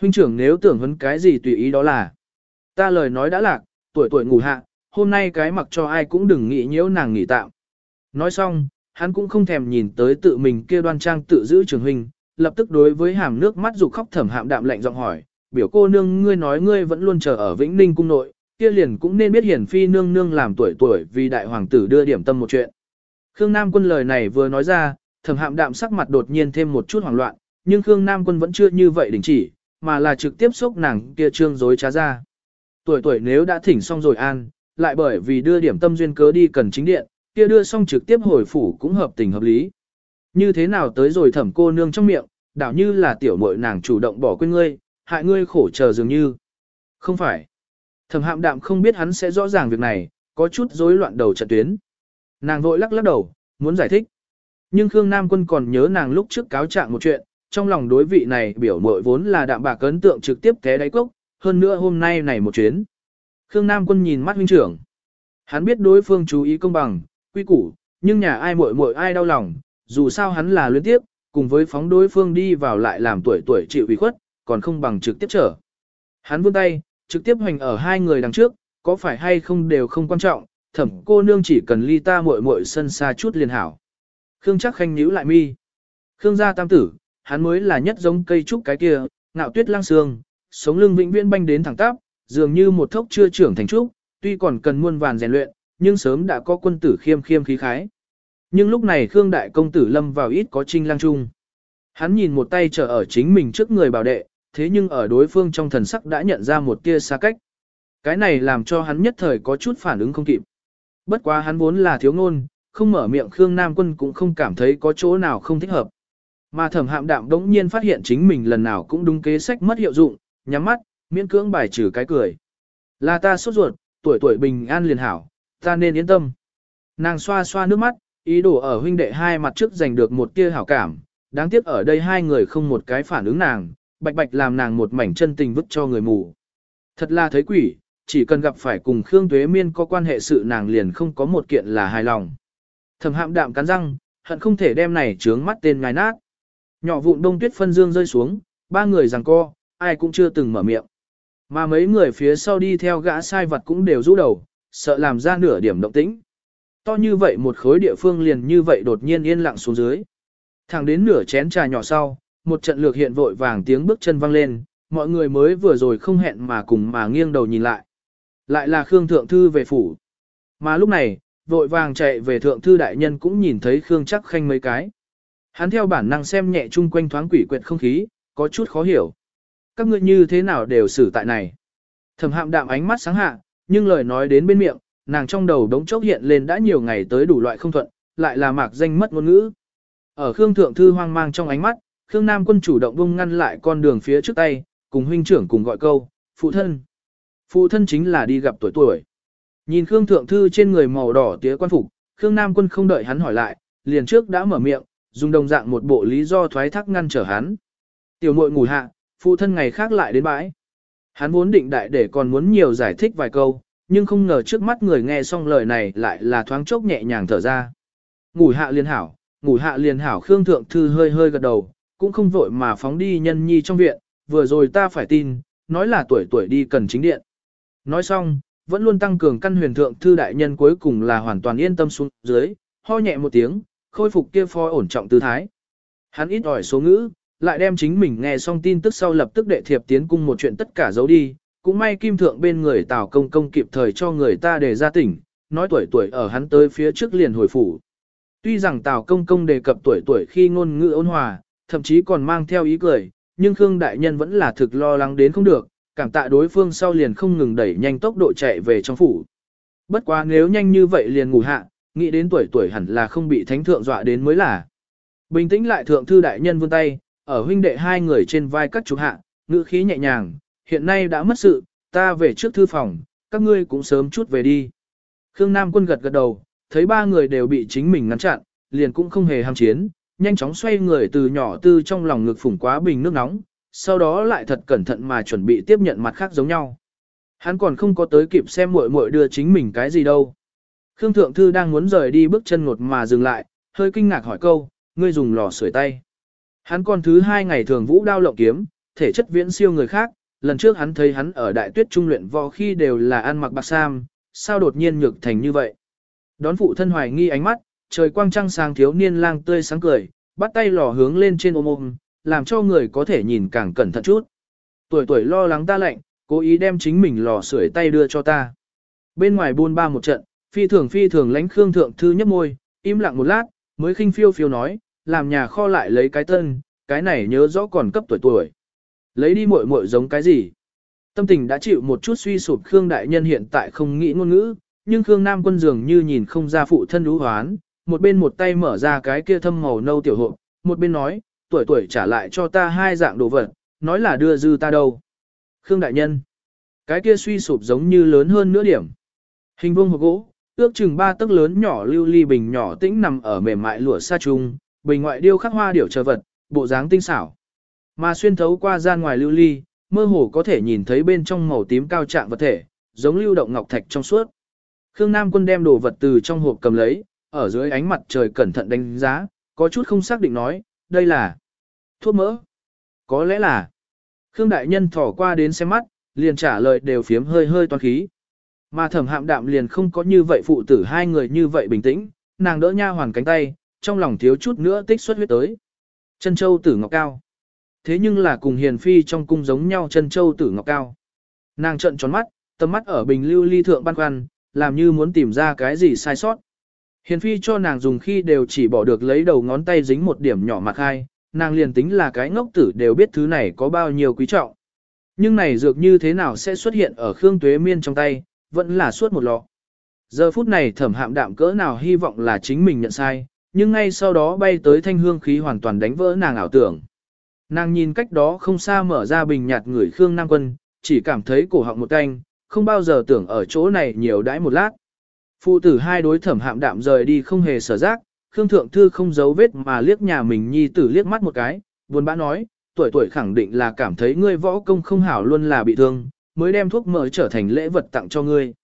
huynh trưởng nếu tưởng hấn cái gì tùy ý đó là. Ta lời nói đã lạc, tuổi tuổi ngủ hạ, hôm nay cái mặc cho ai cũng đừng nghĩ nhiễu nàng nghỉ tạm. Nói xong, hắn cũng không thèm nhìn tới tự mình kia đoan trang tự giữ trường huynh, lập tức đối với hàm nước mắt dục khóc thầm hạm đạm lạnh giọng hỏi, biểu cô nương ngươi nói ngươi vẫn luôn chờ ở Vĩnh Ninh cung nội, kia liền cũng nên biết hiển phi nương nương làm tuổi tuổi vì đại hoàng tử đưa điểm tâm một chuyện. Khương Nam quân lời này vừa nói ra, thầm hạm đạm sắc mặt đột nhiên thêm một chút hoảng loạn, nhưng Khương Nam quân vẫn chưa như vậy đình chỉ, mà là trực tiếp xúc nàng kia trương dối trá ra. Tuổi tuổi nếu đã thỉnh xong rồi an, lại bởi vì đưa điểm tâm duyên cớ đi cần chính điện, kia đưa xong trực tiếp hồi phủ cũng hợp tình hợp lý. Như thế nào tới rồi thẩm cô nương trong miệng, đảo như là tiểu muội nàng chủ động bỏ quên ngươi, hại ngươi khổ chờ dường như. Không phải. Thẩm hạm đạm không biết hắn sẽ rõ ràng việc này, có chút rối loạn đầu trận tuyến. Nàng vội lắc lắc đầu, muốn giải thích. Nhưng Khương Nam Quân còn nhớ nàng lúc trước cáo trạng một chuyện, trong lòng đối vị này biểu mội vốn là đạm bạc ấn tượng trực tiếp té đáy cốc, hơn nữa hôm nay này một chuyến. Khương Nam Quân nhìn mắt huynh trưởng. Hắn biết đối phương chú ý công bằng, quy củ, nhưng nhà ai muội muội ai đau lòng, dù sao hắn là luyến tiếp, cùng với phóng đối phương đi vào lại làm tuổi tuổi chịu ủy khuất, còn không bằng trực tiếp trở. Hắn vươn tay, trực tiếp hoành ở hai người đằng trước, có phải hay không đều không quan trọng, thẩm cô nương chỉ cần ly ta muội muội sân xa chút liền hảo. Khương chắc khanh nhíu lại mi. Khương gia tam tử, hắn mới là nhất giống cây trúc cái kia, ngạo tuyết lang xương, sống lưng vĩnh viễn banh đến thẳng tắp, dường như một thốc chưa trưởng thành trúc, tuy còn cần muôn vàn rèn luyện, nhưng sớm đã có quân tử khiêm khiêm khí khái. Nhưng lúc này Khương đại công tử lâm vào ít có trinh lang trung. Hắn nhìn một tay trở ở chính mình trước người bảo đệ, thế nhưng ở đối phương trong thần sắc đã nhận ra một tia xa cách. Cái này làm cho hắn nhất thời có chút phản ứng không kịp. Bất quá hắn vốn là thiếu ngôn, không mở miệng Khương Nam Quân cũng không cảm thấy có chỗ nào không thích hợp. Mà thẩm hạm đạm đống nhiên phát hiện chính mình lần nào cũng đúng kế sách mất hiệu dụng, nhắm mắt, miễn cưỡng bài trừ cái cười. Là ta sốt ruột, tuổi tuổi bình an liền hảo, ta nên yên tâm. Nàng xoa xoa nước mắt, ý đồ ở huynh đệ hai mặt trước giành được một tia hảo cảm, đáng tiếc ở đây hai người không một cái phản ứng nàng, bạch bạch làm nàng một mảnh chân tình vứt cho người mù. Thật là thấy quỷ, chỉ cần gặp phải cùng Khương Tuế Miên có quan hệ sự nàng liền không có một kiện là hài lòng. Thẩm hạm đạm cắn răng, hận không thể đem này trướng mắt tên ngài nát. Nhỏ vụn đông tuyết phân dương rơi xuống, ba người rằng co, ai cũng chưa từng mở miệng. Mà mấy người phía sau đi theo gã sai vật cũng đều rũ đầu, sợ làm ra nửa điểm động tĩnh. To như vậy một khối địa phương liền như vậy đột nhiên yên lặng xuống dưới. Thẳng đến nửa chén trà nhỏ sau, một trận lược hiện vội vàng tiếng bước chân vang lên, mọi người mới vừa rồi không hẹn mà cùng mà nghiêng đầu nhìn lại. Lại là Khương Thượng Thư về phủ. Mà lúc này, vội vàng chạy về Thượng Thư Đại Nhân cũng nhìn thấy Khương chắc khanh mấy cái. Hắn theo bản năng xem nhẹ chung quanh thoáng quỷ quyệt không khí, có chút khó hiểu. Các ngươi như thế nào đều xử tại này. Thẩm hạm đạm ánh mắt sáng hạ, nhưng lời nói đến bên miệng, nàng trong đầu đống chốc hiện lên đã nhiều ngày tới đủ loại không thuận, lại là mạc danh mất ngôn ngữ. Ở Khương Thượng Thư hoang mang trong ánh mắt, Khương Nam quân chủ động vung ngăn lại con đường phía trước tay, cùng huynh trưởng cùng gọi câu, phụ thân. Phụ thân chính là đi gặp tuổi tuổi. Nhìn Khương Thượng Thư trên người màu đỏ tía quan phục, Khương Nam quân không đợi hắn hỏi lại, liền trước đã mở miệng, dùng đồng dạng một bộ lý do thoái thác ngăn trở hắn. Tiểu muội ngủ hạ, phụ thân ngày khác lại đến bãi. Hắn vốn định đại để còn muốn nhiều giải thích vài câu, nhưng không ngờ trước mắt người nghe xong lời này lại là thoáng chốc nhẹ nhàng thở ra. Ngủ hạ liền hảo, ngủ hạ liền hảo Khương Thượng Thư hơi hơi gật đầu, cũng không vội mà phóng đi nhân nhi trong viện, vừa rồi ta phải tin, nói là tuổi tuổi đi cần chính điện. Nói xong, vẫn luôn tăng cường căn huyền thượng thư đại nhân cuối cùng là hoàn toàn yên tâm xuống dưới, ho nhẹ một tiếng, khôi phục kia phó ổn trọng tư thái. Hắn ít ỏi số ngữ, lại đem chính mình nghe xong tin tức sau lập tức đệ thiệp tiến cung một chuyện tất cả giấu đi, cũng may kim thượng bên người Tào công công kịp thời cho người ta để ra tỉnh, nói tuổi tuổi ở hắn tới phía trước liền hồi phủ. Tuy rằng Tào công công đề cập tuổi tuổi khi ngôn ngữ ôn hòa, thậm chí còn mang theo ý cười, nhưng Khương đại nhân vẫn là thực lo lắng đến không được, cảm tạ đối phương sau liền không ngừng đẩy nhanh tốc độ chạy về trong phủ. Bất quá nếu nhanh như vậy liền ngủ hạ, nghĩ đến tuổi tuổi hẳn là không bị thánh thượng dọa đến mới là. Bình tĩnh lại thượng thư đại nhân vươn tay, ở huynh đệ hai người trên vai các chủ hạ, ngữ khí nhẹ nhàng, hiện nay đã mất sự, ta về trước thư phòng, các ngươi cũng sớm chút về đi. Khương Nam quân gật gật đầu, thấy ba người đều bị chính mình ngăn chặn, liền cũng không hề ham chiến, nhanh chóng xoay người từ nhỏ tư trong lòng ngực phủng quá bình nước nóng, sau đó lại thật cẩn thận mà chuẩn bị tiếp nhận mặt khác giống nhau. Hắn còn không có tới kịp xem muội muội đưa chính mình cái gì đâu. Khương Thượng Thư đang muốn rời đi bước chân ngột mà dừng lại, hơi kinh ngạc hỏi câu, ngươi dùng lò sưởi tay. Hắn còn thứ hai ngày thường vũ đao lộng kiếm, thể chất viễn siêu người khác, lần trước hắn thấy hắn ở đại tuyết trung luyện võ khi đều là ăn mặc bạc sam, sao đột nhiên nhược thành như vậy. Đón phụ thân hoài nghi ánh mắt, trời quang trăng sáng thiếu niên lang tươi sáng cười, bắt tay lò hướng lên trên ôm ôm, làm cho người có thể nhìn càng cẩn thận chút. Tuổi tuổi lo lắng ta lạnh, cố ý đem chính mình lò sưởi tay đưa cho ta. Bên ngoài buôn ba một trận, phi thường phi thường lánh Khương Thượng Thư nhấp môi, im lặng một lát, mới khinh phiêu phiêu nói, làm nhà kho lại lấy cái tân, cái này nhớ rõ còn cấp tuổi tuổi. Lấy đi muội muội giống cái gì? Tâm tình đã chịu một chút suy sụp Khương Đại Nhân hiện tại không nghĩ ngôn ngữ, nhưng Khương Nam Quân dường như nhìn không ra phụ thân lũ hoán, một bên một tay mở ra cái kia thâm màu nâu tiểu hộp, một bên nói, tuổi tuổi trả lại cho ta hai dạng đồ vật, nói là đưa dư ta đâu. Khương Đại Nhân, cái kia suy sụp giống như lớn hơn nửa điểm. Hình vuông hộp gỗ, ước chừng ba tấc lớn nhỏ lưu ly bình nhỏ tĩnh nằm ở mềm mại lụa sa trung, bình ngoại điêu khắc hoa điểu chờ vật, bộ dáng tinh xảo. Mà xuyên thấu qua gian ngoài lưu ly, mơ hồ có thể nhìn thấy bên trong màu tím cao trạng vật thể, giống lưu động ngọc thạch trong suốt. Khương Nam Quân đem đồ vật từ trong hộp cầm lấy, ở dưới ánh mặt trời cẩn thận đánh giá, có chút không xác định nói, đây là thuốc mỡ. Có lẽ là. Khương Đại Nhân thỏ qua đến xem mắt, liền trả lời đều phiếm hơi hơi toan khí. Mà thẩm hạm đạm liền không có như vậy phụ tử hai người như vậy bình tĩnh, nàng đỡ nha hoàn cánh tay, trong lòng thiếu chút nữa tích xuất huyết tới. Chân châu tử ngọc cao. Thế nhưng là cùng hiền phi trong cung giống nhau chân châu tử ngọc cao. Nàng trợn tròn mắt, tầm mắt ở bình lưu ly thượng ban khoăn, làm như muốn tìm ra cái gì sai sót. Hiền phi cho nàng dùng khi đều chỉ bỏ được lấy đầu ngón tay dính một điểm nhỏ mặt hai, nàng liền tính là cái ngốc tử đều biết thứ này có bao nhiêu quý trọng. Nhưng này dược như thế nào sẽ xuất hiện ở Khương Tuế Miên trong tay, vẫn là suốt một lọ. Giờ phút này thẩm hạm đạm cỡ nào hy vọng là chính mình nhận sai, nhưng ngay sau đó bay tới thanh hương khí hoàn toàn đánh vỡ nàng ảo tưởng. Nàng nhìn cách đó không xa mở ra bình nhạt người Khương Nam Quân, chỉ cảm thấy cổ họng một canh, không bao giờ tưởng ở chỗ này nhiều đãi một lát. Phụ tử hai đối thẩm hạm đạm rời đi không hề sở giác, Khương Thượng Thư không giấu vết mà liếc nhà mình nhi tử liếc mắt một cái, buồn bã nói, tuổi tuổi khẳng định là cảm thấy ngươi võ công không hảo luôn là bị thương, mới đem thuốc mỡ trở thành lễ vật tặng cho ngươi.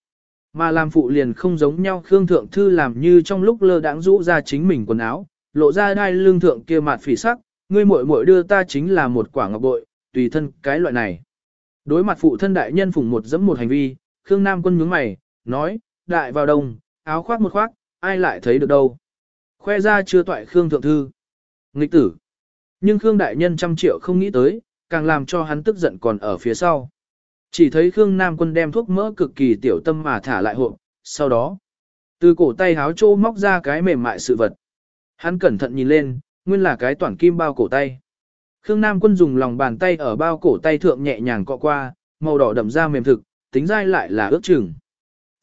Mà làm phụ liền không giống nhau Khương Thượng Thư làm như trong lúc lơ đãng rũ ra chính mình quần áo, lộ ra đai lương thượng kia mặt phỉ sắc, ngươi muội muội đưa ta chính là một quả ngọc bội, tùy thân cái loại này. Đối mặt phụ thân đại nhân phụng một dẫm một hành vi, Khương Nam quân nhướng mày, nói, đại vào đông, áo khoác một khoác, ai lại thấy được đâu. Khoe ra chưa toại Khương Thượng Thư. Nghịch tử. Nhưng Khương Đại Nhân trăm triệu không nghĩ tới, càng làm cho hắn tức giận còn ở phía sau. Chỉ thấy Khương Nam Quân đem thuốc mỡ cực kỳ tiểu tâm mà thả lại hộp, sau đó, từ cổ tay háo trô móc ra cái mềm mại sự vật. Hắn cẩn thận nhìn lên, nguyên là cái toàn kim bao cổ tay. Khương Nam Quân dùng lòng bàn tay ở bao cổ tay thượng nhẹ nhàng cọ qua, màu đỏ đậm da mềm thực, tính dai lại là ước chừng.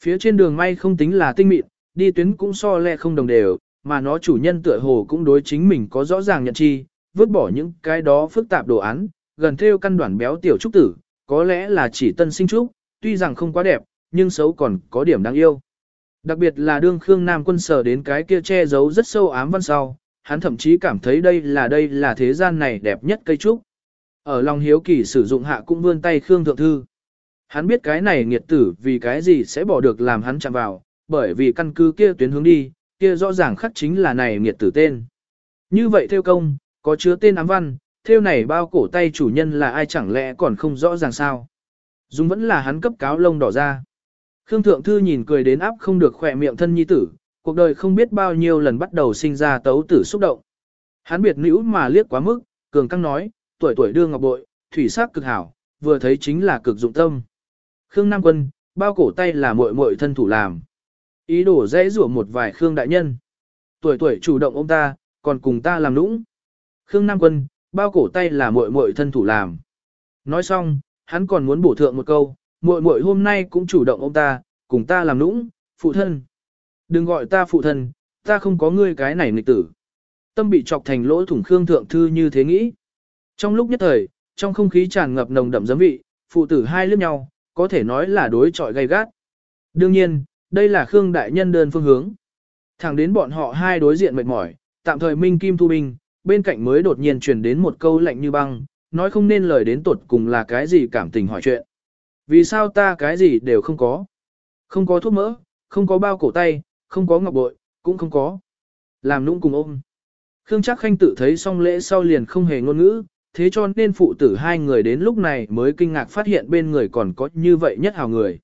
Phía trên đường may không tính là tinh mịn, đi tuyến cũng so le không đồng đều, mà nó chủ nhân tựa hồ cũng đối chính mình có rõ ràng nhận chi, vứt bỏ những cái đó phức tạp đồ án, gần theo căn đoạn béo tiểu trúc tử, có lẽ là chỉ tân sinh trúc, tuy rằng không quá đẹp, nhưng xấu còn có điểm đáng yêu. Đặc biệt là đương Khương Nam quân sở đến cái kia che giấu rất sâu ám văn sau, hắn thậm chí cảm thấy đây là đây là thế gian này đẹp nhất cây trúc. Ở lòng hiếu kỳ sử dụng hạ cũng vươn tay Khương Thượng Thư. Hắn biết cái này nghiệt tử vì cái gì sẽ bỏ được làm hắn chạm vào, bởi vì căn cứ kia tuyến hướng đi, kia rõ ràng khắc chính là này nghiệt tử tên. Như vậy theo công, có chứa tên ám văn, theo này bao cổ tay chủ nhân là ai chẳng lẽ còn không rõ ràng sao. Dung vẫn là hắn cấp cáo lông đỏ ra. Khương Thượng Thư nhìn cười đến áp không được khỏe miệng thân nhi tử, cuộc đời không biết bao nhiêu lần bắt đầu sinh ra tấu tử xúc động. Hắn biệt nữ mà liếc quá mức, cường căng nói, tuổi tuổi đưa ngọc bội, thủy sắc cực hảo, vừa thấy chính là cực dụng tâm. Khương Nam Quân, bao cổ tay là muội muội thân thủ làm. Ý đồ dễ rủa một vài Khương đại nhân. Tuổi tuổi chủ động ông ta, còn cùng ta làm nũng. Khương Nam Quân, bao cổ tay là muội muội thân thủ làm. Nói xong, hắn còn muốn bổ thượng một câu, muội muội hôm nay cũng chủ động ông ta, cùng ta làm nũng, phụ thân. Đừng gọi ta phụ thân, ta không có ngươi cái này nghịch tử. Tâm bị chọc thành lỗ thủng Khương Thượng Thư như thế nghĩ. Trong lúc nhất thời, trong không khí tràn ngập nồng đậm giấm vị, phụ tử hai lướt nhau, có thể nói là đối chọi gay gắt. Đương nhiên, đây là Khương Đại Nhân đơn phương hướng. Thẳng đến bọn họ hai đối diện mệt mỏi, tạm thời minh kim thu bình bên cạnh mới đột nhiên truyền đến một câu lạnh như băng, nói không nên lời đến tột cùng là cái gì cảm tình hỏi chuyện. Vì sao ta cái gì đều không có? Không có thuốc mỡ, không có bao cổ tay, không có ngọc bội, cũng không có. Làm nũng cùng ôm. Khương chắc khanh tự thấy xong lễ sau liền không hề ngôn ngữ, thế cho nên phụ tử hai người đến lúc này mới kinh ngạc phát hiện bên người còn có như vậy nhất hào người.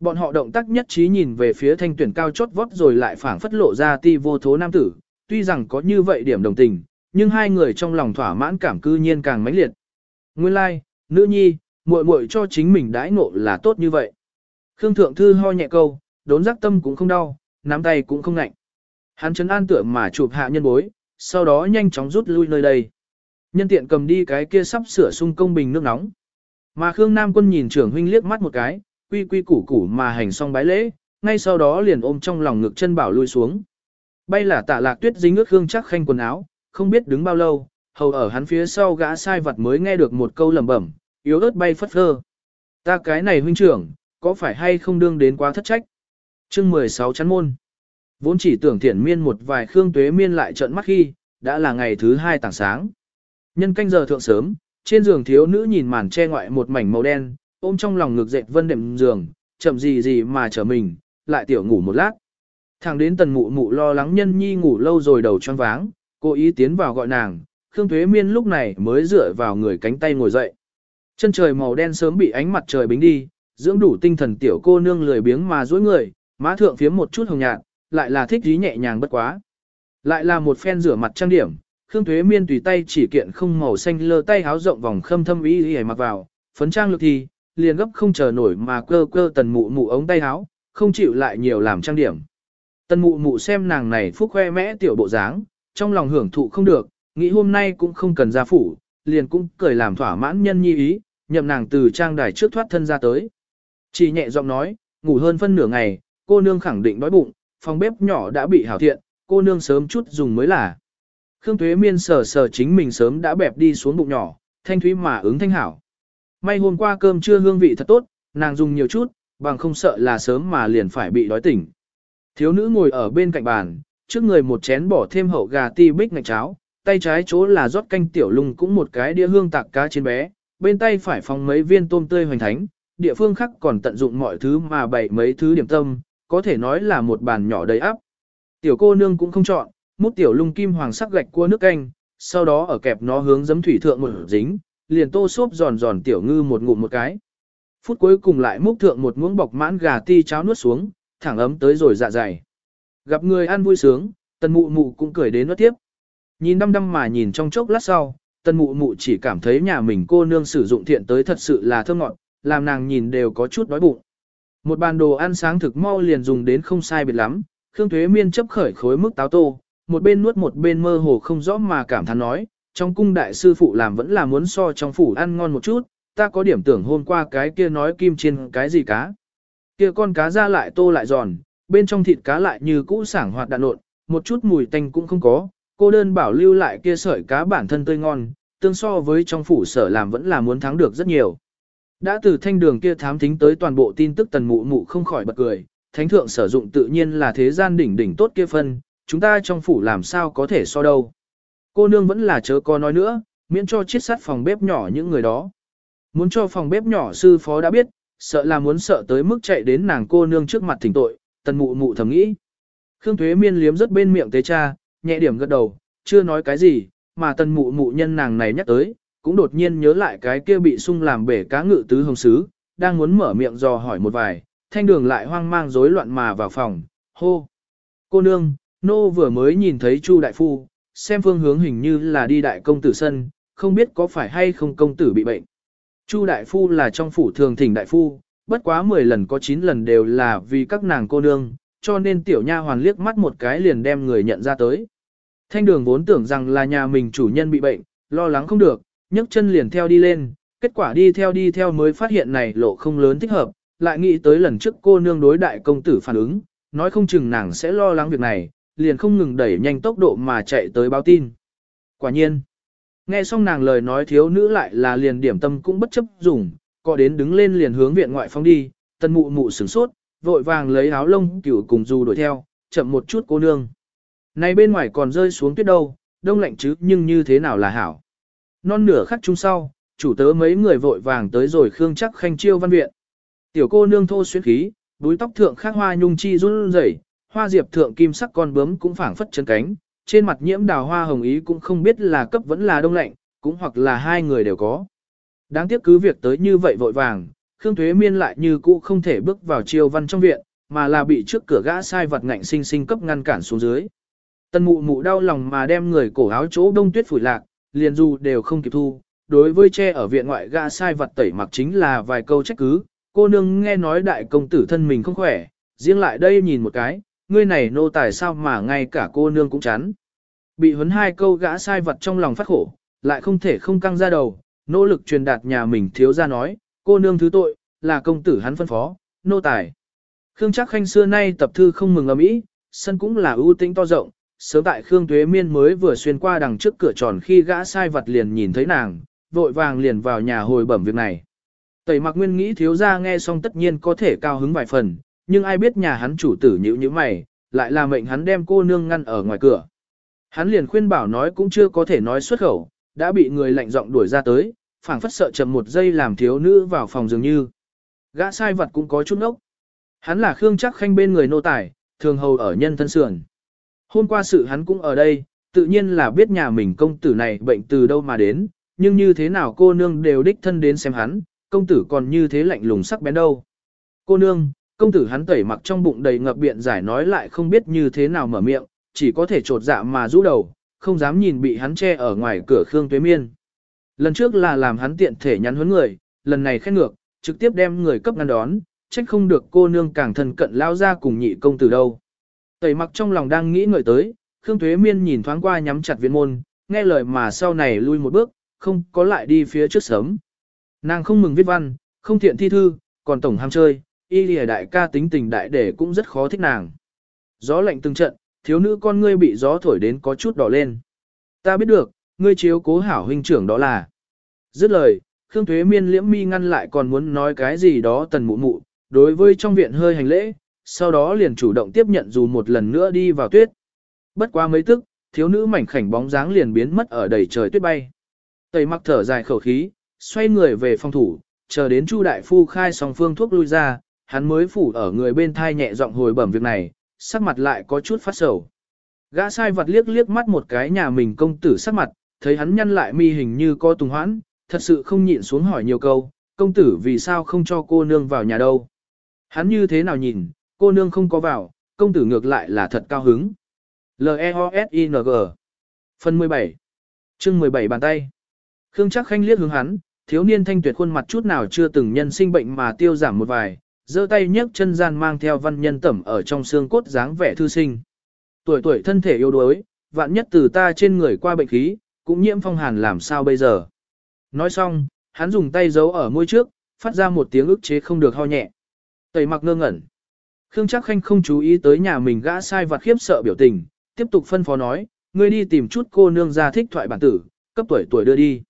Bọn họ động tác nhất trí nhìn về phía thanh tuyển cao chót vót rồi lại phảng phất lộ ra ti vô thố nam tử, tuy rằng có như vậy điểm đồng tình, nhưng hai người trong lòng thỏa mãn cảm cư nhiên càng mãnh liệt. Nguyên lai, like, nữ nhi, muội muội cho chính mình đãi ngộ là tốt như vậy. Khương Thượng Thư ho nhẹ câu, đốn giác tâm cũng không đau, nắm tay cũng không ngạnh. Hắn chấn an tựa mà chụp hạ nhân bối, sau đó nhanh chóng rút lui nơi đây. Nhân tiện cầm đi cái kia sắp sửa sung công bình nước nóng. Mà Khương Nam Quân nhìn trưởng huynh liếc mắt một cái, quy quy củ củ mà hành xong bái lễ, ngay sau đó liền ôm trong lòng ngực chân bảo lui xuống. Bay là tạ lạc tuyết dính ước Khương chắc khanh quần áo, không biết đứng bao lâu, hầu ở hắn phía sau gã sai vật mới nghe được một câu lẩm bẩm, yếu ớt bay phất phơ. Ta cái này huynh trưởng, có phải hay không đương đến quá thất trách? chương 16 chắn môn. Vốn chỉ tưởng thiển miên một vài khương tuế miên lại trận mắt khi, đã là ngày thứ hai tảng sáng. Nhân canh giờ thượng sớm, trên giường thiếu nữ nhìn màn che ngoại một mảnh màu đen, ôm trong lòng ngực dệt vân đệm giường, chậm gì gì mà trở mình, lại tiểu ngủ một lát. Thằng đến tần mụ mụ lo lắng nhân nhi ngủ lâu rồi đầu choáng váng, cô ý tiến vào gọi nàng, Khương thuế Miên lúc này mới dựa vào người cánh tay ngồi dậy. Chân trời màu đen sớm bị ánh mặt trời bính đi, dưỡng đủ tinh thần tiểu cô nương lười biếng mà duỗi người, má thượng phiếm một chút hồng nhạt, lại là thích dí nhẹ nhàng bất quá. Lại là một phen rửa mặt trang điểm, Khương thuế Miên tùy tay chỉ kiện không màu xanh lơ tay háo rộng vòng khâm thâm ý y mặc vào, phấn trang lực thì, liền gấp không chờ nổi mà cơ cơ tần mụ mụ ống tay háo, không chịu lại nhiều làm trang điểm. Tần mụ mụ xem nàng này phúc khoe mẽ tiểu bộ dáng, trong lòng hưởng thụ không được, nghĩ hôm nay cũng không cần ra phủ, liền cũng cười làm thỏa mãn nhân nhi ý, nhậm nàng từ trang đài trước thoát thân ra tới. Chỉ nhẹ giọng nói, ngủ hơn phân nửa ngày, cô nương khẳng định đói bụng, phòng bếp nhỏ đã bị hảo thiện, cô nương sớm chút dùng mới là. Khương Tuế Miên sờ sờ chính mình sớm đã bẹp đi xuống bụng nhỏ, thanh thúy mà ứng thanh hảo. May hôm qua cơm trưa hương vị thật tốt, nàng dùng nhiều chút, bằng không sợ là sớm mà liền phải bị đói tỉnh. Thiếu nữ ngồi ở bên cạnh bàn, trước người một chén bỏ thêm hậu gà ti bích ngạch cháo, tay trái chỗ là rót canh tiểu lùng cũng một cái đĩa hương tạc cá trên bé, bên tay phải phòng mấy viên tôm tươi hoành thánh, địa phương khác còn tận dụng mọi thứ mà bày mấy thứ điểm tâm, có thể nói là một bàn nhỏ đầy ắp. Tiểu cô nương cũng không chọn, múc tiểu lung kim hoàng sắc gạch cua nước canh, sau đó ở kẹp nó hướng giấm thủy thượng một dính, liền tô xốp giòn giòn tiểu ngư một ngụm một cái. Phút cuối cùng lại múc thượng một muỗng bọc mãn gà ti cháo nuốt xuống, thẳng ấm tới rồi dạ dày. Gặp người ăn vui sướng, tần mụ mụ cũng cười đến nuốt tiếp. Nhìn đăm đăm mà nhìn trong chốc lát sau, tần mụ mụ chỉ cảm thấy nhà mình cô nương sử dụng thiện tới thật sự là thơm ngọt, làm nàng nhìn đều có chút đói bụng. Một bàn đồ ăn sáng thực mau liền dùng đến không sai biệt lắm, Khương Thuế Miên chấp khởi khối mức táo tô, một bên nuốt một bên mơ hồ không rõ mà cảm thán nói, trong cung đại sư phụ làm vẫn là muốn so trong phủ ăn ngon một chút, ta có điểm tưởng hôm qua cái kia nói kim chiên cái gì cá. Kia con cá ra lại tô lại giòn, bên trong thịt cá lại như cũ sảng hoạt đạn nộn, một chút mùi tanh cũng không có, cô đơn bảo lưu lại kia sợi cá bản thân tươi ngon, tương so với trong phủ sở làm vẫn là muốn thắng được rất nhiều. Đã từ thanh đường kia thám thính tới toàn bộ tin tức tần mụ mụ không khỏi bật cười, thánh thượng sử dụng tự nhiên là thế gian đỉnh đỉnh tốt kia phân, chúng ta trong phủ làm sao có thể so đâu. Cô nương vẫn là chớ có nói nữa, miễn cho chiết sát phòng bếp nhỏ những người đó. Muốn cho phòng bếp nhỏ sư phó đã biết, sợ là muốn sợ tới mức chạy đến nàng cô nương trước mặt thỉnh tội, tần mụ mụ thầm nghĩ. Khương Thuế Miên liếm rất bên miệng tế cha, nhẹ điểm gật đầu, chưa nói cái gì, mà tần mụ mụ nhân nàng này nhắc tới, cũng đột nhiên nhớ lại cái kia bị sung làm bể cá ngự tứ hồng sứ, đang muốn mở miệng dò hỏi một vài, thanh đường lại hoang mang rối loạn mà vào phòng, hô. Cô nương, nô vừa mới nhìn thấy Chu đại phu, xem phương hướng hình như là đi đại công tử sân, không biết có phải hay không công tử bị bệnh. Chu đại phu là trong phủ thường thỉnh đại phu, bất quá 10 lần có 9 lần đều là vì các nàng cô nương, cho nên tiểu nha hoàn liếc mắt một cái liền đem người nhận ra tới. Thanh đường vốn tưởng rằng là nhà mình chủ nhân bị bệnh, lo lắng không được, nhấc chân liền theo đi lên, kết quả đi theo đi theo mới phát hiện này lộ không lớn thích hợp, lại nghĩ tới lần trước cô nương đối đại công tử phản ứng, nói không chừng nàng sẽ lo lắng việc này, liền không ngừng đẩy nhanh tốc độ mà chạy tới báo tin. Quả nhiên, nghe xong nàng lời nói thiếu nữ lại là liền điểm tâm cũng bất chấp dùng, cọ đến đứng lên liền hướng viện ngoại phong đi, tân mụ mụ sửng sốt, vội vàng lấy áo lông cửu cùng dù đuổi theo, chậm một chút cô nương. Này bên ngoài còn rơi xuống tuyết đâu, đông lạnh chứ nhưng như thế nào là hảo. Non nửa khắc chung sau, chủ tớ mấy người vội vàng tới rồi khương chắc khanh chiêu văn viện. Tiểu cô nương thô xuyến khí, búi tóc thượng khắc hoa nhung chi run rẩy, hoa diệp thượng kim sắc con bướm cũng phảng phất chân cánh, trên mặt nhiễm đào hoa hồng ý cũng không biết là cấp vẫn là đông lạnh, cũng hoặc là hai người đều có. Đáng tiếc cứ việc tới như vậy vội vàng, Khương Thuế Miên lại như cũ không thể bước vào chiêu văn trong viện, mà là bị trước cửa gã sai vật ngạnh sinh sinh cấp ngăn cản xuống dưới. Tân mụ mụ đau lòng mà đem người cổ áo chỗ đông tuyết phủi lạc, liền dù đều không kịp thu. Đối với che ở viện ngoại gã sai vật tẩy mặc chính là vài câu trách cứ, cô nương nghe nói đại công tử thân mình không khỏe, riêng lại đây nhìn một cái, ngươi này nô tài sao mà ngay cả cô nương cũng chán. Bị huấn hai câu gã sai vật trong lòng phát khổ, lại không thể không căng ra đầu, nỗ lực truyền đạt nhà mình thiếu ra nói, cô nương thứ tội, là công tử hắn phân phó, nô tài. Khương chắc khanh xưa nay tập thư không mừng ầm ĩ, sân cũng là ưu tĩnh to rộng, sớm tại Khương Tuế Miên mới vừa xuyên qua đằng trước cửa tròn khi gã sai vật liền nhìn thấy nàng, vội vàng liền vào nhà hồi bẩm việc này. Tẩy mặc nguyên nghĩ thiếu ra nghe xong tất nhiên có thể cao hứng vài phần, nhưng ai biết nhà hắn chủ tử nhữ như mày, lại là mệnh hắn đem cô nương ngăn ở ngoài cửa. Hắn liền khuyên bảo nói cũng chưa có thể nói xuất khẩu, đã bị người lạnh giọng đuổi ra tới, phảng phất sợ chậm một giây làm thiếu nữ vào phòng dường như. Gã sai vật cũng có chút nốc. Hắn là Khương chắc khanh bên người nô tài, thường hầu ở nhân thân sườn. Hôm qua sự hắn cũng ở đây, tự nhiên là biết nhà mình công tử này bệnh từ đâu mà đến, nhưng như thế nào cô nương đều đích thân đến xem hắn, công tử còn như thế lạnh lùng sắc bén đâu. Cô nương, công tử hắn tẩy mặc trong bụng đầy ngập biện giải nói lại không biết như thế nào mở miệng, chỉ có thể trột dạ mà rũ đầu, không dám nhìn bị hắn che ở ngoài cửa Khương Tuế Miên. Lần trước là làm hắn tiện thể nhắn huấn người, lần này khen ngược, trực tiếp đem người cấp ngăn đón, trách không được cô nương càng thân cận lao ra cùng nhị công tử đâu. Tẩy mặc trong lòng đang nghĩ ngợi tới, Khương Tuế Miên nhìn thoáng qua nhắm chặt viên môn, nghe lời mà sau này lui một bước, không có lại đi phía trước sớm. Nàng không mừng viết văn, không thiện thi thư, còn tổng ham chơi, y lìa đại ca tính tình đại để cũng rất khó thích nàng. Gió lạnh từng trận, thiếu nữ con ngươi bị gió thổi đến có chút đỏ lên. Ta biết được, ngươi chiếu cố hảo huynh trưởng đó là. Dứt lời, Khương Thuế Miên liễm mi ngăn lại còn muốn nói cái gì đó tần mụ mụ, đối với trong viện hơi hành lễ, sau đó liền chủ động tiếp nhận dù một lần nữa đi vào tuyết. Bất qua mấy tức, thiếu nữ mảnh khảnh bóng dáng liền biến mất ở đầy trời tuyết bay. Tây mặc thở dài khẩu khí, xoay người về phòng thủ, chờ đến Chu đại phu khai xong phương thuốc lui ra, hắn mới phủ ở người bên thai nhẹ giọng hồi bẩm việc này, sắc mặt lại có chút phát sầu. Gã sai vật liếc liếc mắt một cái nhà mình công tử sắc mặt, thấy hắn nhăn lại mi hình như có tùng hoãn, thật sự không nhịn xuống hỏi nhiều câu, công tử vì sao không cho cô nương vào nhà đâu. Hắn như thế nào nhìn, cô nương không có vào, công tử ngược lại là thật cao hứng. L-E-O-S-I-N-G Phần 17 chương 17 bàn tay Khương chắc khanh liếc hướng hắn, thiếu niên thanh tuyệt khuôn mặt chút nào chưa từng nhân sinh bệnh mà tiêu giảm một vài, giơ tay nhấc chân gian mang theo văn nhân tẩm ở trong xương cốt dáng vẻ thư sinh. Tuổi tuổi thân thể yếu đuối, vạn nhất từ ta trên người qua bệnh khí, cũng nhiễm phong hàn làm sao bây giờ. Nói xong, hắn dùng tay giấu ở môi trước, phát ra một tiếng ức chế không được ho nhẹ. Tẩy mặc ngơ ngẩn. Khương chắc khanh không chú ý tới nhà mình gã sai vặt khiếp sợ biểu tình, tiếp tục phân phó nói, ngươi đi tìm chút cô nương ra thích thoại bản tử, cấp tuổi tuổi đưa đi.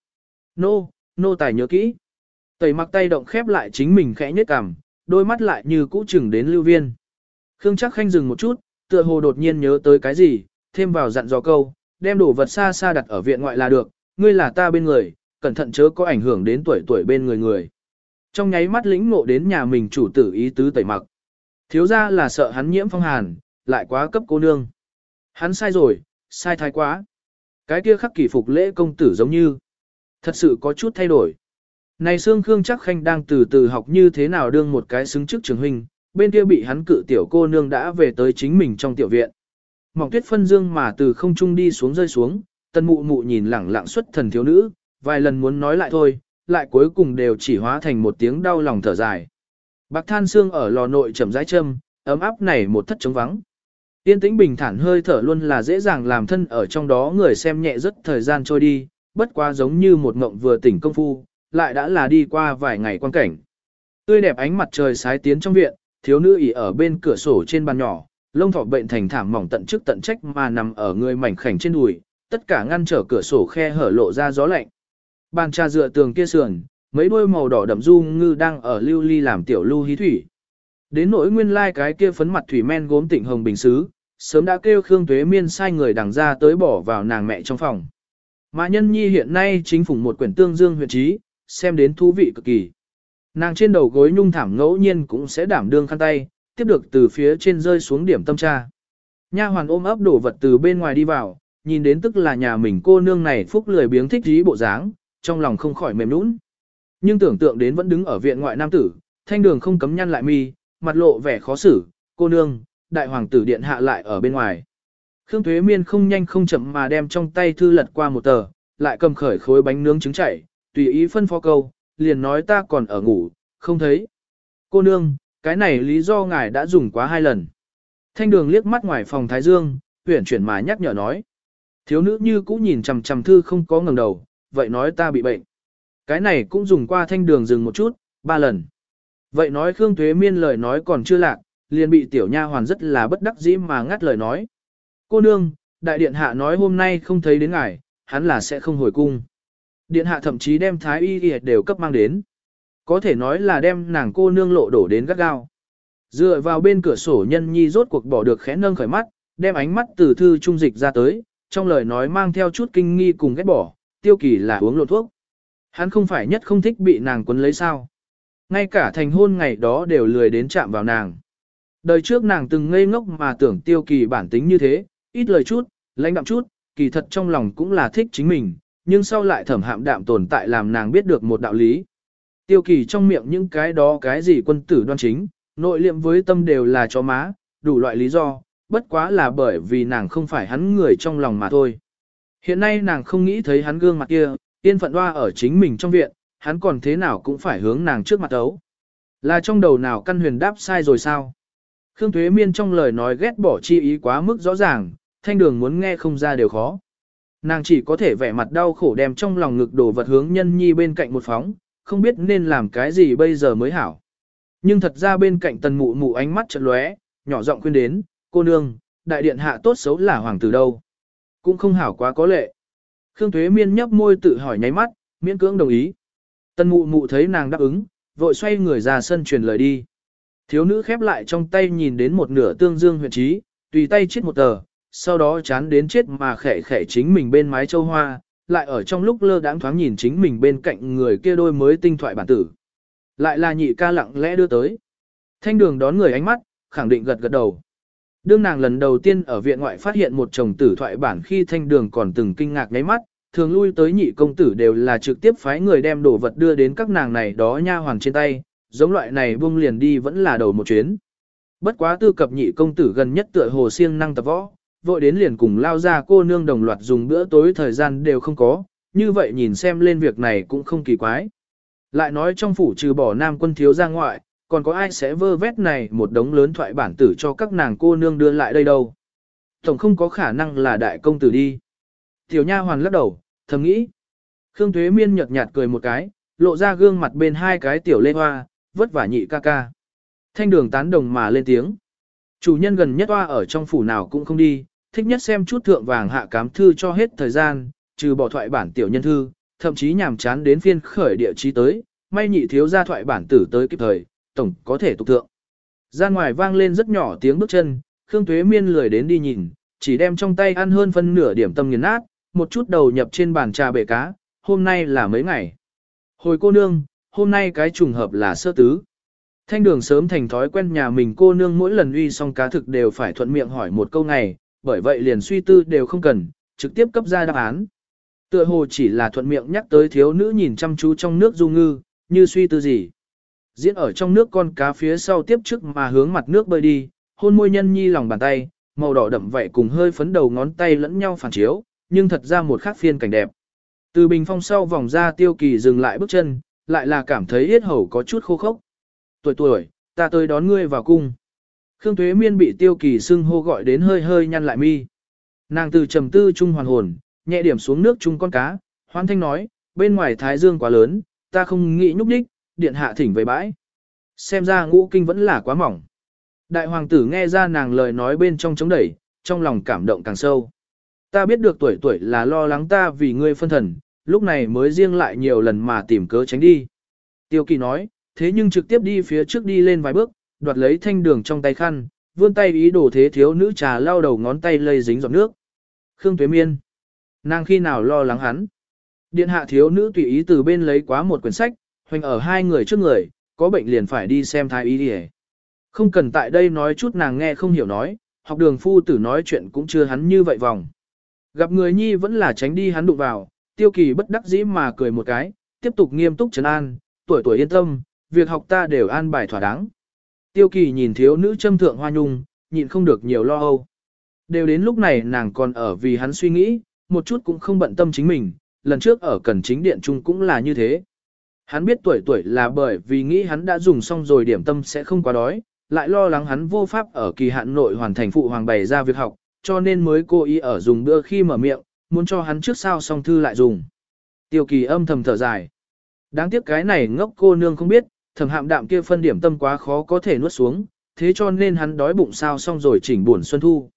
Nô, nô tài nhớ kỹ. Tẩy mặc tay động khép lại chính mình khẽ nhếch cằm, đôi mắt lại như cũ chừng đến lưu viên. Khương chắc khanh dừng một chút, tựa hồ đột nhiên nhớ tới cái gì, thêm vào dặn dò câu, đem đồ vật xa xa đặt ở viện ngoại là được, ngươi là ta bên người, cẩn thận chớ có ảnh hưởng đến tuổi tuổi bên người người. Trong nháy mắt lĩnh ngộ đến nhà mình chủ tử ý tứ tẩy mặc. Thiếu ra là sợ hắn nhiễm phong hàn, lại quá cấp cô nương. Hắn sai rồi, sai thái quá. Cái kia khắc kỷ phục lễ công tử giống như. Thật sự có chút thay đổi. Này Sương Khương chắc khanh đang từ từ học như thế nào đương một cái xứng trước trường huynh, bên kia bị hắn cự tiểu cô nương đã về tới chính mình trong tiểu viện. Mỏng tuyết phân dương mà từ không trung đi xuống rơi xuống, tân mụ mụ nhìn lẳng lặng xuất thần thiếu nữ, vài lần muốn nói lại thôi, lại cuối cùng đều chỉ hóa thành một tiếng đau lòng thở dài. Bạc than xương ở lò nội chậm rãi châm, ấm áp này một thất trống vắng. Tiên tĩnh bình thản hơi thở luôn là dễ dàng làm thân ở trong đó người xem nhẹ rất thời gian trôi đi, bất quá giống như một ngộng vừa tỉnh công phu, lại đã là đi qua vài ngày quan cảnh. Tươi đẹp ánh mặt trời sái tiến trong viện, thiếu nữ ỉ ở bên cửa sổ trên bàn nhỏ, lông thỏ bệnh thành thảm mỏng tận trước tận trách mà nằm ở người mảnh khảnh trên đùi, tất cả ngăn trở cửa sổ khe hở lộ ra gió lạnh. Bàn trà dựa tường kia sườn, mấy đôi màu đỏ đậm du ngư đang ở lưu ly làm tiểu lưu hí thủy. Đến nỗi nguyên lai like cái kia phấn mặt thủy men gốm tịnh hồng bình xứ, sớm đã kêu Khương Tuế Miên sai người đằng ra tới bỏ vào nàng mẹ trong phòng. Mà nhân nhi hiện nay chính phủ một quyển tương dương huyện trí, xem đến thú vị cực kỳ. Nàng trên đầu gối nhung thảm ngẫu nhiên cũng sẽ đảm đương khăn tay, tiếp được từ phía trên rơi xuống điểm tâm tra. Nha hoàn ôm ấp đổ vật từ bên ngoài đi vào, nhìn đến tức là nhà mình cô nương này phúc lười biếng thích dí bộ dáng, trong lòng không khỏi mềm nũng. Nhưng tưởng tượng đến vẫn đứng ở viện ngoại nam tử, thanh đường không cấm nhăn lại mi, mặt lộ vẻ khó xử, cô nương, đại hoàng tử điện hạ lại ở bên ngoài. Khương Thuế Miên không nhanh không chậm mà đem trong tay thư lật qua một tờ, lại cầm khởi khối bánh nướng trứng chảy, tùy ý phân phó câu, liền nói ta còn ở ngủ, không thấy. Cô nương, cái này lý do ngài đã dùng quá hai lần. Thanh đường liếc mắt ngoài phòng Thái Dương, huyển chuyển mà nhắc nhở nói. Thiếu nữ như cũ nhìn chằm chằm thư không có ngẩng đầu, vậy nói ta bị bệnh. Cái này cũng dùng qua thanh đường dừng một chút, ba lần. Vậy nói Khương Thuế Miên lời nói còn chưa lạc, liền bị tiểu nha hoàn rất là bất đắc dĩ mà ngắt lời nói. Cô nương, đại điện hạ nói hôm nay không thấy đến ngài, hắn là sẽ không hồi cung. Điện hạ thậm chí đem thái y đều cấp mang đến. Có thể nói là đem nàng cô nương lộ đổ đến gắt gao. Dựa vào bên cửa sổ nhân nhi rốt cuộc bỏ được khẽ nâng khởi mắt, đem ánh mắt từ thư trung dịch ra tới, trong lời nói mang theo chút kinh nghi cùng ghét bỏ, tiêu kỳ là uống lộ thuốc. Hắn không phải nhất không thích bị nàng quấn lấy sao. Ngay cả thành hôn ngày đó đều lười đến chạm vào nàng. Đời trước nàng từng ngây ngốc mà tưởng tiêu kỳ bản tính như thế, ít lời chút, lãnh đạm chút, kỳ thật trong lòng cũng là thích chính mình, nhưng sau lại thẩm hạm đạm tồn tại làm nàng biết được một đạo lý. Tiêu kỳ trong miệng những cái đó cái gì quân tử đoan chính, nội liệm với tâm đều là chó má, đủ loại lý do, bất quá là bởi vì nàng không phải hắn người trong lòng mà thôi. Hiện nay nàng không nghĩ thấy hắn gương mặt kia, yên phận hoa ở chính mình trong viện, hắn còn thế nào cũng phải hướng nàng trước mặt ấu. Là trong đầu nào căn huyền đáp sai rồi sao? Khương Thuế Miên trong lời nói ghét bỏ chi ý quá mức rõ ràng, thanh đường muốn nghe không ra đều khó. Nàng chỉ có thể vẻ mặt đau khổ đem trong lòng ngực đổ vật hướng nhân nhi bên cạnh một phóng, không biết nên làm cái gì bây giờ mới hảo. Nhưng thật ra bên cạnh tần mụ mụ ánh mắt chợt lóe, nhỏ giọng khuyên đến, cô nương, đại điện hạ tốt xấu là hoàng tử đâu. Cũng không hảo quá có lệ. Khương Thuế Miên nhấp môi tự hỏi nháy mắt, miễn cưỡng đồng ý. Tần mụ mụ thấy nàng đáp ứng, vội xoay người ra sân truyền lời đi. Thiếu nữ khép lại trong tay nhìn đến một nửa tương dương huyện trí, tùy tay chết một tờ, sau đó chán đến chết mà khẽ khẽ chính mình bên mái châu hoa, lại ở trong lúc lơ đãng thoáng nhìn chính mình bên cạnh người kia đôi mới tinh thoại bản tử. Lại là nhị ca lặng lẽ đưa tới. Thanh đường đón người ánh mắt, khẳng định gật gật đầu. Đương nàng lần đầu tiên ở viện ngoại phát hiện một chồng tử thoại bản khi thanh đường còn từng kinh ngạc nháy mắt, thường lui tới nhị công tử đều là trực tiếp phái người đem đồ vật đưa đến các nàng này đó nha hoàng trên tay, giống loại này buông liền đi vẫn là đầu một chuyến. Bất quá tư cập nhị công tử gần nhất tựa hồ siêng năng tập võ, vội đến liền cùng lao ra cô nương đồng loạt dùng bữa tối thời gian đều không có, như vậy nhìn xem lên việc này cũng không kỳ quái. Lại nói trong phủ trừ bỏ nam quân thiếu ra ngoại, còn có ai sẽ vơ vét này một đống lớn thoại bản tử cho các nàng cô nương đưa lại đây đâu. Tổng không có khả năng là đại công tử đi. Tiểu nha hoàn lắc đầu, thầm nghĩ. Khương Thuế Miên nhợt nhạt cười một cái, lộ ra gương mặt bên hai cái tiểu lê hoa, vất vả nhị ca ca. Thanh đường tán đồng mà lên tiếng. Chủ nhân gần nhất hoa ở trong phủ nào cũng không đi, thích nhất xem chút thượng vàng hạ cám thư cho hết thời gian, trừ bỏ thoại bản tiểu nhân thư, thậm chí nhàm chán đến phiên khởi địa chí tới, may nhị thiếu ra thoại bản tử tới kịp thời, tổng có thể tục thượng. Ra ngoài vang lên rất nhỏ tiếng bước chân, Khương Tuế Miên lười đến đi nhìn, chỉ đem trong tay ăn hơn phân nửa điểm tâm nghiền nát, một chút đầu nhập trên bàn trà bể cá, hôm nay là mấy ngày. Hồi cô nương, hôm nay cái trùng hợp là sơ tứ. Thanh đường sớm thành thói quen nhà mình cô nương mỗi lần uy xong cá thực đều phải thuận miệng hỏi một câu này, bởi vậy liền suy tư đều không cần, trực tiếp cấp ra đáp án. Tựa hồ chỉ là thuận miệng nhắc tới thiếu nữ nhìn chăm chú trong nước du ngư, như suy tư gì. Diễn ở trong nước con cá phía sau tiếp trước mà hướng mặt nước bơi đi, hôn môi nhân nhi lòng bàn tay, màu đỏ đậm vậy cùng hơi phấn đầu ngón tay lẫn nhau phản chiếu, nhưng thật ra một khác phiên cảnh đẹp. Từ bình phong sau vòng ra tiêu kỳ dừng lại bước chân, lại là cảm thấy yết hầu có chút khô khốc. Tuổi tuổi, ta tới đón ngươi vào cung. Khương Tuế Miên bị tiêu kỳ xưng hô gọi đến hơi hơi nhăn lại mi. Nàng từ trầm tư trung hoàn hồn, nhẹ điểm xuống nước chung con cá, hoan thanh nói, bên ngoài thái dương quá lớn, ta không nghĩ nhúc đích, điện hạ thỉnh về bãi. Xem ra ngũ kinh vẫn là quá mỏng. Đại hoàng tử nghe ra nàng lời nói bên trong chống đẩy, trong lòng cảm động càng sâu. Ta biết được tuổi tuổi là lo lắng ta vì ngươi phân thần, lúc này mới riêng lại nhiều lần mà tìm cớ tránh đi. Tiêu kỳ nói, thế nhưng trực tiếp đi phía trước đi lên vài bước, đoạt lấy thanh đường trong tay khăn, vươn tay ý đồ thế thiếu nữ trà lau đầu ngón tay lây dính giọt nước. Khương Tuế Miên. Nàng khi nào lo lắng hắn. Điện hạ thiếu nữ tùy ý từ bên lấy quá một quyển sách, hoành ở hai người trước người, có bệnh liền phải đi xem thái y đi Không cần tại đây nói chút nàng nghe không hiểu nói, học đường phu tử nói chuyện cũng chưa hắn như vậy vòng. Gặp người nhi vẫn là tránh đi hắn đụng vào, tiêu kỳ bất đắc dĩ mà cười một cái, tiếp tục nghiêm túc trấn an, tuổi tuổi yên tâm, việc học ta đều an bài thỏa đáng. Tiêu kỳ nhìn thiếu nữ châm thượng hoa nhung, nhịn không được nhiều lo âu. Đều đến lúc này nàng còn ở vì hắn suy nghĩ, một chút cũng không bận tâm chính mình, lần trước ở cần chính điện trung cũng là như thế. Hắn biết tuổi tuổi là bởi vì nghĩ hắn đã dùng xong rồi điểm tâm sẽ không quá đói, lại lo lắng hắn vô pháp ở kỳ hạn nội hoàn thành phụ hoàng bày ra việc học, cho nên mới cố ý ở dùng bữa khi mở miệng, muốn cho hắn trước sao xong thư lại dùng. Tiêu kỳ âm thầm thở dài. Đáng tiếc cái này ngốc cô nương không biết, thầm hạm đạm kia phân điểm tâm quá khó có thể nuốt xuống, thế cho nên hắn đói bụng sao xong rồi chỉnh buồn xuân thu.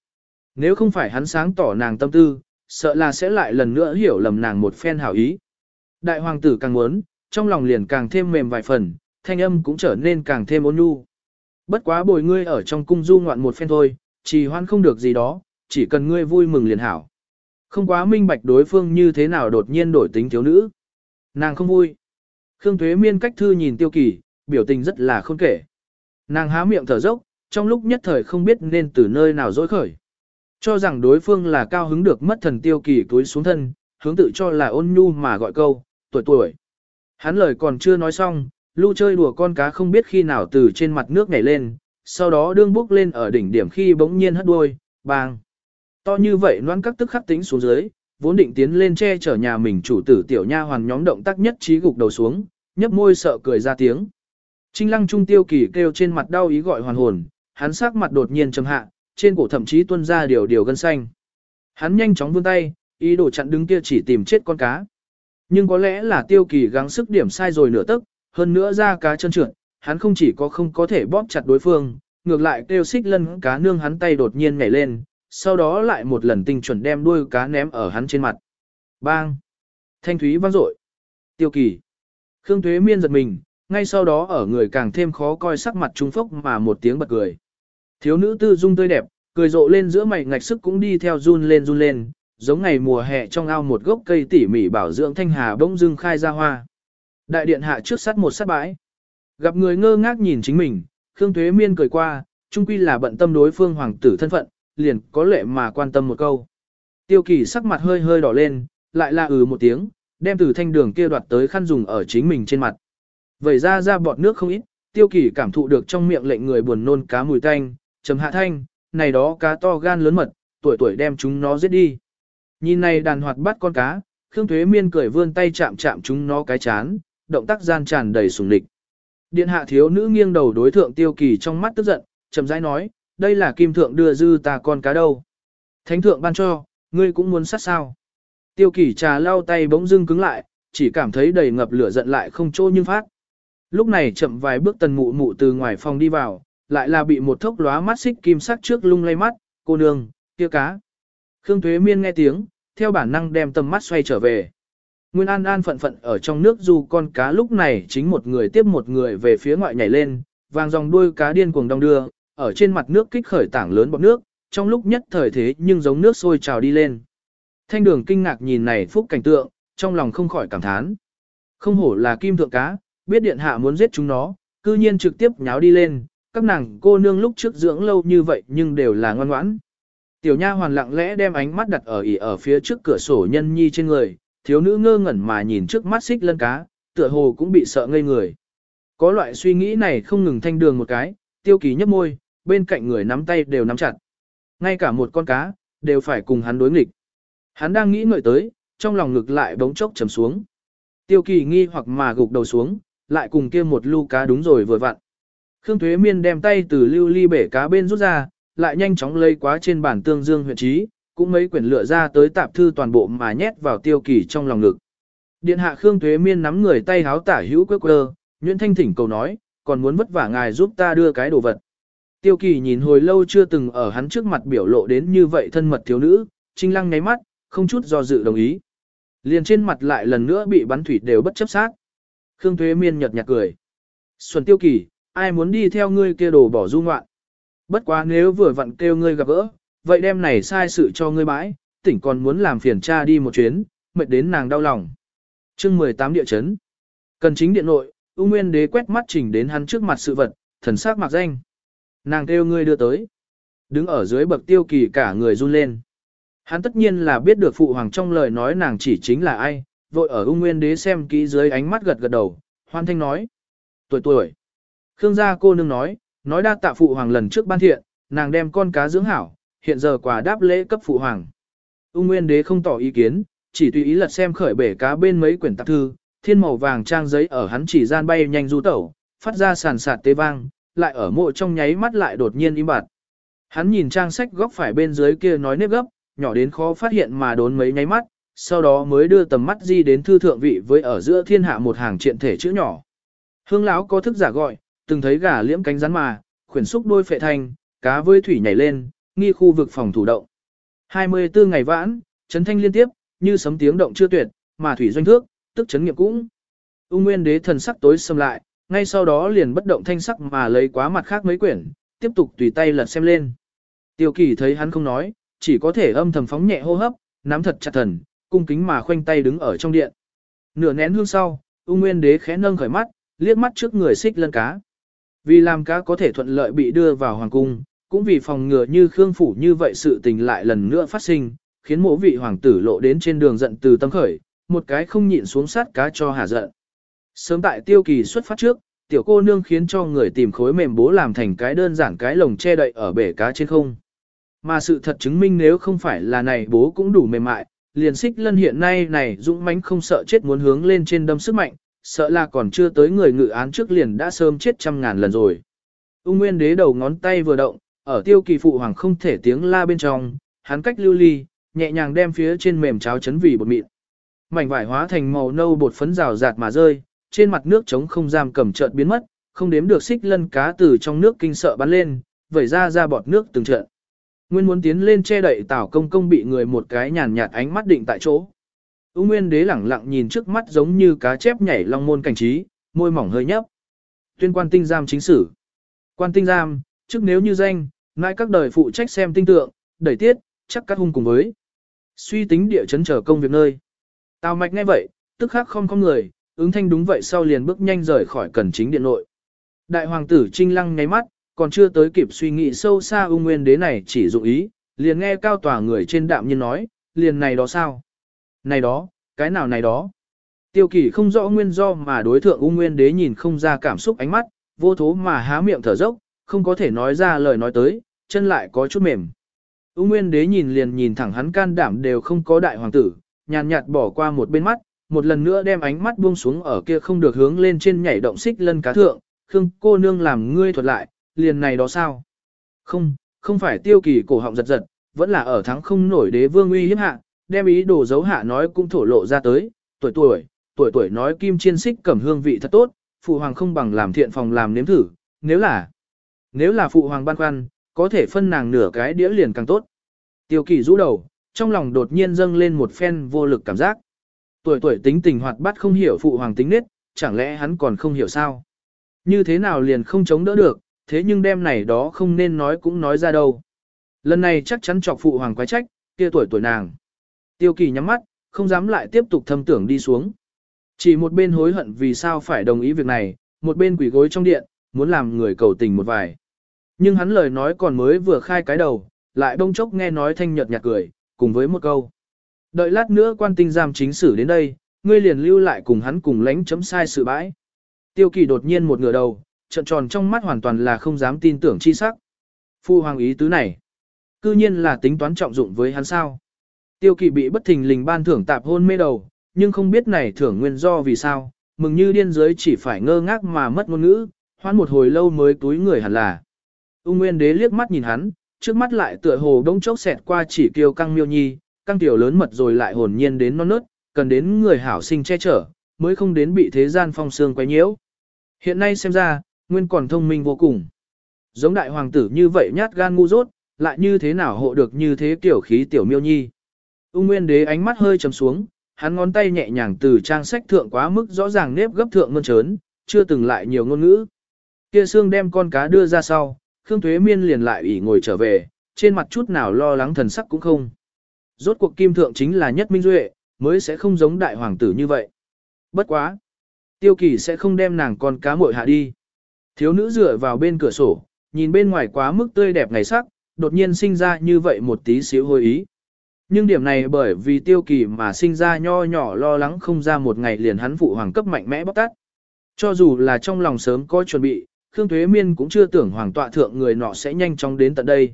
Nếu không phải hắn sáng tỏ nàng tâm tư, sợ là sẽ lại lần nữa hiểu lầm nàng một phen hảo ý. Đại hoàng tử càng muốn, trong lòng liền càng thêm mềm vài phần, thanh âm cũng trở nên càng thêm ôn nhu. Bất quá bồi ngươi ở trong cung du ngoạn một phen thôi, chỉ hoan không được gì đó, chỉ cần ngươi vui mừng liền hảo. Không quá minh bạch đối phương như thế nào đột nhiên đổi tính thiếu nữ. Nàng không vui. Khương Thuế Miên cách thư nhìn tiêu kỳ, biểu tình rất là khôn kể. Nàng há miệng thở dốc, trong lúc nhất thời không biết nên từ nơi nào dối khởi. Cho rằng đối phương là cao hứng được mất thần tiêu kỳ túi xuống thân, hướng tự cho là ôn nhu mà gọi câu, tuổi tuổi. Hắn lời còn chưa nói xong, lưu chơi đùa con cá không biết khi nào từ trên mặt nước nhảy lên, sau đó đương bước lên ở đỉnh điểm khi bỗng nhiên hất đuôi, bang. To như vậy noan các tức khắc tính xuống dưới, vốn định tiến lên che chở nhà mình chủ tử tiểu nha hoàn nhóm động tác nhất trí gục đầu xuống, nhấp môi sợ cười ra tiếng. Trinh lăng trung tiêu kỳ kêu trên mặt đau ý gọi hoàn hồn, hắn sắc mặt đột nhiên trầm hạ, trên cổ thậm chí tuôn ra điều điều gân xanh. Hắn nhanh chóng vươn tay, ý đồ chặn đứng kia chỉ tìm chết con cá. Nhưng có lẽ là tiêu kỳ gắng sức điểm sai rồi nửa tức, hơn nữa ra cá chân trượt, hắn không chỉ có không có thể bóp chặt đối phương, ngược lại kêu xích lân cá nương hắn tay đột nhiên nhảy lên, sau đó lại một lần tinh chuẩn đem đuôi cá ném ở hắn trên mặt. Bang! Thanh thúy vang dội. Tiêu kỳ. Khương Thuế Miên giật mình, ngay sau đó ở người càng thêm khó coi sắc mặt trung phốc mà một tiếng bật cười. Thiếu nữ tư dung tươi đẹp, cười rộ lên giữa mày ngạch sức cũng đi theo run lên run lên, giống ngày mùa hè trong ao một gốc cây tỉ mỉ bảo dưỡng thanh hà bỗng dưng khai ra hoa. Đại điện hạ trước sắt một sát bãi. Gặp người ngơ ngác nhìn chính mình, Khương Tuế Miên cười qua, trung quy là bận tâm đối phương hoàng tử thân phận, liền có lệ mà quan tâm một câu. Tiêu kỳ sắc mặt hơi hơi đỏ lên, lại là ừ một tiếng, đem từ thanh đường kia đoạt tới khăn dùng ở chính mình trên mặt. Vẩy ra ra bọt nước không ít, tiêu kỳ cảm thụ được trong miệng lệnh người buồn nôn cá mùi tanh, chấm hạ thanh, này đó cá to gan lớn mật, tuổi tuổi đem chúng nó giết đi. Nhìn này đàn hoạt bắt con cá, Khương Thuế Miên cười vươn tay chạm chạm chúng nó cái chán, động tác gian tràn đầy sùng địch. Điện hạ thiếu nữ nghiêng đầu đối thượng tiêu kỳ trong mắt tức giận, chậm rãi nói, đây là kim thượng đưa dư ta con cá đâu. Thánh thượng ban cho, ngươi cũng muốn sát sao. Tiêu kỳ trà lau tay bỗng dưng cứng lại, chỉ cảm thấy đầy ngập lửa giận lại không trô nhưng phát. Lúc này chậm vài bước tần mụ mụ từ ngoài phòng đi vào, lại là bị một thốc lóa mắt xích kim sắc trước lung lay mắt, cô nương, kia cá. Khương Thuế Miên nghe tiếng, theo bản năng đem tầm mắt xoay trở về. Nguyên An An phận phận ở trong nước dù con cá lúc này chính một người tiếp một người về phía ngoại nhảy lên, vàng dòng đuôi cá điên cuồng đong đưa, ở trên mặt nước kích khởi tảng lớn bọt nước, trong lúc nhất thời thế nhưng giống nước sôi trào đi lên. Thanh đường kinh ngạc nhìn này phúc cảnh tượng, trong lòng không khỏi cảm thán. Không hổ là kim thượng cá, biết điện hạ muốn giết chúng nó, cư nhiên trực tiếp nháo đi lên, các nàng cô nương lúc trước dưỡng lâu như vậy nhưng đều là ngoan ngoãn. Tiểu nha hoàn lặng lẽ đem ánh mắt đặt ở ỉ ở phía trước cửa sổ nhân nhi trên người, thiếu nữ ngơ ngẩn mà nhìn trước mắt xích lân cá, tựa hồ cũng bị sợ ngây người. Có loại suy nghĩ này không ngừng thanh đường một cái, tiêu kỳ nhấp môi, bên cạnh người nắm tay đều nắm chặt. Ngay cả một con cá, đều phải cùng hắn đối nghịch. Hắn đang nghĩ ngợi tới, trong lòng ngực lại bỗng chốc trầm xuống. Tiêu kỳ nghi hoặc mà gục đầu xuống, lại cùng kia một lu cá đúng rồi vừa vặn. Khương Thuế Miên đem tay từ lưu ly bể cá bên rút ra, lại nhanh chóng lây quá trên bản tương dương huyện trí, cũng mấy quyển lựa ra tới tạp thư toàn bộ mà nhét vào tiêu kỳ trong lòng ngực. Điện hạ Khương Thuế Miên nắm người tay háo tả hữu quơ quơ, Nguyễn Thanh Thỉnh cầu nói, còn muốn vất vả ngài giúp ta đưa cái đồ vật. Tiêu kỳ nhìn hồi lâu chưa từng ở hắn trước mặt biểu lộ đến như vậy thân mật thiếu nữ, trinh lăng nháy mắt, không chút do dự đồng ý. Liền trên mặt lại lần nữa bị bắn thủy đều bất chấp sát. Khương Thuế Miên nhật nhạt cười. Xuân Tiêu Kỳ, ai muốn đi theo ngươi kia đồ bỏ du ngoạn. Bất quá nếu vừa vặn kêu ngươi gặp gỡ, vậy đem này sai sự cho ngươi bãi, tỉnh còn muốn làm phiền cha đi một chuyến, mệt đến nàng đau lòng. chương 18 địa chấn. Cần chính điện nội, U Nguyên Đế quét mắt chỉnh đến hắn trước mặt sự vật, thần sắc mặc danh. Nàng kêu ngươi đưa tới. Đứng ở dưới bậc tiêu kỳ cả người run lên. Hắn tất nhiên là biết được phụ hoàng trong lời nói nàng chỉ chính là ai, vội ở ung nguyên đế xem kỹ dưới ánh mắt gật gật đầu, hoan thanh nói. Tuổi tuổi. Khương gia cô nương nói, nói đa tạ phụ hoàng lần trước ban thiện, nàng đem con cá dưỡng hảo, hiện giờ quả đáp lễ cấp phụ hoàng. Ung nguyên đế không tỏ ý kiến, chỉ tùy ý lật xem khởi bể cá bên mấy quyển tạp thư, thiên màu vàng trang giấy ở hắn chỉ gian bay nhanh du tẩu, phát ra sàn sạt tê vang, lại ở mộ trong nháy mắt lại đột nhiên im bặt. Hắn nhìn trang sách góc phải bên dưới kia nói nếp gấp, nhỏ đến khó phát hiện mà đốn mấy nháy mắt, sau đó mới đưa tầm mắt di đến thư thượng vị với ở giữa thiên hạ một hàng triện thể chữ nhỏ. Hương lão có thức giả gọi, từng thấy gà liễm cánh rắn mà, khuyển xúc đôi phệ thanh, cá với thủy nhảy lên, nghi khu vực phòng thủ động. 24 ngày vãn, chấn thanh liên tiếp, như sấm tiếng động chưa tuyệt, mà thủy doanh thước, tức chấn nghiệm cũng. Ung Nguyên Đế thần sắc tối xâm lại, ngay sau đó liền bất động thanh sắc mà lấy quá mặt khác mấy quyển, tiếp tục tùy tay lật xem lên. Tiêu Kỳ thấy hắn không nói, chỉ có thể âm thầm phóng nhẹ hô hấp, nắm thật chặt thần, cung kính mà khoanh tay đứng ở trong điện. Nửa nén hương sau, Ung Nguyên Đế khẽ nâng khởi mắt, liếc mắt trước người xích lân cá. Vì làm cá có thể thuận lợi bị đưa vào hoàng cung, cũng vì phòng ngừa như Khương Phủ như vậy sự tình lại lần nữa phát sinh, khiến mỗi vị hoàng tử lộ đến trên đường giận từ tâm khởi, một cái không nhịn xuống sát cá cho hà giận. Sớm tại tiêu kỳ xuất phát trước, tiểu cô nương khiến cho người tìm khối mềm bố làm thành cái đơn giản cái lồng che đậy ở bể cá trên không. Mà sự thật chứng minh nếu không phải là này bố cũng đủ mềm mại, liền xích lân hiện nay này dũng mãnh không sợ chết muốn hướng lên trên đâm sức mạnh, sợ là còn chưa tới người ngự án trước liền đã sớm chết trăm ngàn lần rồi. Ung Nguyên đế đầu ngón tay vừa động, ở tiêu kỳ phụ hoàng không thể tiếng la bên trong, hắn cách lưu ly, nhẹ nhàng đem phía trên mềm cháo chấn vì bột mịn. Mảnh vải hóa thành màu nâu bột phấn rào rạt mà rơi, trên mặt nước trống không giam cầm chợt biến mất, không đếm được xích lân cá từ trong nước kinh sợ bắn lên, vẩy ra ra bọt nước từng trận. Nguyên muốn tiến lên che đậy tảo công công bị người một cái nhàn nhạt ánh mắt định tại chỗ. U Nguyên đế lẳng lặng nhìn trước mắt giống như cá chép nhảy long môn cảnh trí, môi mỏng hơi nhấp. Tuyên quan tinh giam chính sử. Quan tinh giam, trước nếu như danh, ngại các đời phụ trách xem tinh tượng, đẩy tiết, chắc các hung cùng với. Suy tính địa chấn trở công việc nơi. Tào mạch ngay vậy, tức khắc không không người, ứng thanh đúng vậy sau liền bước nhanh rời khỏi cần chính điện nội. Đại hoàng tử trinh lăng nháy mắt, còn chưa tới kịp suy nghĩ sâu xa ung nguyên đế này chỉ dụng ý, liền nghe cao tòa người trên đạm nhiên nói, liền này đó sao? Này đó, cái nào này đó? Tiêu kỳ không rõ nguyên do mà đối thượng ung nguyên đế nhìn không ra cảm xúc ánh mắt, vô thố mà há miệng thở dốc, không có thể nói ra lời nói tới, chân lại có chút mềm. Ung nguyên đế nhìn liền nhìn thẳng hắn can đảm đều không có đại hoàng tử, nhàn nhạt bỏ qua một bên mắt, một lần nữa đem ánh mắt buông xuống ở kia không được hướng lên trên nhảy động xích lân cá thượng, khương cô nương làm ngươi thuật lại, liền này đó sao? Không, không phải tiêu kỳ cổ họng giật giật, vẫn là ở thắng không nổi đế vương uy hiếp hạ, đem ý đồ giấu hạ nói cũng thổ lộ ra tới, tuổi tuổi, tuổi tuổi nói kim chiên xích cẩm hương vị thật tốt, phụ hoàng không bằng làm thiện phòng làm nếm thử, nếu là, nếu là phụ hoàng ban khoăn, có thể phân nàng nửa cái đĩa liền càng tốt. Tiêu kỳ rũ đầu, trong lòng đột nhiên dâng lên một phen vô lực cảm giác. Tuổi tuổi tính tình hoạt bát không hiểu phụ hoàng tính nết, chẳng lẽ hắn còn không hiểu sao? Như thế nào liền không chống đỡ được, thế nhưng đêm này đó không nên nói cũng nói ra đâu. Lần này chắc chắn chọc phụ hoàng quái trách, kia tuổi tuổi nàng. Tiêu kỳ nhắm mắt, không dám lại tiếp tục thâm tưởng đi xuống. Chỉ một bên hối hận vì sao phải đồng ý việc này, một bên quỷ gối trong điện, muốn làm người cầu tình một vài. Nhưng hắn lời nói còn mới vừa khai cái đầu, lại đông chốc nghe nói thanh nhợt nhạt cười, cùng với một câu. Đợi lát nữa quan tinh giam chính sử đến đây, ngươi liền lưu lại cùng hắn cùng lánh chấm sai sự bãi. Tiêu kỳ đột nhiên một ngửa đầu, trận tròn trong mắt hoàn toàn là không dám tin tưởng chi sắc. Phu hoàng ý tứ này, cư nhiên là tính toán trọng dụng với hắn sao. Tiêu kỳ bị bất thình lình ban thưởng tạp hôn mê đầu, nhưng không biết này thưởng nguyên do vì sao, mừng như điên giới chỉ phải ngơ ngác mà mất ngôn ngữ, hoan một hồi lâu mới túi người hẳn là. Ung Nguyên Đế liếc mắt nhìn hắn, trước mắt lại tựa hồ đông chốc xẹt qua chỉ kiêu căng miêu nhi, căng tiểu lớn mật rồi lại hồn nhiên đến non nớt, cần đến người hảo sinh che chở, mới không đến bị thế gian phong sương quấy nhiễu. Hiện nay xem ra, Nguyên còn thông minh vô cùng. Giống đại hoàng tử như vậy nhát gan ngu dốt, lại như thế nào hộ được như thế tiểu khí tiểu miêu nhi. Ung Nguyên Đế ánh mắt hơi trầm xuống, hắn ngón tay nhẹ nhàng từ trang sách thượng quá mức rõ ràng nếp gấp thượng ngân trớn, chưa từng lại nhiều ngôn ngữ. Kia xương đem con cá đưa ra sau, Khương Thuế Miên liền lại ủy ngồi trở về, trên mặt chút nào lo lắng thần sắc cũng không. Rốt cuộc kim thượng chính là nhất minh duệ, mới sẽ không giống đại hoàng tử như vậy. Bất quá. Tiêu kỳ sẽ không đem nàng con cá muội hạ đi. Thiếu nữ dựa vào bên cửa sổ, nhìn bên ngoài quá mức tươi đẹp ngày sắc, đột nhiên sinh ra như vậy một tí xíu hồi ý. Nhưng điểm này bởi vì tiêu kỳ mà sinh ra nho nhỏ lo lắng không ra một ngày liền hắn phụ hoàng cấp mạnh mẽ bóc tát. Cho dù là trong lòng sớm có chuẩn bị, Khương Thuế Miên cũng chưa tưởng hoàng tọa thượng người nọ sẽ nhanh chóng đến tận đây.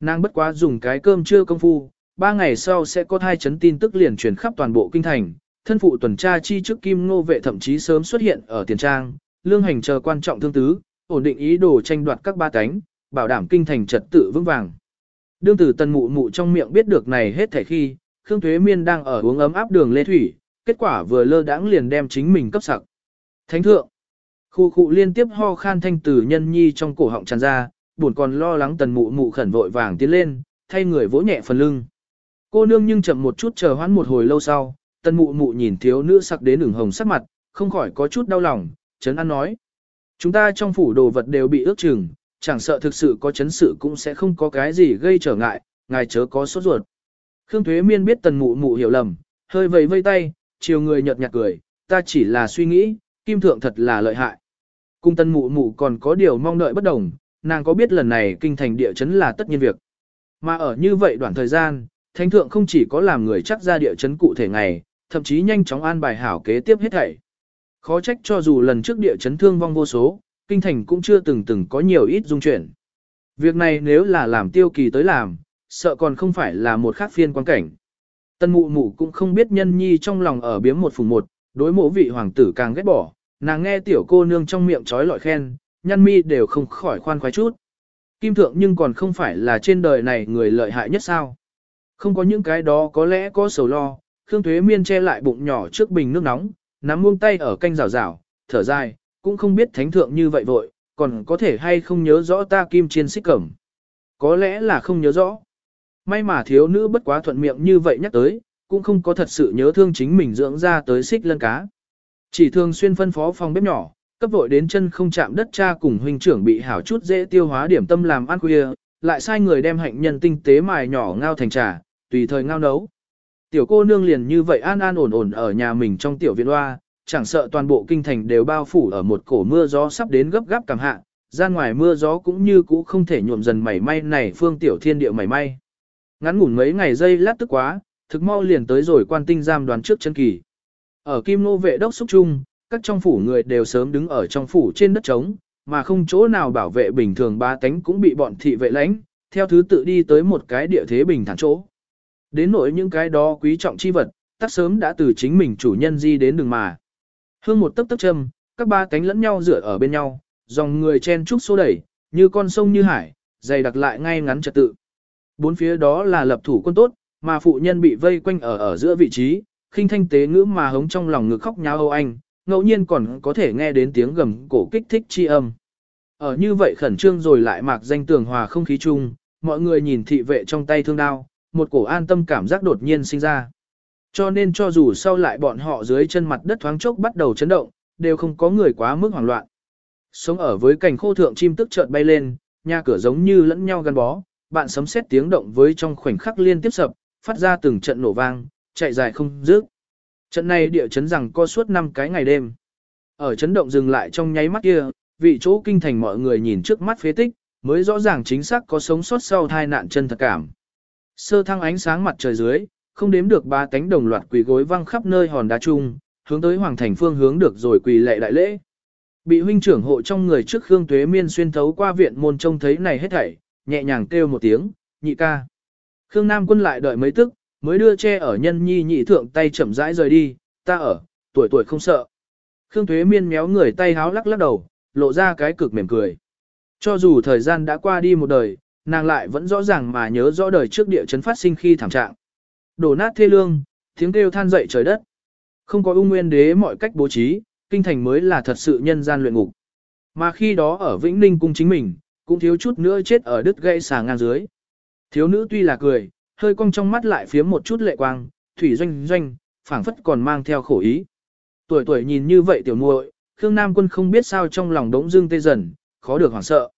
Nàng bất quá dùng cái cơm chưa công phu, ba ngày sau sẽ có hai chấn tin tức liền truyền khắp toàn bộ kinh thành, thân phụ tuần tra chi trước kim ngô vệ thậm chí sớm xuất hiện ở tiền trang, lương hành chờ quan trọng thương tứ, ổn định ý đồ tranh đoạt các ba cánh, bảo đảm kinh thành trật tự vững vàng. Đương tử tần mụ mụ trong miệng biết được này hết thảy khi, Khương Thuế Miên đang ở uống ấm áp đường lê thủy, kết quả vừa lơ đãng liền đem chính mình cấp sặc. Thánh thượng, khu khu liên tiếp ho khan thanh từ nhân nhi trong cổ họng tràn ra, buồn còn lo lắng tần mụ mụ khẩn vội vàng tiến lên, thay người vỗ nhẹ phần lưng. Cô nương nhưng chậm một chút chờ hoãn một hồi lâu sau, tần mụ mụ nhìn thiếu nữ sặc đến ửng hồng sắc mặt, không khỏi có chút đau lòng, Trấn an nói. Chúng ta trong phủ đồ vật đều bị ước chừng, chẳng sợ thực sự có chấn sự cũng sẽ không có cái gì gây trở ngại, ngài chớ có sốt ruột. Khương Thuế Miên biết tần mụ mụ hiểu lầm, hơi vầy vây tay, chiều người nhợt nhạt cười, ta chỉ là suy nghĩ, kim thượng thật là lợi hại. Cung tần mụ mụ còn có điều mong đợi bất đồng, nàng có biết lần này kinh thành địa chấn là tất nhiên việc. Mà ở như vậy đoạn thời gian, thánh thượng không chỉ có làm người chắc ra địa chấn cụ thể ngày, thậm chí nhanh chóng an bài hảo kế tiếp hết thảy. Khó trách cho dù lần trước địa chấn thương vong vô số, kinh thành cũng chưa từng từng có nhiều ít dung chuyển. Việc này nếu là làm tiêu kỳ tới làm, sợ còn không phải là một khác phiên quan cảnh. Tân mụ mụ cũng không biết nhân nhi trong lòng ở biếm một phùng một, đối mộ vị hoàng tử càng ghét bỏ, nàng nghe tiểu cô nương trong miệng trói lọi khen, nhăn mi đều không khỏi khoan khoái chút. Kim thượng nhưng còn không phải là trên đời này người lợi hại nhất sao. Không có những cái đó có lẽ có sầu lo, Khương Thuế Miên che lại bụng nhỏ trước bình nước nóng, nắm muông tay ở canh rào rào, thở dài, cũng không biết thánh thượng như vậy vội, còn có thể hay không nhớ rõ ta kim chiên xích cẩm. Có lẽ là không nhớ rõ. May mà thiếu nữ bất quá thuận miệng như vậy nhắc tới, cũng không có thật sự nhớ thương chính mình dưỡng ra tới xích lân cá. Chỉ thường xuyên phân phó phòng bếp nhỏ, cấp vội đến chân không chạm đất cha cùng huynh trưởng bị hảo chút dễ tiêu hóa điểm tâm làm ăn khuya, lại sai người đem hạnh nhân tinh tế mài nhỏ ngao thành trà, tùy thời ngao nấu. Tiểu cô nương liền như vậy an an ổn ổn ở nhà mình trong tiểu viện hoa, chẳng sợ toàn bộ kinh thành đều bao phủ ở một cổ mưa gió sắp đến gấp gáp cảm hạ, ra ngoài mưa gió cũng như cũ không thể nhuộm dần mảy may này phương tiểu thiên địa mảy may. Ngắn ngủn mấy ngày giây lát tức quá, thực mau liền tới rồi quan tinh giam đoán trước chân kỳ. Ở Kim Nô vệ đốc xúc chung, các trong phủ người đều sớm đứng ở trong phủ trên đất trống, mà không chỗ nào bảo vệ bình thường ba tánh cũng bị bọn thị vệ lãnh, theo thứ tự đi tới một cái địa thế bình thản chỗ. Đến nỗi những cái đó quý trọng chi vật, tắt sớm đã từ chính mình chủ nhân di đến đường mà. Hương một tấp tấp châm, các ba cánh lẫn nhau dựa ở bên nhau, dòng người chen trúc xô đẩy, như con sông như hải, dày đặc lại ngay ngắn trật tự. Bốn phía đó là lập thủ quân tốt, mà phụ nhân bị vây quanh ở ở giữa vị trí, khinh thanh tế ngữ mà hống trong lòng ngực khóc nháo âu anh, ngẫu nhiên còn có thể nghe đến tiếng gầm cổ kích thích chi âm. Ở như vậy khẩn trương rồi lại mạc danh tường hòa không khí chung, mọi người nhìn thị vệ trong tay thương đao, một cổ an tâm cảm giác đột nhiên sinh ra. Cho nên cho dù sau lại bọn họ dưới chân mặt đất thoáng chốc bắt đầu chấn động, đều không có người quá mức hoảng loạn. Sống ở với cảnh khô thượng chim tức chợt bay lên, nhà cửa giống như lẫn nhau gắn bó, bạn sấm xét tiếng động với trong khoảnh khắc liên tiếp sập, phát ra từng trận nổ vang, chạy dài không dứt. Trận này địa chấn rằng co suốt 5 cái ngày đêm. Ở chấn động dừng lại trong nháy mắt kia, vị chỗ kinh thành mọi người nhìn trước mắt phế tích, mới rõ ràng chính xác có sống sót sau tai nạn chân thật cảm. Sơ thăng ánh sáng mặt trời dưới, không đếm được ba cánh đồng loạt quỳ gối văng khắp nơi hòn đá chung, hướng tới hoàng thành phương hướng được rồi quỳ lệ đại lễ. Bị huynh trưởng hộ trong người trước Khương Tuế Miên xuyên thấu qua viện môn trông thấy này hết thảy, nhẹ nhàng kêu một tiếng, nhị ca. Khương Nam quân lại đợi mấy tức, mới đưa che ở nhân nhi nhị thượng tay chậm rãi rời đi, ta ở, tuổi tuổi không sợ. Khương Tuế Miên méo người tay háo lắc lắc đầu, lộ ra cái cực mềm cười. Cho dù thời gian đã qua đi một đời, nàng lại vẫn rõ ràng mà nhớ rõ đời trước địa chấn phát sinh khi thảm trạng. Đổ nát thê lương, tiếng kêu than dậy trời đất. Không có ung nguyên đế mọi cách bố trí, kinh thành mới là thật sự nhân gian luyện ngục. Mà khi đó ở Vĩnh Ninh cung chính mình, cũng thiếu chút nữa chết ở đứt gãy xà ngang dưới. Thiếu nữ tuy là cười, hơi cong trong mắt lại phiếm một chút lệ quang, thủy doanh doanh, phảng phất còn mang theo khổ ý. Tuổi tuổi nhìn như vậy tiểu muội, Khương Nam Quân không biết sao trong lòng đống dương tê dần, khó được hoảng sợ.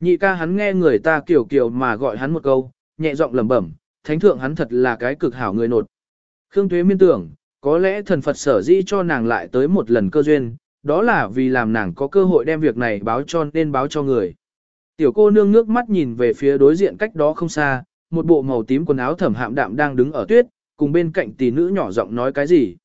Nhị ca hắn nghe người ta kiểu kiểu mà gọi hắn một câu, nhẹ giọng lẩm bẩm, thánh thượng hắn thật là cái cực hảo người nột. Khương Tuế miên tưởng, có lẽ thần Phật sở dĩ cho nàng lại tới một lần cơ duyên, đó là vì làm nàng có cơ hội đem việc này báo cho nên báo cho người. Tiểu cô nương nước mắt nhìn về phía đối diện cách đó không xa, một bộ màu tím quần áo thẩm hạm đạm đang đứng ở tuyết, cùng bên cạnh tỷ nữ nhỏ giọng nói cái gì.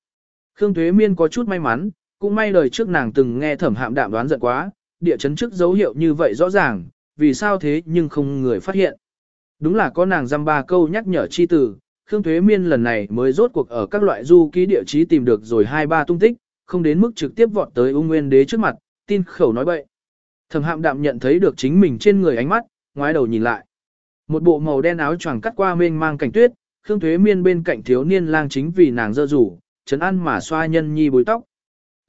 Khương Tuế Miên có chút may mắn, cũng may đời trước nàng từng nghe thẩm hạm đạm đoán giận quá, địa chấn trước dấu hiệu như vậy rõ ràng, vì sao thế nhưng không người phát hiện. Đúng là có nàng dăm ba câu nhắc nhở chi tử Khương thuế Miên lần này mới rốt cuộc ở các loại du ký địa chí tìm được rồi hai ba tung tích, không đến mức trực tiếp vọt tới ung nguyên đế trước mặt, tin khẩu nói bậy. Thẩm hạm đạm nhận thấy được chính mình trên người ánh mắt, ngoái đầu nhìn lại. Một bộ màu đen áo choàng cắt qua mênh mang cảnh tuyết, Khương thuế Miên bên cạnh thiếu niên lang chính vì nàng dơ rủ, trấn ăn mà xoa nhân nhi bối tóc.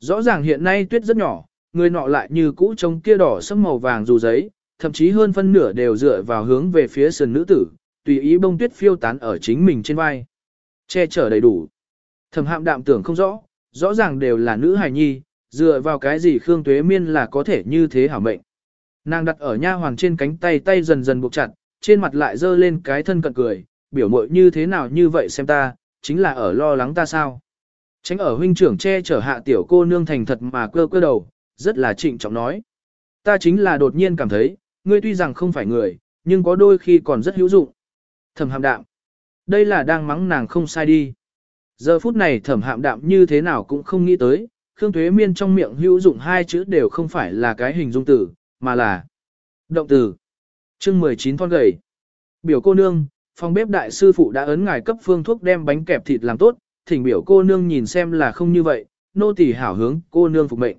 Rõ ràng hiện nay tuyết rất nhỏ, người nọ lại như cũ trông kia đỏ sẫm màu vàng dù giấy, thậm chí hơn phân nửa đều dựa vào hướng về phía sườn nữ tử, tùy ý bông tuyết phiêu tán ở chính mình trên vai. Che chở đầy đủ. Thẩm hạm đạm tưởng không rõ, rõ ràng đều là nữ hài nhi, dựa vào cái gì Khương Tuế Miên là có thể như thế hảo mệnh. Nàng đặt ở nha hoàng trên cánh tay tay dần dần buộc chặt, trên mặt lại dơ lên cái thân cận cười, biểu mội như thế nào như vậy xem ta, chính là ở lo lắng ta sao. Tránh ở huynh trưởng che chở hạ tiểu cô nương thành thật mà cơ cơ đầu, rất là trịnh trọng nói. Ta chính là đột nhiên cảm thấy, ngươi tuy rằng không phải người, nhưng có đôi khi còn rất hữu dụng. Thẩm hạm đạm. Đây là đang mắng nàng không sai đi. Giờ phút này thẩm hạm đạm như thế nào cũng không nghĩ tới, Khương Thuế Miên trong miệng hữu dụng hai chữ đều không phải là cái hình dung tử, mà là động từ. chương 19 thon gầy. Biểu cô nương, phòng bếp đại sư phụ đã ấn ngài cấp phương thuốc đem bánh kẹp thịt làm tốt, thỉnh biểu cô nương nhìn xem là không như vậy, nô tỳ hảo hướng cô nương phục mệnh.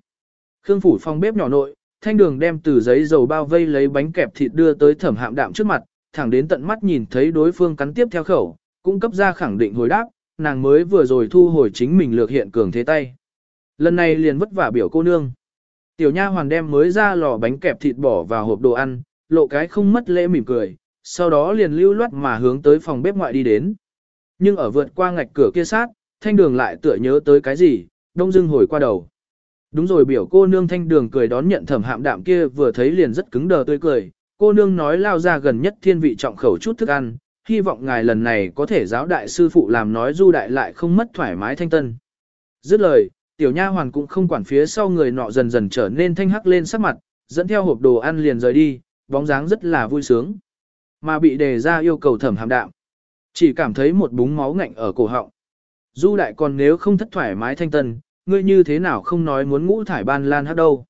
Khương phủ phòng bếp nhỏ nội, thanh đường đem từ giấy dầu bao vây lấy bánh kẹp thịt đưa tới thẩm hạm đạm trước mặt, thẳng đến tận mắt nhìn thấy đối phương cắn tiếp theo khẩu, cũng cấp ra khẳng định hồi đáp, nàng mới vừa rồi thu hồi chính mình lược hiện cường thế tay. Lần này liền vất vả biểu cô nương. Tiểu nha hoàn đem mới ra lò bánh kẹp thịt bỏ vào hộp đồ ăn, lộ cái không mất lễ mỉm cười, sau đó liền lưu loát mà hướng tới phòng bếp ngoại đi đến. Nhưng ở vượt qua ngạch cửa kia sát, thanh đường lại tựa nhớ tới cái gì, đông dưng hồi qua đầu. Đúng rồi biểu cô nương thanh đường cười đón nhận thẩm hạm đạm kia vừa thấy liền rất cứng đờ tươi cười, cô nương nói lao ra gần nhất thiên vị trọng khẩu chút thức ăn, hy vọng ngài lần này có thể giáo đại sư phụ làm nói du đại lại không mất thoải mái thanh tân. Dứt lời, tiểu nha hoàn cũng không quản phía sau người nọ dần dần trở nên thanh hắc lên sắc mặt, dẫn theo hộp đồ ăn liền rời đi, bóng dáng rất là vui sướng. Mà bị đề ra yêu cầu thẩm hàm đạm. Chỉ cảm thấy một búng máu ngạnh ở cổ họng. Du đại còn nếu không thất thoải mái thanh tân, ngươi như thế nào không nói muốn ngũ thải ban lan hát đâu.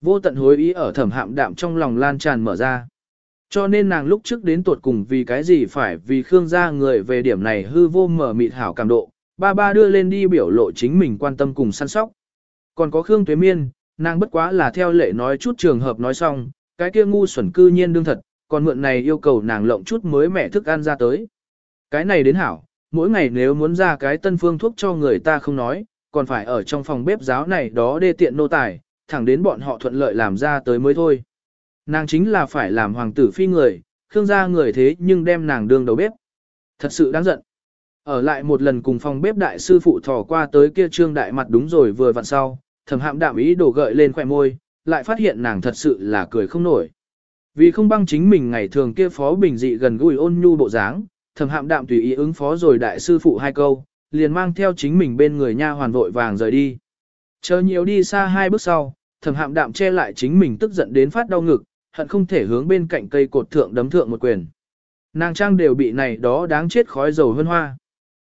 Vô tận hối ý ở thẩm hạm đạm trong lòng lan tràn mở ra. Cho nên nàng lúc trước đến tuột cùng vì cái gì phải vì Khương gia người về điểm này hư vô mở mịt hảo cảm độ, ba ba đưa lên đi biểu lộ chính mình quan tâm cùng săn sóc. Còn có Khương Tuế Miên, nàng bất quá là theo lệ nói chút trường hợp nói xong, cái kia ngu xuẩn cư nhiên đương thật, còn mượn này yêu cầu nàng lộng chút mới mẹ thức ăn ra tới. Cái này đến hảo, mỗi ngày nếu muốn ra cái tân phương thuốc cho người ta không nói, còn phải ở trong phòng bếp giáo này đó đê tiện nô tài, thẳng đến bọn họ thuận lợi làm ra tới mới thôi. Nàng chính là phải làm hoàng tử phi người, khương gia người thế nhưng đem nàng đương đầu bếp. Thật sự đáng giận. Ở lại một lần cùng phòng bếp đại sư phụ thò qua tới kia trương đại mặt đúng rồi vừa vặn sau, thầm hạm đạm ý đổ gợi lên khỏe môi, lại phát hiện nàng thật sự là cười không nổi. Vì không băng chính mình ngày thường kia phó bình dị gần gũi ôn nhu bộ dáng, thầm hạm đạm tùy ý ứng phó rồi đại sư phụ hai câu, liền mang theo chính mình bên người nha hoàn vội vàng rời đi. Chờ nhiều đi xa hai bước sau, thầm hạm đạm che lại chính mình tức giận đến phát đau ngực, hận không thể hướng bên cạnh cây cột thượng đấm thượng một quyền. Nàng trang đều bị này đó đáng chết khói dầu hơn hoa.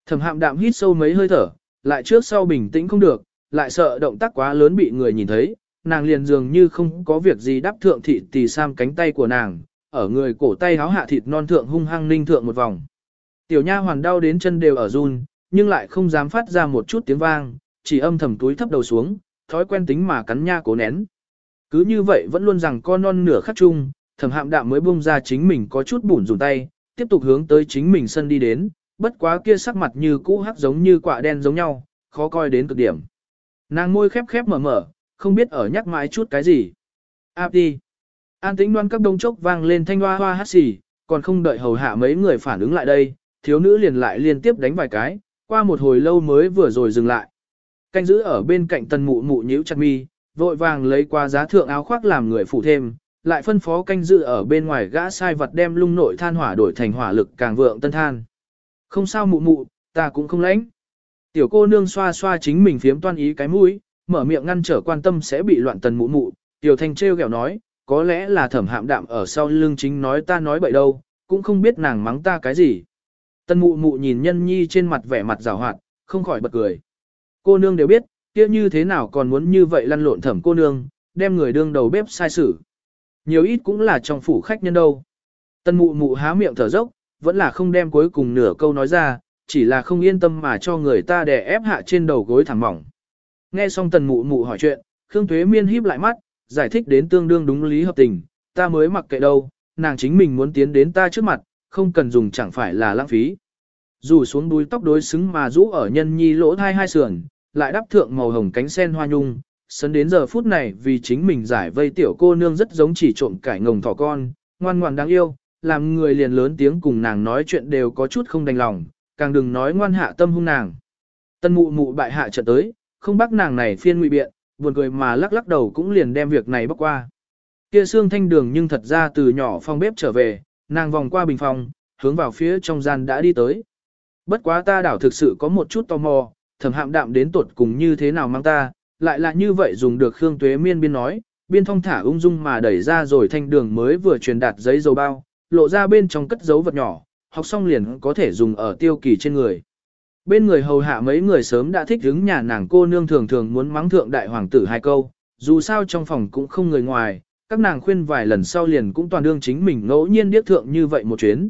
Thẩm hạm đạm hít sâu mấy hơi thở, lại trước sau bình tĩnh không được, lại sợ động tác quá lớn bị người nhìn thấy, nàng liền dường như không có việc gì đáp thượng thị tì sam cánh tay của nàng, ở người cổ tay háo hạ thịt non thượng hung hăng ninh thượng một vòng. Tiểu nha hoàn đau đến chân đều ở run, nhưng lại không dám phát ra một chút tiếng vang, chỉ âm thầm túi thấp đầu xuống, thói quen tính mà cắn nha cố nén. Cứ như vậy vẫn luôn rằng con non nửa khắc chung, thẩm hạm đạm mới bung ra chính mình có chút bủn rùn tay, tiếp tục hướng tới chính mình sân đi đến, bất quá kia sắc mặt như cũ hắc giống như quả đen giống nhau, khó coi đến cực điểm. Nàng môi khép khép mở mở, không biết ở nhắc mãi chút cái gì. Áp đi. An tĩnh đoan các đông chốc vang lên thanh hoa hoa hát xì, còn không đợi hầu hạ mấy người phản ứng lại đây, thiếu nữ liền lại liên tiếp đánh vài cái, qua một hồi lâu mới vừa rồi dừng lại. Canh giữ ở bên cạnh tần mụ mụ nhíu chặt mi, vội vàng lấy qua giá thượng áo khoác làm người phụ thêm, lại phân phó canh giữ ở bên ngoài gã sai vật đem lung nội than hỏa đổi thành hỏa lực càng vượng tân than. Không sao mụ mụ, ta cũng không lãnh. Tiểu cô nương xoa xoa chính mình phiếm toan ý cái mũi, mở miệng ngăn trở quan tâm sẽ bị loạn tần mụ mụ. Tiểu thanh trêu ghẹo nói, có lẽ là thẩm hạm đạm ở sau lưng chính nói ta nói bậy đâu, cũng không biết nàng mắng ta cái gì. Tân mụ mụ nhìn nhân nhi trên mặt vẻ mặt rào hoạt, không khỏi bật cười. Cô nương đều biết, kia như thế nào còn muốn như vậy lăn lộn thẩm cô nương, đem người đương đầu bếp sai xử. Nhiều ít cũng là trong phủ khách nhân đâu. Tân mụ mụ há miệng thở dốc, vẫn là không đem cuối cùng nửa câu nói ra, chỉ là không yên tâm mà cho người ta đè ép hạ trên đầu gối thẳng mỏng. Nghe xong tần mụ mụ hỏi chuyện, Khương Tuế Miên híp lại mắt, giải thích đến tương đương đúng lý hợp tình, ta mới mặc kệ đâu, nàng chính mình muốn tiến đến ta trước mặt, không cần dùng chẳng phải là lãng phí. Dù xuống đuôi tóc đối xứng mà rũ ở nhân nhi lỗ thai hai sườn, lại đắp thượng màu hồng cánh sen hoa nhung, sấn đến giờ phút này vì chính mình giải vây tiểu cô nương rất giống chỉ trộm cải ngồng thỏ con, ngoan ngoan đáng yêu, làm người liền lớn tiếng cùng nàng nói chuyện đều có chút không đành lòng, càng đừng nói ngoan hạ tâm hung nàng. Tân mụ mụ bại hạ trận tới, không bác nàng này phiên ngụy biện, buồn cười mà lắc lắc đầu cũng liền đem việc này bắc qua. Kia xương thanh đường nhưng thật ra từ nhỏ phong bếp trở về, nàng vòng qua bình phòng, hướng vào phía trong gian đã đi tới. Bất quá ta đảo thực sự có một chút tò mò, thẩm hạm đạm đến tột cùng như thế nào mang ta, lại là như vậy dùng được Khương Tuế Miên biên nói, biên thông thả ung dung mà đẩy ra rồi thanh đường mới vừa truyền đạt giấy dầu bao, lộ ra bên trong cất dấu vật nhỏ, học xong liền có thể dùng ở tiêu kỳ trên người. Bên người hầu hạ mấy người sớm đã thích hứng nhà nàng cô nương thường thường muốn mắng thượng đại hoàng tử hai câu, dù sao trong phòng cũng không người ngoài, các nàng khuyên vài lần sau liền cũng toàn đương chính mình ngẫu nhiên điếc thượng như vậy một chuyến.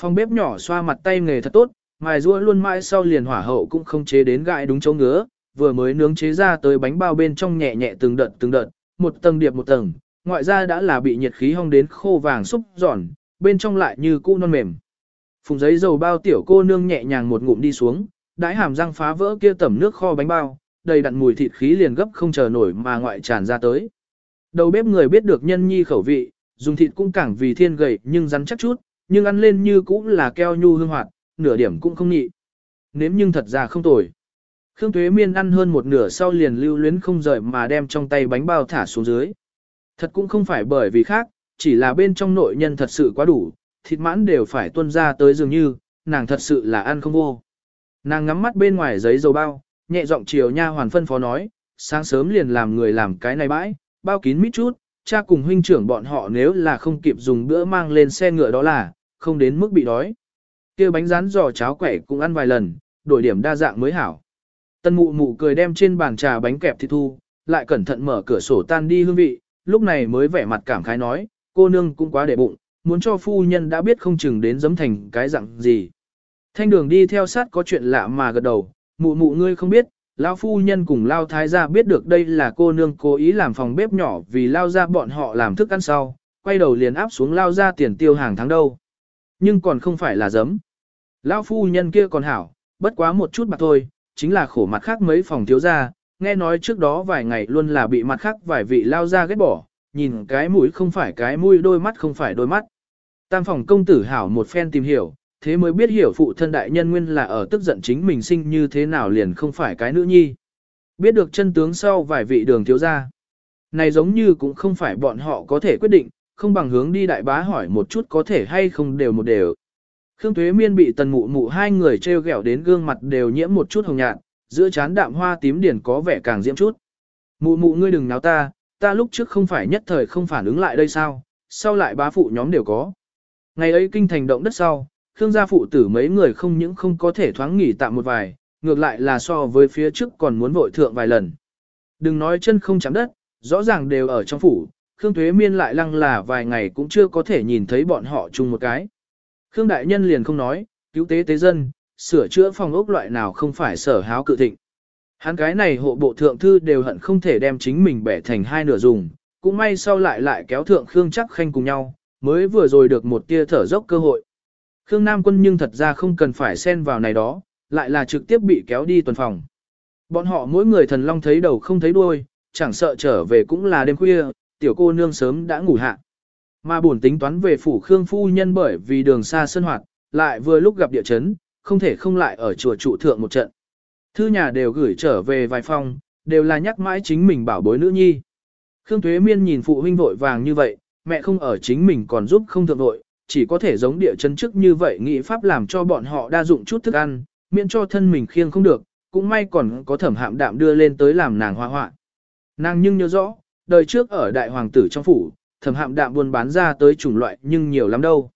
Phòng bếp nhỏ xoa mặt tay nghề thật tốt, mài rũa luôn mãi sau liền hỏa hậu cũng không chế đến gại đúng chỗ ngứa, vừa mới nướng chế ra tới bánh bao bên trong nhẹ nhẹ từng đợt từng đợt, một tầng điệp một tầng, ngoại ra đã là bị nhiệt khí hong đến khô vàng xúc giòn, bên trong lại như cũ non mềm. Phùng giấy dầu bao tiểu cô nương nhẹ nhàng một ngụm đi xuống, đãi hàm răng phá vỡ kia tẩm nước kho bánh bao, đầy đặn mùi thịt khí liền gấp không chờ nổi mà ngoại tràn ra tới. Đầu bếp người biết được nhân nhi khẩu vị, dùng thịt cũng càng vì thiên gầy nhưng rắn chắc chút, nhưng ăn lên như cũng là keo nhu hương hoạt, nửa điểm cũng không nhị. Nếm nhưng thật ra không tồi. Khương Tuế Miên ăn hơn một nửa sau liền lưu luyến không rời mà đem trong tay bánh bao thả xuống dưới. Thật cũng không phải bởi vì khác, chỉ là bên trong nội nhân thật sự quá đủ, thịt mãn đều phải tuôn ra tới dường như, nàng thật sự là ăn không vô. Nàng ngắm mắt bên ngoài giấy dầu bao, nhẹ giọng chiều nha hoàn phân phó nói, sáng sớm liền làm người làm cái này bãi, bao kín mít chút, cha cùng huynh trưởng bọn họ nếu là không kịp dùng bữa mang lên xe ngựa đó là, không đến mức bị đói. kia bánh rán giò cháo quẻ cũng ăn vài lần, đổi điểm đa dạng mới hảo. Tân mụ mụ cười đem trên bàn trà bánh kẹp thịt thu, lại cẩn thận mở cửa sổ tan đi hương vị, lúc này mới vẻ mặt cảm khái nói, cô nương cũng quá để bụng, muốn cho phu nhân đã biết không chừng đến giấm thành cái dạng gì. Thanh đường đi theo sát có chuyện lạ mà gật đầu, mụ mụ ngươi không biết, Lão phu nhân cùng lao thái gia biết được đây là cô nương cố ý làm phòng bếp nhỏ vì lao ra bọn họ làm thức ăn sau, quay đầu liền áp xuống lao ra tiền tiêu hàng tháng đâu. Nhưng còn không phải là giấm. lão phu nhân kia còn hảo, bất quá một chút bạc thôi, chính là khổ mặt khác mấy phòng thiếu gia, nghe nói trước đó vài ngày luôn là bị mặt khác vài vị lao ra ghét bỏ, nhìn cái mũi không phải cái mũi đôi mắt không phải đôi mắt. Tam phòng công tử hảo một phen tìm hiểu, thế mới biết hiểu phụ thân đại nhân nguyên là ở tức giận chính mình sinh như thế nào liền không phải cái nữ nhi. Biết được chân tướng sau vài vị đường thiếu gia. Này giống như cũng không phải bọn họ có thể quyết định, không bằng hướng đi đại bá hỏi một chút có thể hay không đều một đều. Khương Tuế Miên bị tần mụ mụ hai người treo gẹo đến gương mặt đều nhiễm một chút hồng nhạt, giữa chán đạm hoa tím điển có vẻ càng diễm chút. Mụ mụ ngươi đừng náo ta, ta lúc trước không phải nhất thời không phản ứng lại đây sao, sau lại bá phụ nhóm đều có. Ngày ấy kinh thành động đất sau, Khương gia phụ tử mấy người không những không có thể thoáng nghỉ tạm một vài, ngược lại là so với phía trước còn muốn vội thượng vài lần. Đừng nói chân không chạm đất, rõ ràng đều ở trong phủ, Khương thuế Miên lại lăng là vài ngày cũng chưa có thể nhìn thấy bọn họ chung một cái. Khương Đại Nhân liền không nói, cứu tế tế dân, sửa chữa phòng ốc loại nào không phải sở háo cự thịnh. Hắn cái này hộ bộ thượng thư đều hận không thể đem chính mình bẻ thành hai nửa dùng, cũng may sau lại lại kéo thượng Khương chắc khanh cùng nhau, mới vừa rồi được một tia thở dốc cơ hội. Khương Nam quân nhưng thật ra không cần phải xen vào này đó, lại là trực tiếp bị kéo đi tuần phòng. Bọn họ mỗi người thần long thấy đầu không thấy đuôi, chẳng sợ trở về cũng là đêm khuya, tiểu cô nương sớm đã ngủ hạ. Mà buồn tính toán về phủ Khương phu nhân bởi vì đường xa sân hoạt, lại vừa lúc gặp địa chấn, không thể không lại ở chùa trụ thượng một trận. Thư nhà đều gửi trở về vài phòng, đều là nhắc mãi chính mình bảo bối nữ nhi. Khương Thuế Miên nhìn phụ huynh vội vàng như vậy, mẹ không ở chính mình còn giúp không thượng vội, chỉ có thể giống địa chấn trước như vậy nghĩ pháp làm cho bọn họ đa dụng chút thức ăn, miễn cho thân mình khiêng không được, cũng may còn có thẩm hạm đạm đưa lên tới làm nàng hoa hoạn. Nàng nhưng nhớ rõ, đời trước ở đại hoàng tử trong phủ, thẩm hạm đạm buôn bán ra tới chủng loại nhưng nhiều lắm đâu.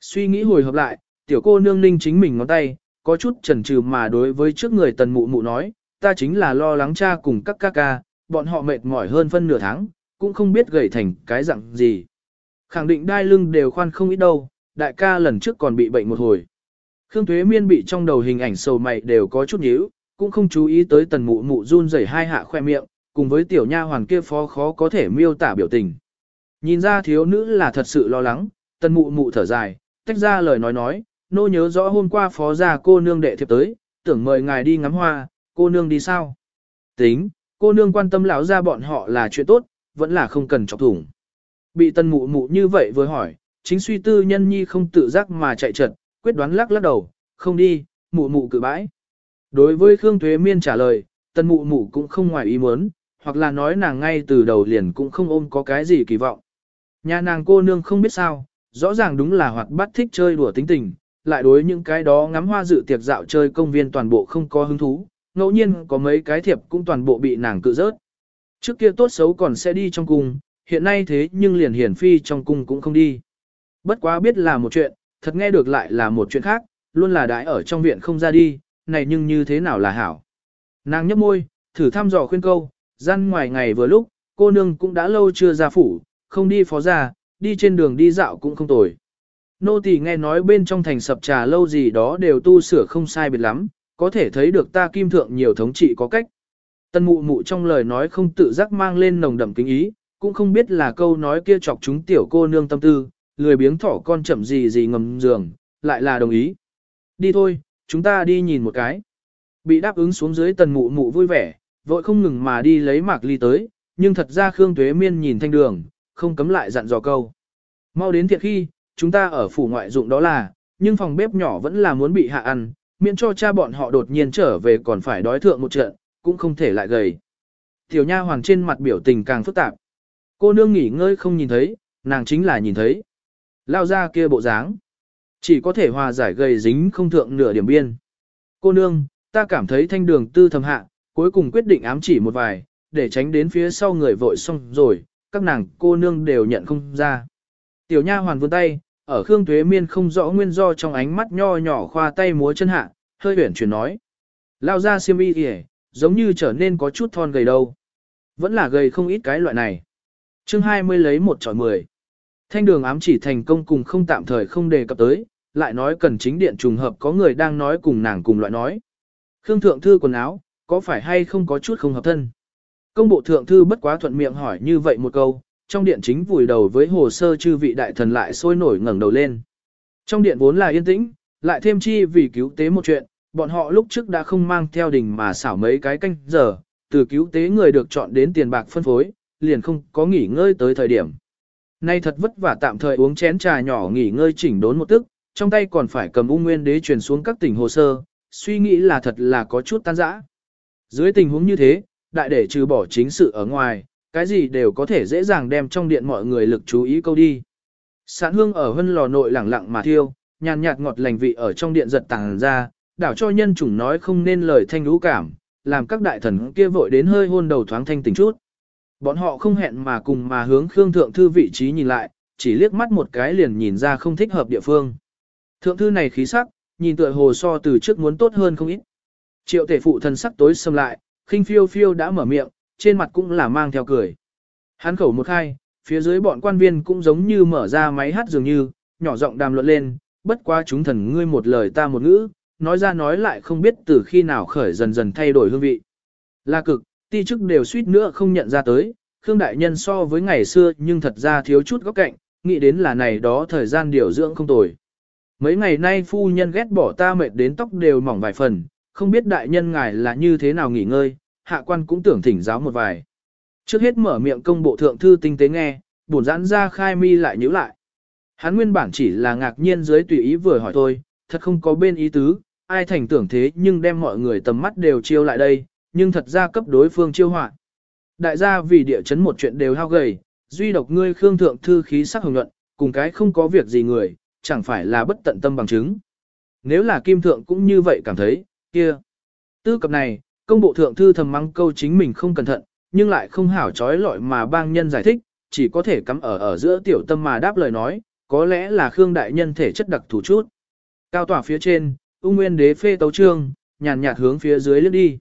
Suy nghĩ hồi hợp lại, tiểu cô nương ninh chính mình ngón tay, có chút chần chừ mà đối với trước người tần mụ mụ nói, ta chính là lo lắng cha cùng các ca ca, bọn họ mệt mỏi hơn phân nửa tháng, cũng không biết gầy thành cái dạng gì. Khẳng định đai lưng đều khoan không ít đâu, đại ca lần trước còn bị bệnh một hồi. Khương thuế Miên bị trong đầu hình ảnh sầu mày đều có chút nhíu, cũng không chú ý tới tần mụ mụ run rẩy hai hạ khoe miệng, cùng với tiểu nha hoàng kia phó khó có thể miêu tả biểu tình. Nhìn ra thiếu nữ là thật sự lo lắng, tần mụ mụ thở dài, tách ra lời nói nói, nô nhớ rõ hôm qua phó gia cô nương đệ thiệp tới, tưởng mời ngài đi ngắm hoa, cô nương đi sao? Tính, cô nương quan tâm lão ra bọn họ là chuyện tốt, vẫn là không cần chọc thủng. Bị tân mụ mụ như vậy vừa hỏi, chính suy tư nhân nhi không tự giác mà chạy trật, quyết đoán lắc lắc đầu, không đi, mụ mụ cự bãi. Đối với Khương thuế Miên trả lời, tân mụ mụ cũng không ngoài ý muốn, hoặc là nói nàng ngay từ đầu liền cũng không ôm có cái gì kỳ vọng. Nhà nàng cô nương không biết sao, rõ ràng đúng là hoạt bát thích chơi đùa tính tình, lại đối những cái đó ngắm hoa dự tiệc dạo chơi công viên toàn bộ không có hứng thú, ngẫu nhiên có mấy cái thiệp cũng toàn bộ bị nàng cự rớt. Trước kia tốt xấu còn sẽ đi trong cung, hiện nay thế nhưng liền hiển phi trong cung cũng không đi. Bất quá biết là một chuyện, thật nghe được lại là một chuyện khác, luôn là đãi ở trong viện không ra đi, này nhưng như thế nào là hảo. Nàng nhấp môi, thử thăm dò khuyên câu, gian ngoài ngày vừa lúc, cô nương cũng đã lâu chưa ra phủ, không đi phó ra, đi trên đường đi dạo cũng không tồi. Nô tỳ nghe nói bên trong thành sập trà lâu gì đó đều tu sửa không sai biệt lắm, có thể thấy được ta kim thượng nhiều thống trị có cách. Tân mụ mụ trong lời nói không tự giác mang lên nồng đậm kính ý, cũng không biết là câu nói kia chọc chúng tiểu cô nương tâm tư, lười biếng thỏ con chậm gì gì ngầm giường, lại là đồng ý. Đi thôi, chúng ta đi nhìn một cái. Bị đáp ứng xuống dưới tần mụ mụ vui vẻ, vội không ngừng mà đi lấy mạc ly tới, nhưng thật ra Khương Tuế Miên nhìn thanh đường, không cấm lại dặn dò câu. Mau đến thiệt khi, chúng ta ở phủ ngoại dụng đó là, nhưng phòng bếp nhỏ vẫn là muốn bị hạ ăn, miễn cho cha bọn họ đột nhiên trở về còn phải đói thượng một trận, cũng không thể lại gầy. Tiểu nha hoàng trên mặt biểu tình càng phức tạp. Cô nương nghỉ ngơi không nhìn thấy, nàng chính là nhìn thấy. Lao ra kia bộ dáng. Chỉ có thể hòa giải gầy dính không thượng nửa điểm biên. Cô nương, ta cảm thấy thanh đường tư thầm hạ, cuối cùng quyết định ám chỉ một vài, để tránh đến phía sau người vội xong rồi, các nàng cô nương đều nhận không ra. Tiểu nha hoàn vươn tay, ở Khương Tuế Miên không rõ nguyên do trong ánh mắt nho nhỏ khoa tay múa chân hạ, hơi huyển chuyển nói. Lao ra siêm y kìa, giống như trở nên có chút thon gầy đâu. Vẫn là gầy không ít cái loại này chương 20 lấy một chọi 10. Thanh đường ám chỉ thành công cùng không tạm thời không đề cập tới, lại nói cần chính điện trùng hợp có người đang nói cùng nàng cùng loại nói. Khương thượng thư quần áo, có phải hay không có chút không hợp thân? Công bộ thượng thư bất quá thuận miệng hỏi như vậy một câu, trong điện chính vùi đầu với hồ sơ chư vị đại thần lại sôi nổi ngẩng đầu lên. Trong điện vốn là yên tĩnh, lại thêm chi vì cứu tế một chuyện, bọn họ lúc trước đã không mang theo đình mà xảo mấy cái canh giờ, từ cứu tế người được chọn đến tiền bạc phân phối, liền không có nghỉ ngơi tới thời điểm. Nay thật vất vả tạm thời uống chén trà nhỏ nghỉ ngơi chỉnh đốn một tức, trong tay còn phải cầm ung nguyên đế truyền xuống các tỉnh hồ sơ, suy nghĩ là thật là có chút tan rã. Dưới tình huống như thế, đại để trừ bỏ chính sự ở ngoài, cái gì đều có thể dễ dàng đem trong điện mọi người lực chú ý câu đi. Sạn hương ở hân lò nội lẳng lặng mà thiêu, nhàn nhạt ngọt lành vị ở trong điện giật tàng ra, đảo cho nhân chủng nói không nên lời thanh lũ cảm, làm các đại thần kia vội đến hơi hôn đầu thoáng thanh tỉnh chút. Bọn họ không hẹn mà cùng mà hướng Khương Thượng Thư vị trí nhìn lại, chỉ liếc mắt một cái liền nhìn ra không thích hợp địa phương. Thượng Thư này khí sắc, nhìn tựa hồ so từ trước muốn tốt hơn không ít. Triệu tể phụ thần sắc tối xâm lại, khinh phiêu phiêu đã mở miệng, trên mặt cũng là mang theo cười. Hắn khẩu một khai, phía dưới bọn quan viên cũng giống như mở ra máy hát dường như, nhỏ giọng đàm luận lên, bất quá chúng thần ngươi một lời ta một ngữ, nói ra nói lại không biết từ khi nào khởi dần dần thay đổi hương vị. là cực, ti chức đều suýt nữa không nhận ra tới, Khương Đại Nhân so với ngày xưa nhưng thật ra thiếu chút góc cạnh, nghĩ đến là này đó thời gian điều dưỡng không tồi. Mấy ngày nay phu nhân ghét bỏ ta mệt đến tóc đều mỏng vài phần, không biết đại nhân ngài là như thế nào nghỉ ngơi, hạ quan cũng tưởng thỉnh giáo một vài. Trước hết mở miệng công bộ thượng thư tinh tế nghe, bổn giãn ra khai mi lại nhíu lại. Hắn nguyên bản chỉ là ngạc nhiên dưới tùy ý vừa hỏi thôi, thật không có bên ý tứ, ai thành tưởng thế nhưng đem mọi người tầm mắt đều chiêu lại đây, nhưng thật ra cấp đối phương chiêu họa. Đại gia vì địa chấn một chuyện đều hao gầy, duy độc ngươi khương thượng thư khí sắc hồng nhuận, cùng cái không có việc gì người, chẳng phải là bất tận tâm bằng chứng. Nếu là kim thượng cũng như vậy cảm thấy, kia. Tư cập này, công bộ thượng thư thầm mắng câu chính mình không cẩn thận, nhưng lại không hảo trói lọi mà bang nhân giải thích, chỉ có thể cắm ở ở giữa tiểu tâm mà đáp lời nói, có lẽ là Khương đại nhân thể chất đặc thủ chút. Cao tỏa phía trên, ung nguyên đế phê tấu trương, nhàn nhạt hướng phía dưới lướt đi.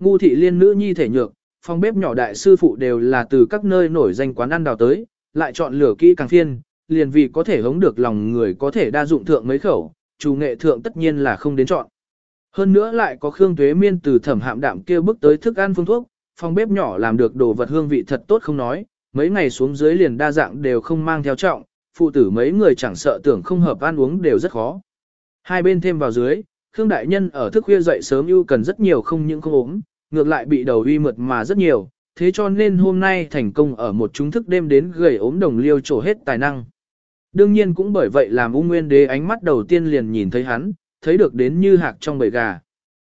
Ngu thị liên nữ nhi thể nhược, phòng bếp nhỏ đại sư phụ đều là từ các nơi nổi danh quán ăn đào tới, lại chọn lửa kỹ càng phiên, liền vì có thể hống được lòng người có thể đa dụng thượng mấy khẩu, chủ nghệ thượng tất nhiên là không đến chọn. Hơn nữa lại có Khương Tuế Miên từ thẩm hạm đạm kia bước tới thức ăn phương thuốc, phòng bếp nhỏ làm được đồ vật hương vị thật tốt không nói, mấy ngày xuống dưới liền đa dạng đều không mang theo trọng, phụ tử mấy người chẳng sợ tưởng không hợp ăn uống đều rất khó. Hai bên thêm vào dưới, Khương Đại Nhân ở thức khuya dậy sớm ưu cần rất nhiều không những không ốm, ngược lại bị đầu uy mượt mà rất nhiều, thế cho nên hôm nay thành công ở một chúng thức đêm đến gầy ốm đồng liêu trổ hết tài năng. Đương nhiên cũng bởi vậy làm U nguyên đế ánh mắt đầu tiên liền nhìn thấy hắn, thấy được đến như hạc trong bầy gà.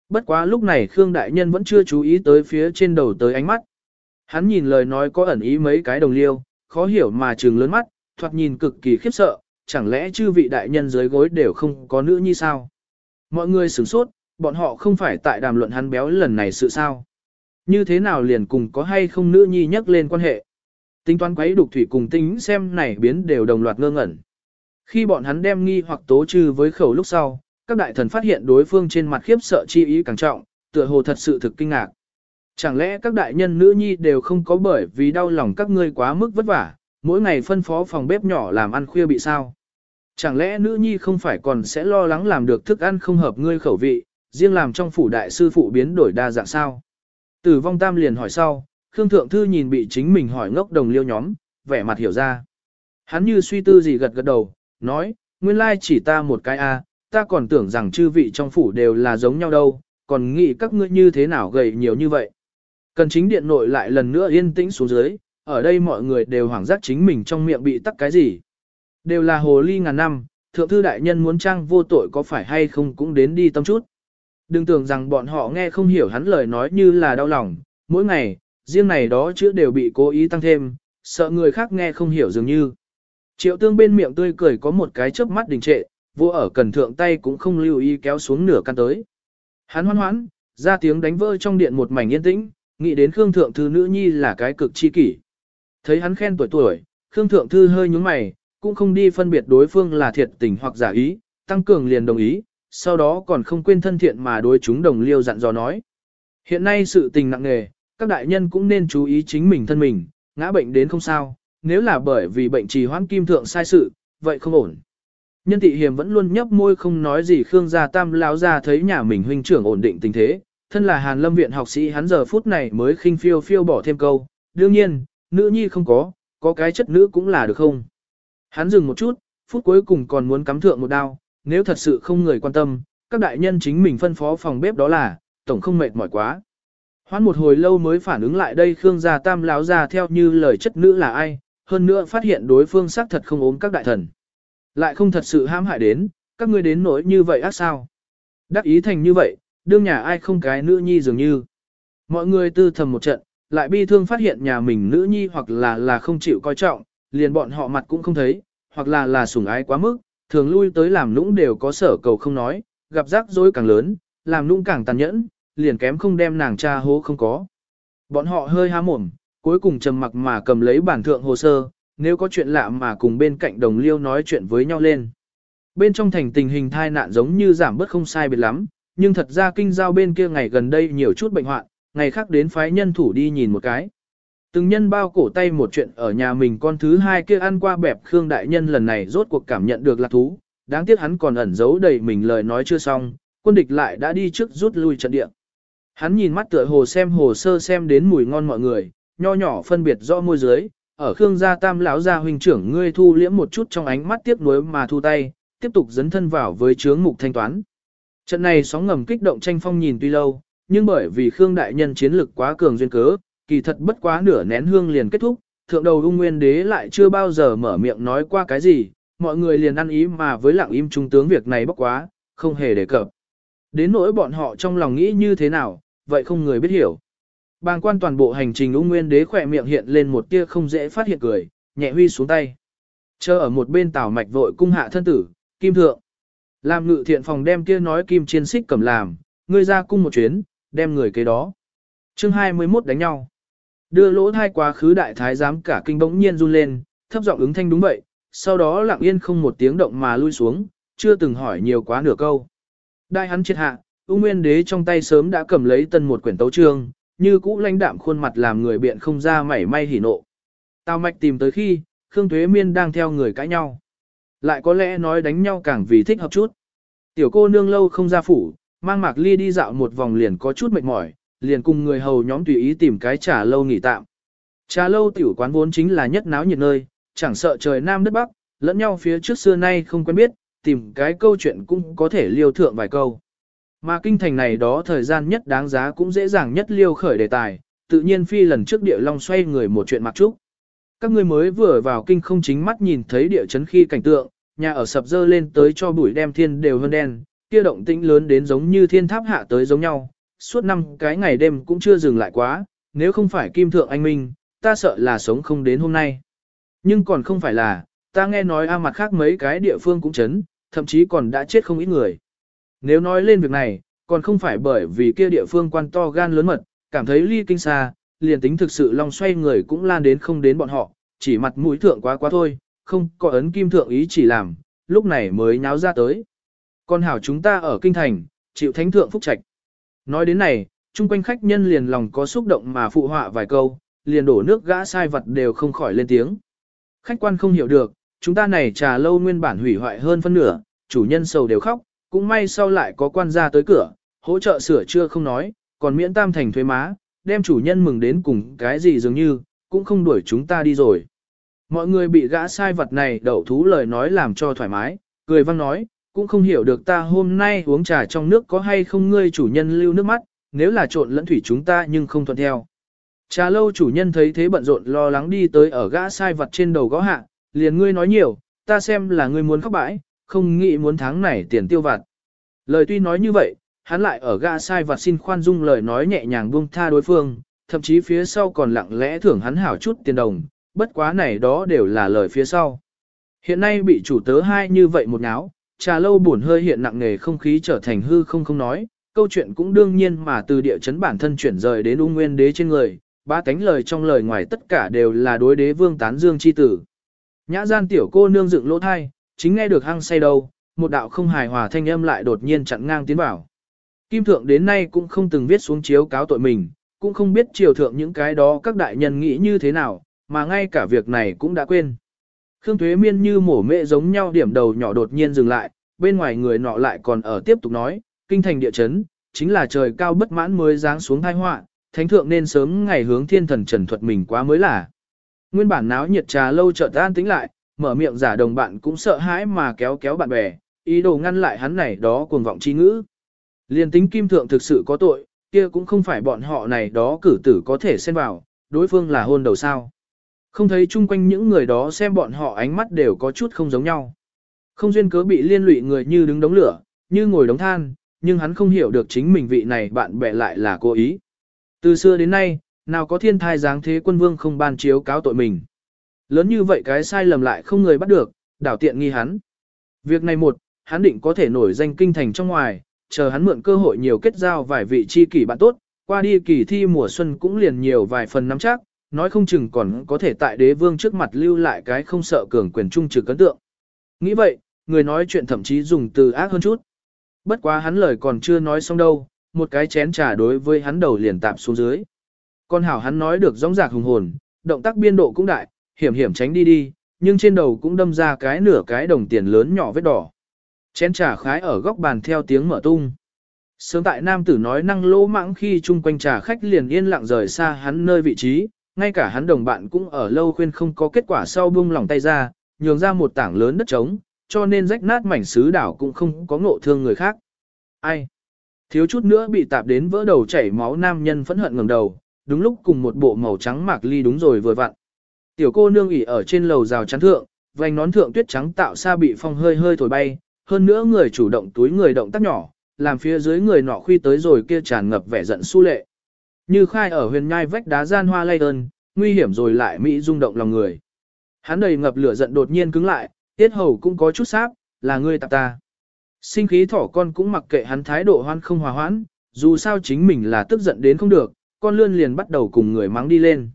Bất quá lúc này Khương Đại Nhân vẫn chưa chú ý tới phía trên đầu tới ánh mắt. Hắn nhìn lời nói có ẩn ý mấy cái đồng liêu, khó hiểu mà trừng lớn mắt, thoạt nhìn cực kỳ khiếp sợ, chẳng lẽ chư vị đại nhân dưới gối đều không có nữ như sao? Mọi người sửng sốt, bọn họ không phải tại đàm luận hắn béo lần này sự sao? Như thế nào liền cùng có hay không nữ nhi nhắc lên quan hệ? Tính toán quấy đục thủy cùng tính xem này biến đều đồng loạt ngơ ngẩn. Khi bọn hắn đem nghi hoặc tố trừ với khẩu lúc sau, các đại thần phát hiện đối phương trên mặt khiếp sợ chi ý càng trọng, tựa hồ thật sự thực kinh ngạc. Chẳng lẽ các đại nhân nữ nhi đều không có bởi vì đau lòng các ngươi quá mức vất vả, mỗi ngày phân phó phòng bếp nhỏ làm ăn khuya bị sao? Chẳng lẽ nữ nhi không phải còn sẽ lo lắng làm được thức ăn không hợp ngươi khẩu vị, riêng làm trong phủ đại sư phụ biến đổi đa dạng sao? Tử vong tam liền hỏi sau, Khương Thượng Thư nhìn bị chính mình hỏi ngốc đồng liêu nhóm, vẻ mặt hiểu ra. Hắn như suy tư gì gật gật đầu, nói, nguyên lai chỉ ta một cái a, ta còn tưởng rằng chư vị trong phủ đều là giống nhau đâu, còn nghĩ các ngươi như thế nào gầy nhiều như vậy. Cần chính điện nội lại lần nữa yên tĩnh xuống dưới, ở đây mọi người đều hoảng giác chính mình trong miệng bị tắc cái gì. Đều là hồ ly ngàn năm, thượng thư đại nhân muốn trang vô tội có phải hay không cũng đến đi tâm chút. Đừng tưởng rằng bọn họ nghe không hiểu hắn lời nói như là đau lòng, mỗi ngày, riêng này đó chữ đều bị cố ý tăng thêm, sợ người khác nghe không hiểu dường như. Triệu tương bên miệng tươi cười có một cái chớp mắt đình trệ, vô ở cần thượng tay cũng không lưu ý kéo xuống nửa căn tới. Hắn hoan hoãn, ra tiếng đánh vỡ trong điện một mảnh yên tĩnh, nghĩ đến Khương Thượng Thư nữ nhi là cái cực chi kỷ. Thấy hắn khen tuổi tuổi, Khương Thượng Thư hơi nhúng mày, cũng không đi phân biệt đối phương là thiệt tình hoặc giả ý, tăng cường liền đồng ý, sau đó còn không quên thân thiện mà đối chúng đồng liêu dặn dò nói. Hiện nay sự tình nặng nề, các đại nhân cũng nên chú ý chính mình thân mình, ngã bệnh đến không sao, nếu là bởi vì bệnh trì hoãn kim thượng sai sự, vậy không ổn. Nhân tị hiểm vẫn luôn nhấp môi không nói gì Khương gia tam lão ra thấy nhà mình huynh trưởng ổn định tình thế, thân là Hàn Lâm viện học sĩ hắn giờ phút này mới khinh phiêu phiêu bỏ thêm câu, đương nhiên, nữ nhi không có, có cái chất nữ cũng là được không. Hắn dừng một chút, phút cuối cùng còn muốn cắm thượng một đao, nếu thật sự không người quan tâm, các đại nhân chính mình phân phó phòng bếp đó là, tổng không mệt mỏi quá. Hoán một hồi lâu mới phản ứng lại đây Khương gia tam láo ra theo như lời chất nữ là ai, hơn nữa phát hiện đối phương xác thật không ốm các đại thần. Lại không thật sự hãm hại đến, các ngươi đến nỗi như vậy ác sao. Đắc ý thành như vậy, đương nhà ai không cái nữ nhi dường như. Mọi người tư thầm một trận, lại bi thương phát hiện nhà mình nữ nhi hoặc là là không chịu coi trọng, liền bọn họ mặt cũng không thấy, hoặc là là sủng ái quá mức, thường lui tới làm nũng đều có sở cầu không nói, gặp rắc rối càng lớn, làm nũng càng tàn nhẫn, liền kém không đem nàng cha hố không có. Bọn họ hơi há mồm, cuối cùng trầm mặc mà cầm lấy bản thượng hồ sơ, nếu có chuyện lạ mà cùng bên cạnh đồng liêu nói chuyện với nhau lên. Bên trong thành tình hình thai nạn giống như giảm bớt không sai biệt lắm, nhưng thật ra kinh giao bên kia ngày gần đây nhiều chút bệnh hoạn, ngày khác đến phái nhân thủ đi nhìn một cái. Từng nhân bao cổ tay một chuyện ở nhà mình con thứ hai kia ăn qua bẹp Khương Đại Nhân lần này rốt cuộc cảm nhận được lạc thú, đáng tiếc hắn còn ẩn giấu đầy mình lời nói chưa xong, quân địch lại đã đi trước rút lui trận địa. Hắn nhìn mắt tựa hồ xem hồ sơ xem đến mùi ngon mọi người, nho nhỏ phân biệt rõ môi dưới, ở Khương gia tam lão gia huynh trưởng ngươi thu liễm một chút trong ánh mắt tiếc nuối mà thu tay, tiếp tục dấn thân vào với chướng mục thanh toán. Trận này sóng ngầm kích động tranh phong nhìn tuy lâu, nhưng bởi vì Khương đại nhân chiến lực quá cường duyên cớ, kỳ thật bất quá nửa nén hương liền kết thúc, thượng đầu ung nguyên đế lại chưa bao giờ mở miệng nói qua cái gì, mọi người liền ăn ý mà với lặng im trung tướng việc này bốc quá, không hề đề cập. Đến nỗi bọn họ trong lòng nghĩ như thế nào, vậy không người biết hiểu. Bàng quan toàn bộ hành trình ung nguyên đế khỏe miệng hiện lên một tia không dễ phát hiện cười, nhẹ huy xuống tay. Chờ ở một bên tảo mạch vội cung hạ thân tử, kim thượng. Làm ngự thiện phòng đem kia nói kim chiến xích cầm làm, ngươi ra cung một chuyến, đem người kế đó. chương 21 đánh nhau. Đưa lỗ thai quá khứ đại thái giám cả kinh bỗng nhiên run lên, thấp giọng ứng thanh đúng vậy, sau đó lặng yên không một tiếng động mà lui xuống, chưa từng hỏi nhiều quá nửa câu. Đại hắn triệt hạ, U Nguyên Đế trong tay sớm đã cầm lấy tân một quyển tấu chương, như cũ lãnh đạm khuôn mặt làm người biện không ra mảy may hỉ nộ. Tào Mạch tìm tới khi, Khương thuế Miên đang theo người cãi nhau. Lại có lẽ nói đánh nhau càng vì thích hợp chút. Tiểu cô nương lâu không ra phủ, mang Mạc Ly đi dạo một vòng liền có chút mệt mỏi, liền cùng người hầu nhóm tùy ý tìm cái trà lâu nghỉ tạm. Trà lâu tiểu quán vốn chính là nhất náo nhiệt nơi, chẳng sợ trời nam đất bắc, lẫn nhau phía trước xưa nay không quen biết, tìm cái câu chuyện cũng có thể liêu thượng vài câu. Mà kinh thành này đó thời gian nhất đáng giá cũng dễ dàng nhất liêu khởi đề tài, tự nhiên phi lần trước địa long xoay người một chuyện mặc trúc. Các ngươi mới vừa vào kinh không chính mắt nhìn thấy địa chấn khi cảnh tượng, nhà ở sập dơ lên tới cho bụi đem thiên đều hơn đen, kia động tĩnh lớn đến giống như thiên tháp hạ tới giống nhau, suốt năm cái ngày đêm cũng chưa dừng lại quá, nếu không phải kim thượng anh minh, ta sợ là sống không đến hôm nay. Nhưng còn không phải là, ta nghe nói a mặt khác mấy cái địa phương cũng chấn, thậm chí còn đã chết không ít người. Nếu nói lên việc này, còn không phải bởi vì kia địa phương quan to gan lớn mật, cảm thấy ly kinh xa, liền tính thực sự lòng xoay người cũng lan đến không đến bọn họ, chỉ mặt mũi thượng quá quá thôi, không có ấn kim thượng ý chỉ làm, lúc này mới nháo ra tới. Con hảo chúng ta ở kinh thành, chịu thánh thượng phúc trạch. Nói đến này, chung quanh khách nhân liền lòng có xúc động mà phụ họa vài câu, liền đổ nước gã sai vật đều không khỏi lên tiếng. Khách quan không hiểu được, chúng ta này trà lâu nguyên bản hủy hoại hơn phân nửa, chủ nhân sầu đều khóc, cũng may sau lại có quan gia tới cửa, hỗ trợ sửa chữa không nói, còn miễn tam thành thuế má, đem chủ nhân mừng đến cùng cái gì dường như, cũng không đuổi chúng ta đi rồi. Mọi người bị gã sai vật này đậu thú lời nói làm cho thoải mái, cười văng nói, cũng không hiểu được ta hôm nay uống trà trong nước có hay không ngươi chủ nhân lưu nước mắt, nếu là trộn lẫn thủy chúng ta nhưng không thuận theo. Trà lâu chủ nhân thấy thế bận rộn lo lắng đi tới ở gã sai vật trên đầu gõ hạ, liền ngươi nói nhiều, ta xem là ngươi muốn khóc bãi, không nghĩ muốn tháng này tiền tiêu vặt. Lời tuy nói như vậy, hắn lại ở gã sai vật xin khoan dung lời nói nhẹ nhàng buông tha đối phương, thậm chí phía sau còn lặng lẽ thưởng hắn hảo chút tiền đồng, bất quá này đó đều là lời phía sau. Hiện nay bị chủ tớ hai như vậy một náo, trà lâu buồn hơi hiện nặng nề không khí trở thành hư không không nói, câu chuyện cũng đương nhiên mà từ địa chấn bản thân chuyển rời đến ung nguyên đế trên người, ba tánh lời trong lời ngoài tất cả đều là đối đế vương tán dương chi tử. Nhã gian tiểu cô nương dựng lỗ thai, chính nghe được hăng say đâu, một đạo không hài hòa thanh âm lại đột nhiên chặn ngang tiến vào. Kim thượng đến nay cũng không từng viết xuống chiếu cáo tội mình, cũng không biết triều thượng những cái đó các đại nhân nghĩ như thế nào, mà ngay cả việc này cũng đã quên. Khương Thuế Miên như mổ mẹ giống nhau điểm đầu nhỏ đột nhiên dừng lại, bên ngoài người nọ lại còn ở tiếp tục nói, kinh thành địa chấn, chính là trời cao bất mãn mới giáng xuống thai họa, thánh thượng nên sớm ngày hướng thiên thần trần thuật mình quá mới là. Nguyên bản náo nhiệt trà lâu chợt an tính lại, mở miệng giả đồng bạn cũng sợ hãi mà kéo kéo bạn bè, ý đồ ngăn lại hắn này đó cuồng vọng chi ngữ. Liên tính kim thượng thực sự có tội, kia cũng không phải bọn họ này đó cử tử có thể xen vào, đối phương là hôn đầu sao. Không thấy chung quanh những người đó xem bọn họ ánh mắt đều có chút không giống nhau. Không duyên cớ bị liên lụy người như đứng đống lửa, như ngồi đống than, nhưng hắn không hiểu được chính mình vị này bạn bè lại là cố ý. Từ xưa đến nay, nào có thiên thai dáng thế quân vương không ban chiếu cáo tội mình. Lớn như vậy cái sai lầm lại không người bắt được, đảo tiện nghi hắn. Việc này một, hắn định có thể nổi danh kinh thành trong ngoài, chờ hắn mượn cơ hội nhiều kết giao vài vị chi kỷ bạn tốt, qua đi kỳ thi mùa xuân cũng liền nhiều vài phần nắm chắc, nói không chừng còn có thể tại đế vương trước mặt lưu lại cái không sợ cường quyền trung trừ cấn tượng. Nghĩ vậy, người nói chuyện thậm chí dùng từ ác hơn chút. Bất quá hắn lời còn chưa nói xong đâu, một cái chén trà đối với hắn đầu liền tạm xuống dưới. Con hảo hắn nói được rõ rạc hùng hồn, động tác biên độ cũng đại, hiểm hiểm tránh đi đi, nhưng trên đầu cũng đâm ra cái nửa cái đồng tiền lớn nhỏ vết đỏ. Chén trà khái ở góc bàn theo tiếng mở tung. Sớm tại nam tử nói năng lỗ mãng khi chung quanh trà khách liền yên lặng rời xa hắn nơi vị trí, ngay cả hắn đồng bạn cũng ở lâu khuyên không có kết quả sau buông lỏng tay ra, nhường ra một tảng lớn đất trống, cho nên rách nát mảnh sứ đảo cũng không có ngộ thương người khác. Ai? Thiếu chút nữa bị tạp đến vỡ đầu chảy máu nam nhân phẫn hận ngẩng đầu, đúng lúc cùng một bộ màu trắng mạc ly đúng rồi vừa vặn. Tiểu cô nương ỉ ở trên lầu rào chắn thượng, vành nón thượng tuyết trắng tạo xa bị phong hơi hơi thổi bay, hơn nữa người chủ động túi người động tác nhỏ, làm phía dưới người nọ khuy tới rồi kia tràn ngập vẻ giận su lệ. Như khai ở huyền nhai vách đá gian hoa lay ơn, nguy hiểm rồi lại mỹ rung động lòng người. Hắn đầy ngập lửa giận đột nhiên cứng lại, tiết hầu cũng có chút sáp, là ngươi tạp ta. Sinh khí thỏ con cũng mặc kệ hắn thái độ hoan không hòa hoãn, dù sao chính mình là tức giận đến không được, con lươn liền bắt đầu cùng người mắng đi lên.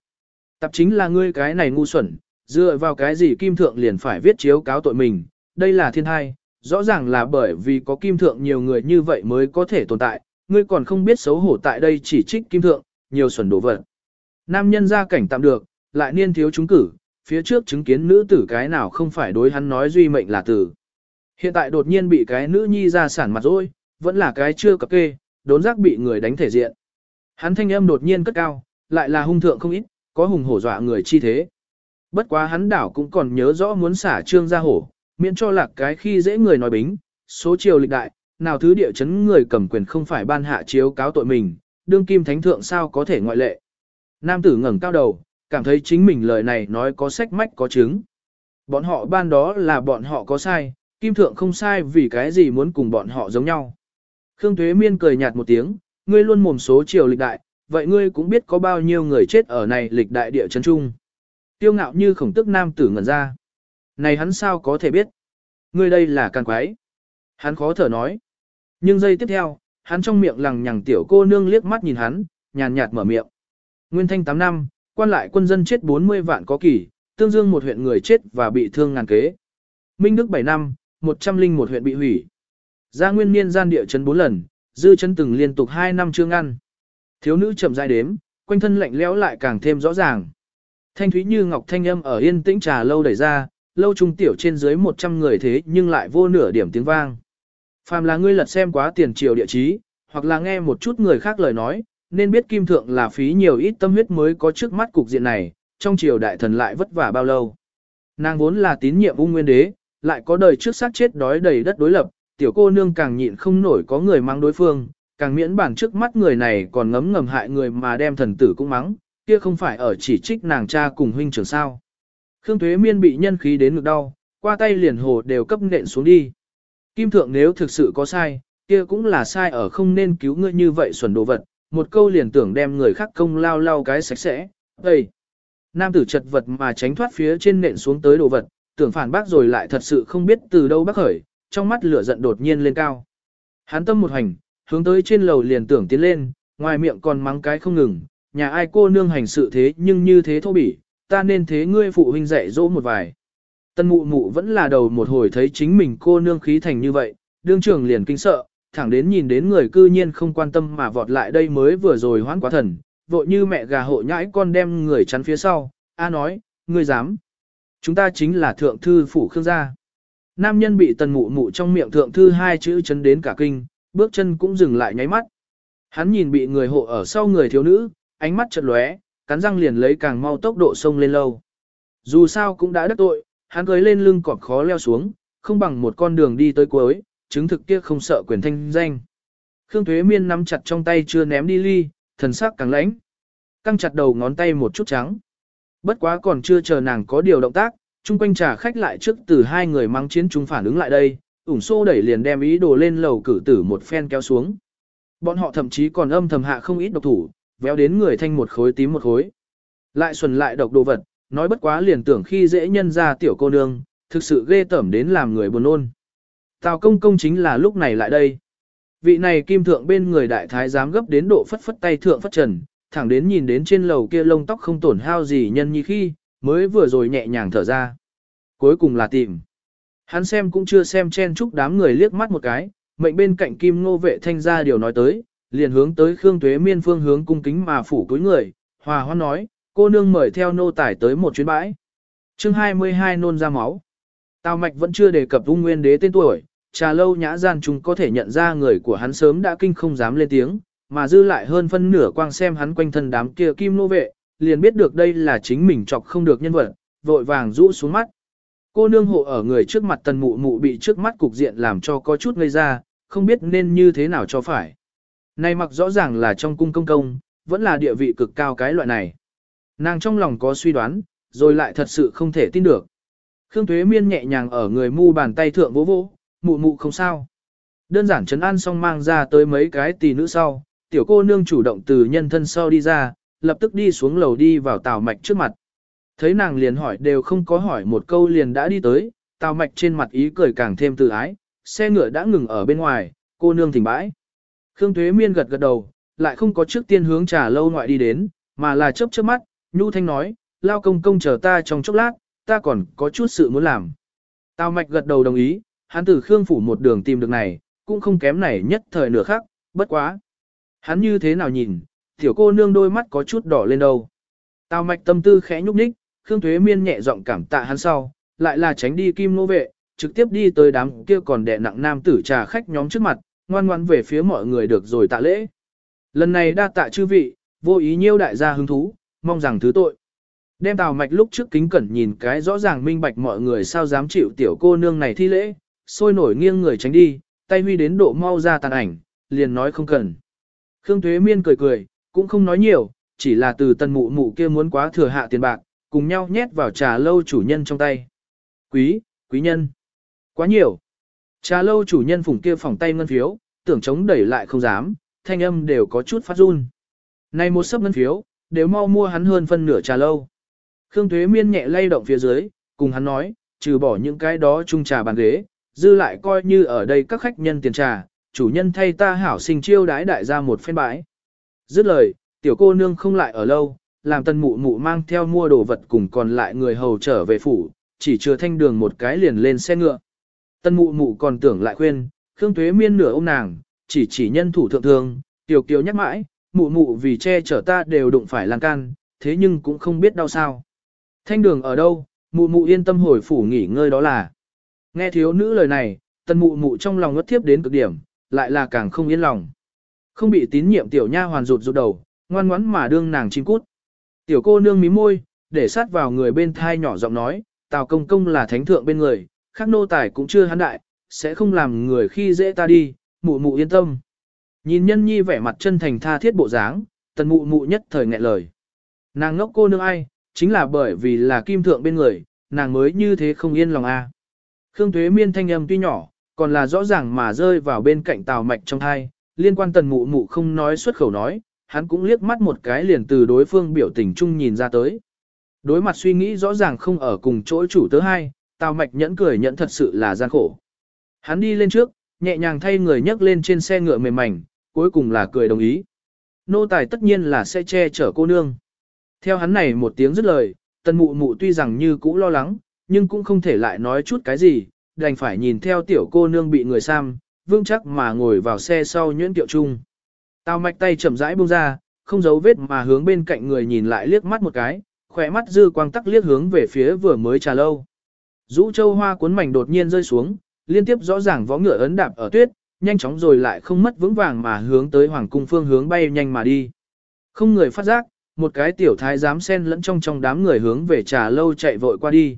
Tạp chính là ngươi cái này ngu xuẩn, Dựa vào cái gì kim thượng liền phải viết chiếu cáo tội mình, đây là thiên thai, rõ ràng là bởi vì có kim thượng nhiều người như vậy mới có thể tồn tại, ngươi còn không biết xấu hổ tại đây chỉ trích kim thượng, nhiều xuẩn đổ vật. Nam nhân ra cảnh tạm được, lại niên thiếu chúng cử, phía trước chứng kiến nữ tử cái nào không phải đối hắn nói duy mệnh là tử. Hiện tại đột nhiên bị cái nữ nhi ra sản mặt rồi, vẫn là cái chưa cập kê, đốn giác bị người đánh thể diện. Hắn thanh âm đột nhiên cất cao, lại là hung thượng không ít, có hùng hổ dọa người chi thế. Bất quá hắn đảo cũng còn nhớ rõ muốn xả trương ra hổ, miễn cho lạc cái khi dễ người nói bính, số chiều lịch đại, nào thứ địa chấn người cầm quyền không phải ban hạ chiếu cáo tội mình, đương kim thánh thượng sao có thể ngoại lệ. Nam tử ngẩng cao đầu, cảm thấy chính mình lời này nói có sách mách có chứng. Bọn họ ban đó là bọn họ có sai, kim thượng không sai vì cái gì muốn cùng bọn họ giống nhau. Khương Tuế Miên cười nhạt một tiếng, ngươi luôn mồm số chiều lịch đại, vậy ngươi cũng biết có bao nhiêu người chết ở này lịch đại địa chấn trung. Tiêu ngạo như khổng tức nam tử ngẩn ra. Này hắn sao có thể biết? Ngươi đây là càng quái. Hắn khó thở nói. Nhưng giây tiếp theo, hắn trong miệng lằng nhằng tiểu cô nương liếc mắt nhìn hắn, nhàn nhạt mở miệng. Nguyên thanh 8 năm, quan lại quân dân chết 40 vạn có kỳ, tương dương một huyện người chết và bị thương ngàn kế. Minh Đức 7 năm, 101 huyện bị hủy. Gia nguyên niên gian địa chấn 4 lần, dư chấn từng liên tục 2 năm chưa ngăn. Thiếu nữ chậm rãi đếm, quanh thân lạnh lẽo lại càng thêm rõ ràng. Thanh thúy như ngọc thanh âm ở yên tĩnh trà lâu đẩy ra, lâu trung tiểu trên dưới 100 người thế nhưng lại vô nửa điểm tiếng vang. Phàm là ngươi lật xem quá tiền triều địa chí, hoặc là nghe một chút người khác lời nói, nên biết kim thượng là phí nhiều ít tâm huyết mới có trước mắt cục diện này, trong triều đại thần lại vất vả bao lâu. Nàng vốn là tín nhiệm ung nguyên đế, lại có đời trước sát chết đói đầy đất đối lập, tiểu cô nương càng nhịn không nổi có người mang đối phương, càng miễn bản trước mắt người này còn ngấm ngầm hại người mà đem thần tử cũng mắng, kia không phải ở chỉ trích nàng cha cùng huynh trưởng sao. Khương Thuế Miên bị nhân khí đến ngực đau, qua tay liền hồ đều cấp nện xuống đi. Kim thượng nếu thực sự có sai, kia cũng là sai ở không nên cứu ngươi như vậy xuẩn đồ vật, một câu liền tưởng đem người khác công lao lao cái sạch sẽ. Ê! Nam tử chật vật mà tránh thoát phía trên nện xuống tới đồ vật, tưởng phản bác rồi lại thật sự không biết từ đâu bác khởi, trong mắt lửa giận đột nhiên lên cao. Hắn tâm một hành, hướng tới trên lầu liền tưởng tiến lên, ngoài miệng còn mắng cái không ngừng, nhà ai cô nương hành sự thế nhưng như thế thô bỉ, ta nên thế ngươi phụ huynh dạy dỗ một vài. Tân mụ mụ vẫn là đầu một hồi thấy chính mình cô nương khí thành như vậy, đương trưởng liền kinh sợ, thẳng đến nhìn đến người cư nhiên không quan tâm mà vọt lại đây mới vừa rồi hoãn quá thần, vội như mẹ gà hộ nhãi con đem người chắn phía sau, A nói, ngươi dám. Chúng ta chính là thượng thư phủ khương gia. Nam nhân bị tần mụ mụ trong miệng thượng thư hai chữ chấn đến cả kinh, bước chân cũng dừng lại nháy mắt. Hắn nhìn bị người hộ ở sau người thiếu nữ, ánh mắt chợt lóe, cắn răng liền lấy càng mau tốc độ xông lên lâu. Dù sao cũng đã đắc tội, hắn cưới lên lưng cọp khó leo xuống, không bằng một con đường đi tới cuối, chứng thực kia không sợ quyền thanh danh. Khương Thuế Miên nắm chặt trong tay chưa ném đi ly, thần sắc càng lãnh. Căng chặt đầu ngón tay một chút trắng. Bất quá còn chưa chờ nàng có điều động tác, chung quanh trà khách lại trước từ hai người mang chiến chúng phản ứng lại đây, ủng xô đẩy liền đem ý đồ lên lầu cử tử một phen kéo xuống. Bọn họ thậm chí còn âm thầm hạ không ít độc thủ, véo đến người thanh một khối tím một khối. Lại xuẩn lại độc đồ vật, nói bất quá liền tưởng khi dễ nhân ra tiểu cô nương, thực sự ghê tởm đến làm người buồn nôn. Tào công công chính là lúc này lại đây. Vị này kim thượng bên người đại thái giám gấp đến độ phất phất tay thượng phất trần, thẳng đến nhìn đến trên lầu kia lông tóc không tổn hao gì nhân như khi, mới vừa rồi nhẹ nhàng thở ra. Cuối cùng là tìm. Hắn xem cũng chưa xem chen chúc đám người liếc mắt một cái, mệnh bên cạnh kim ngô vệ thanh ra điều nói tới, liền hướng tới Khương Tuế Miên phương hướng cung kính mà phủ túi người, hòa hoan nói, cô nương mời theo nô tải tới một chuyến bãi. chương 22 nôn ra máu. Tào Mạch vẫn chưa đề cập ung nguyên đế tên tuổi, trà lâu nhã gian chúng có thể nhận ra người của hắn sớm đã kinh không dám lên tiếng, mà dư lại hơn phân nửa quang xem hắn quanh thân đám kia kim nô vệ, liền biết được đây là chính mình chọc không được nhân vật, vội vàng rũ xuống mắt. Cô nương hộ ở người trước mặt tần mụ mụ bị trước mắt cục diện làm cho có chút ngây ra, không biết nên như thế nào cho phải. Này mặc rõ ràng là trong cung công công, vẫn là địa vị cực cao cái loại này. Nàng trong lòng có suy đoán, rồi lại thật sự không thể tin được. Khương Thuế Miên nhẹ nhàng ở người mu bàn tay thượng vỗ vỗ, mụ mụ không sao. Đơn giản trấn an xong mang ra tới mấy cái tỷ nữ sau, tiểu cô nương chủ động từ nhân thân sau đi ra, lập tức đi xuống lầu đi vào tào mạch trước mặt. Thấy nàng liền hỏi đều không có hỏi một câu liền đã đi tới, tào mạch trên mặt ý cười càng thêm tự ái, xe ngựa đã ngừng ở bên ngoài, cô nương thỉnh bãi. Khương Thuế Miên gật gật đầu, lại không có trước tiên hướng trà lâu ngoại đi đến, mà là chớp chớp mắt, Nhu Thanh nói, lao công công chờ ta trong chốc lát, ta còn có chút sự muốn làm. Tào mạch gật đầu đồng ý, hắn từ Khương Phủ một đường tìm được này, cũng không kém này nhất thời nửa khác, bất quá. Hắn như thế nào nhìn, tiểu cô nương đôi mắt có chút đỏ lên đâu. Tào mạch tâm tư khẽ nhúc nhích, Khương Thuế Miên nhẹ giọng cảm tạ hắn sau, lại là tránh đi kim nô vệ, trực tiếp đi tới đám kia còn đè nặng nam tử trà khách nhóm trước mặt, ngoan ngoan về phía mọi người được rồi tạ lễ. Lần này đa tạ chư vị, vô ý nhiêu đại gia hứng thú, mong rằng thứ tội. Đem tào mạch lúc trước kính cẩn nhìn cái rõ ràng minh bạch mọi người sao dám chịu tiểu cô nương này thi lễ, sôi nổi nghiêng người tránh đi, tay huy đến độ mau ra tàn ảnh, liền nói không cần. Khương Thuế Miên cười cười, cũng không nói nhiều, chỉ là từ tần mụ mụ kia muốn quá thừa hạ tiền bạc, cùng nhau nhét vào trà lâu chủ nhân trong tay. Quý, quý nhân. Quá nhiều. Trà lâu chủ nhân phủng kia phòng tay ngân phiếu, tưởng chống đẩy lại không dám, thanh âm đều có chút phát run. Này một sấp ngân phiếu, đều mau mua hắn hơn phân nửa trà lâu. Khương Thuế Miên nhẹ lay động phía dưới, cùng hắn nói, trừ bỏ những cái đó chung trà bàn ghế, dư lại coi như ở đây các khách nhân tiền trà, chủ nhân thay ta hảo sinh chiêu đái đại ra một phen bãi. Dứt lời, tiểu cô nương không lại ở lâu, làm tân mụ mụ mang theo mua đồ vật cùng còn lại người hầu trở về phủ, chỉ chưa thanh đường một cái liền lên xe ngựa. Tân mụ mụ còn tưởng lại khuyên, Khương Thuế Miên nửa ôm nàng, chỉ chỉ nhân thủ thượng thường, tiểu kiều nhắc mãi, mụ mụ vì che chở ta đều đụng phải lan can, thế nhưng cũng không biết đau sao. Thanh đường ở đâu, mụ mụ yên tâm hồi phủ nghỉ ngơi đó là. Nghe thiếu nữ lời này, tân mụ mụ trong lòng ngất thiếp đến cực điểm, lại là càng không yên lòng. Không bị tín nhiệm tiểu nha hoàn rụt rụt đầu, ngoan ngoắn mà đương nàng chim cút. Tiểu cô nương mí môi, để sát vào người bên thai nhỏ giọng nói, tào công công là thánh thượng bên người, khác nô tài cũng chưa hắn đại, sẽ không làm người khi dễ ta đi, mụ mụ yên tâm. Nhìn nhân nhi vẻ mặt chân thành tha thiết bộ dáng, tần mụ mụ nhất thời nghẹn lời. Nàng ngốc cô nương ai, chính là bởi vì là kim thượng bên người, nàng mới như thế không yên lòng a. Khương thuế Miên thanh âm tuy nhỏ, còn là rõ ràng mà rơi vào bên cạnh Tào Mạch trong thai, liên quan tần mụ mụ không nói xuất khẩu nói, hắn cũng liếc mắt một cái liền từ đối phương biểu tình chung nhìn ra tới. Đối mặt suy nghĩ rõ ràng không ở cùng chỗ chủ tớ hai, Tào Mạch nhẫn cười nhẫn thật sự là gian khổ. Hắn đi lên trước, nhẹ nhàng thay người nhấc lên trên xe ngựa mềm mảnh, cuối cùng là cười đồng ý. Nô tài tất nhiên là sẽ che chở cô nương. Theo hắn này một tiếng dứt lời, tần mụ mụ tuy rằng như cũ lo lắng, nhưng cũng không thể lại nói chút cái gì, đành phải nhìn theo tiểu cô nương bị người sam, vương chắc mà ngồi vào xe sau nhuyễn tiệu trung. Tào mạch tay chậm rãi buông ra, không giấu vết mà hướng bên cạnh người nhìn lại liếc mắt một cái, khỏe mắt dư quang tắc liếc hướng về phía vừa mới trà lâu. Dũ châu hoa cuốn mảnh đột nhiên rơi xuống, liên tiếp rõ ràng võ ngựa ấn đạp ở tuyết, nhanh chóng rồi lại không mất vững vàng mà hướng tới hoàng cung phương hướng bay nhanh mà đi. Không người phát giác, một cái tiểu thái giám sen lẫn trong trong đám người hướng về trà lâu chạy vội qua đi.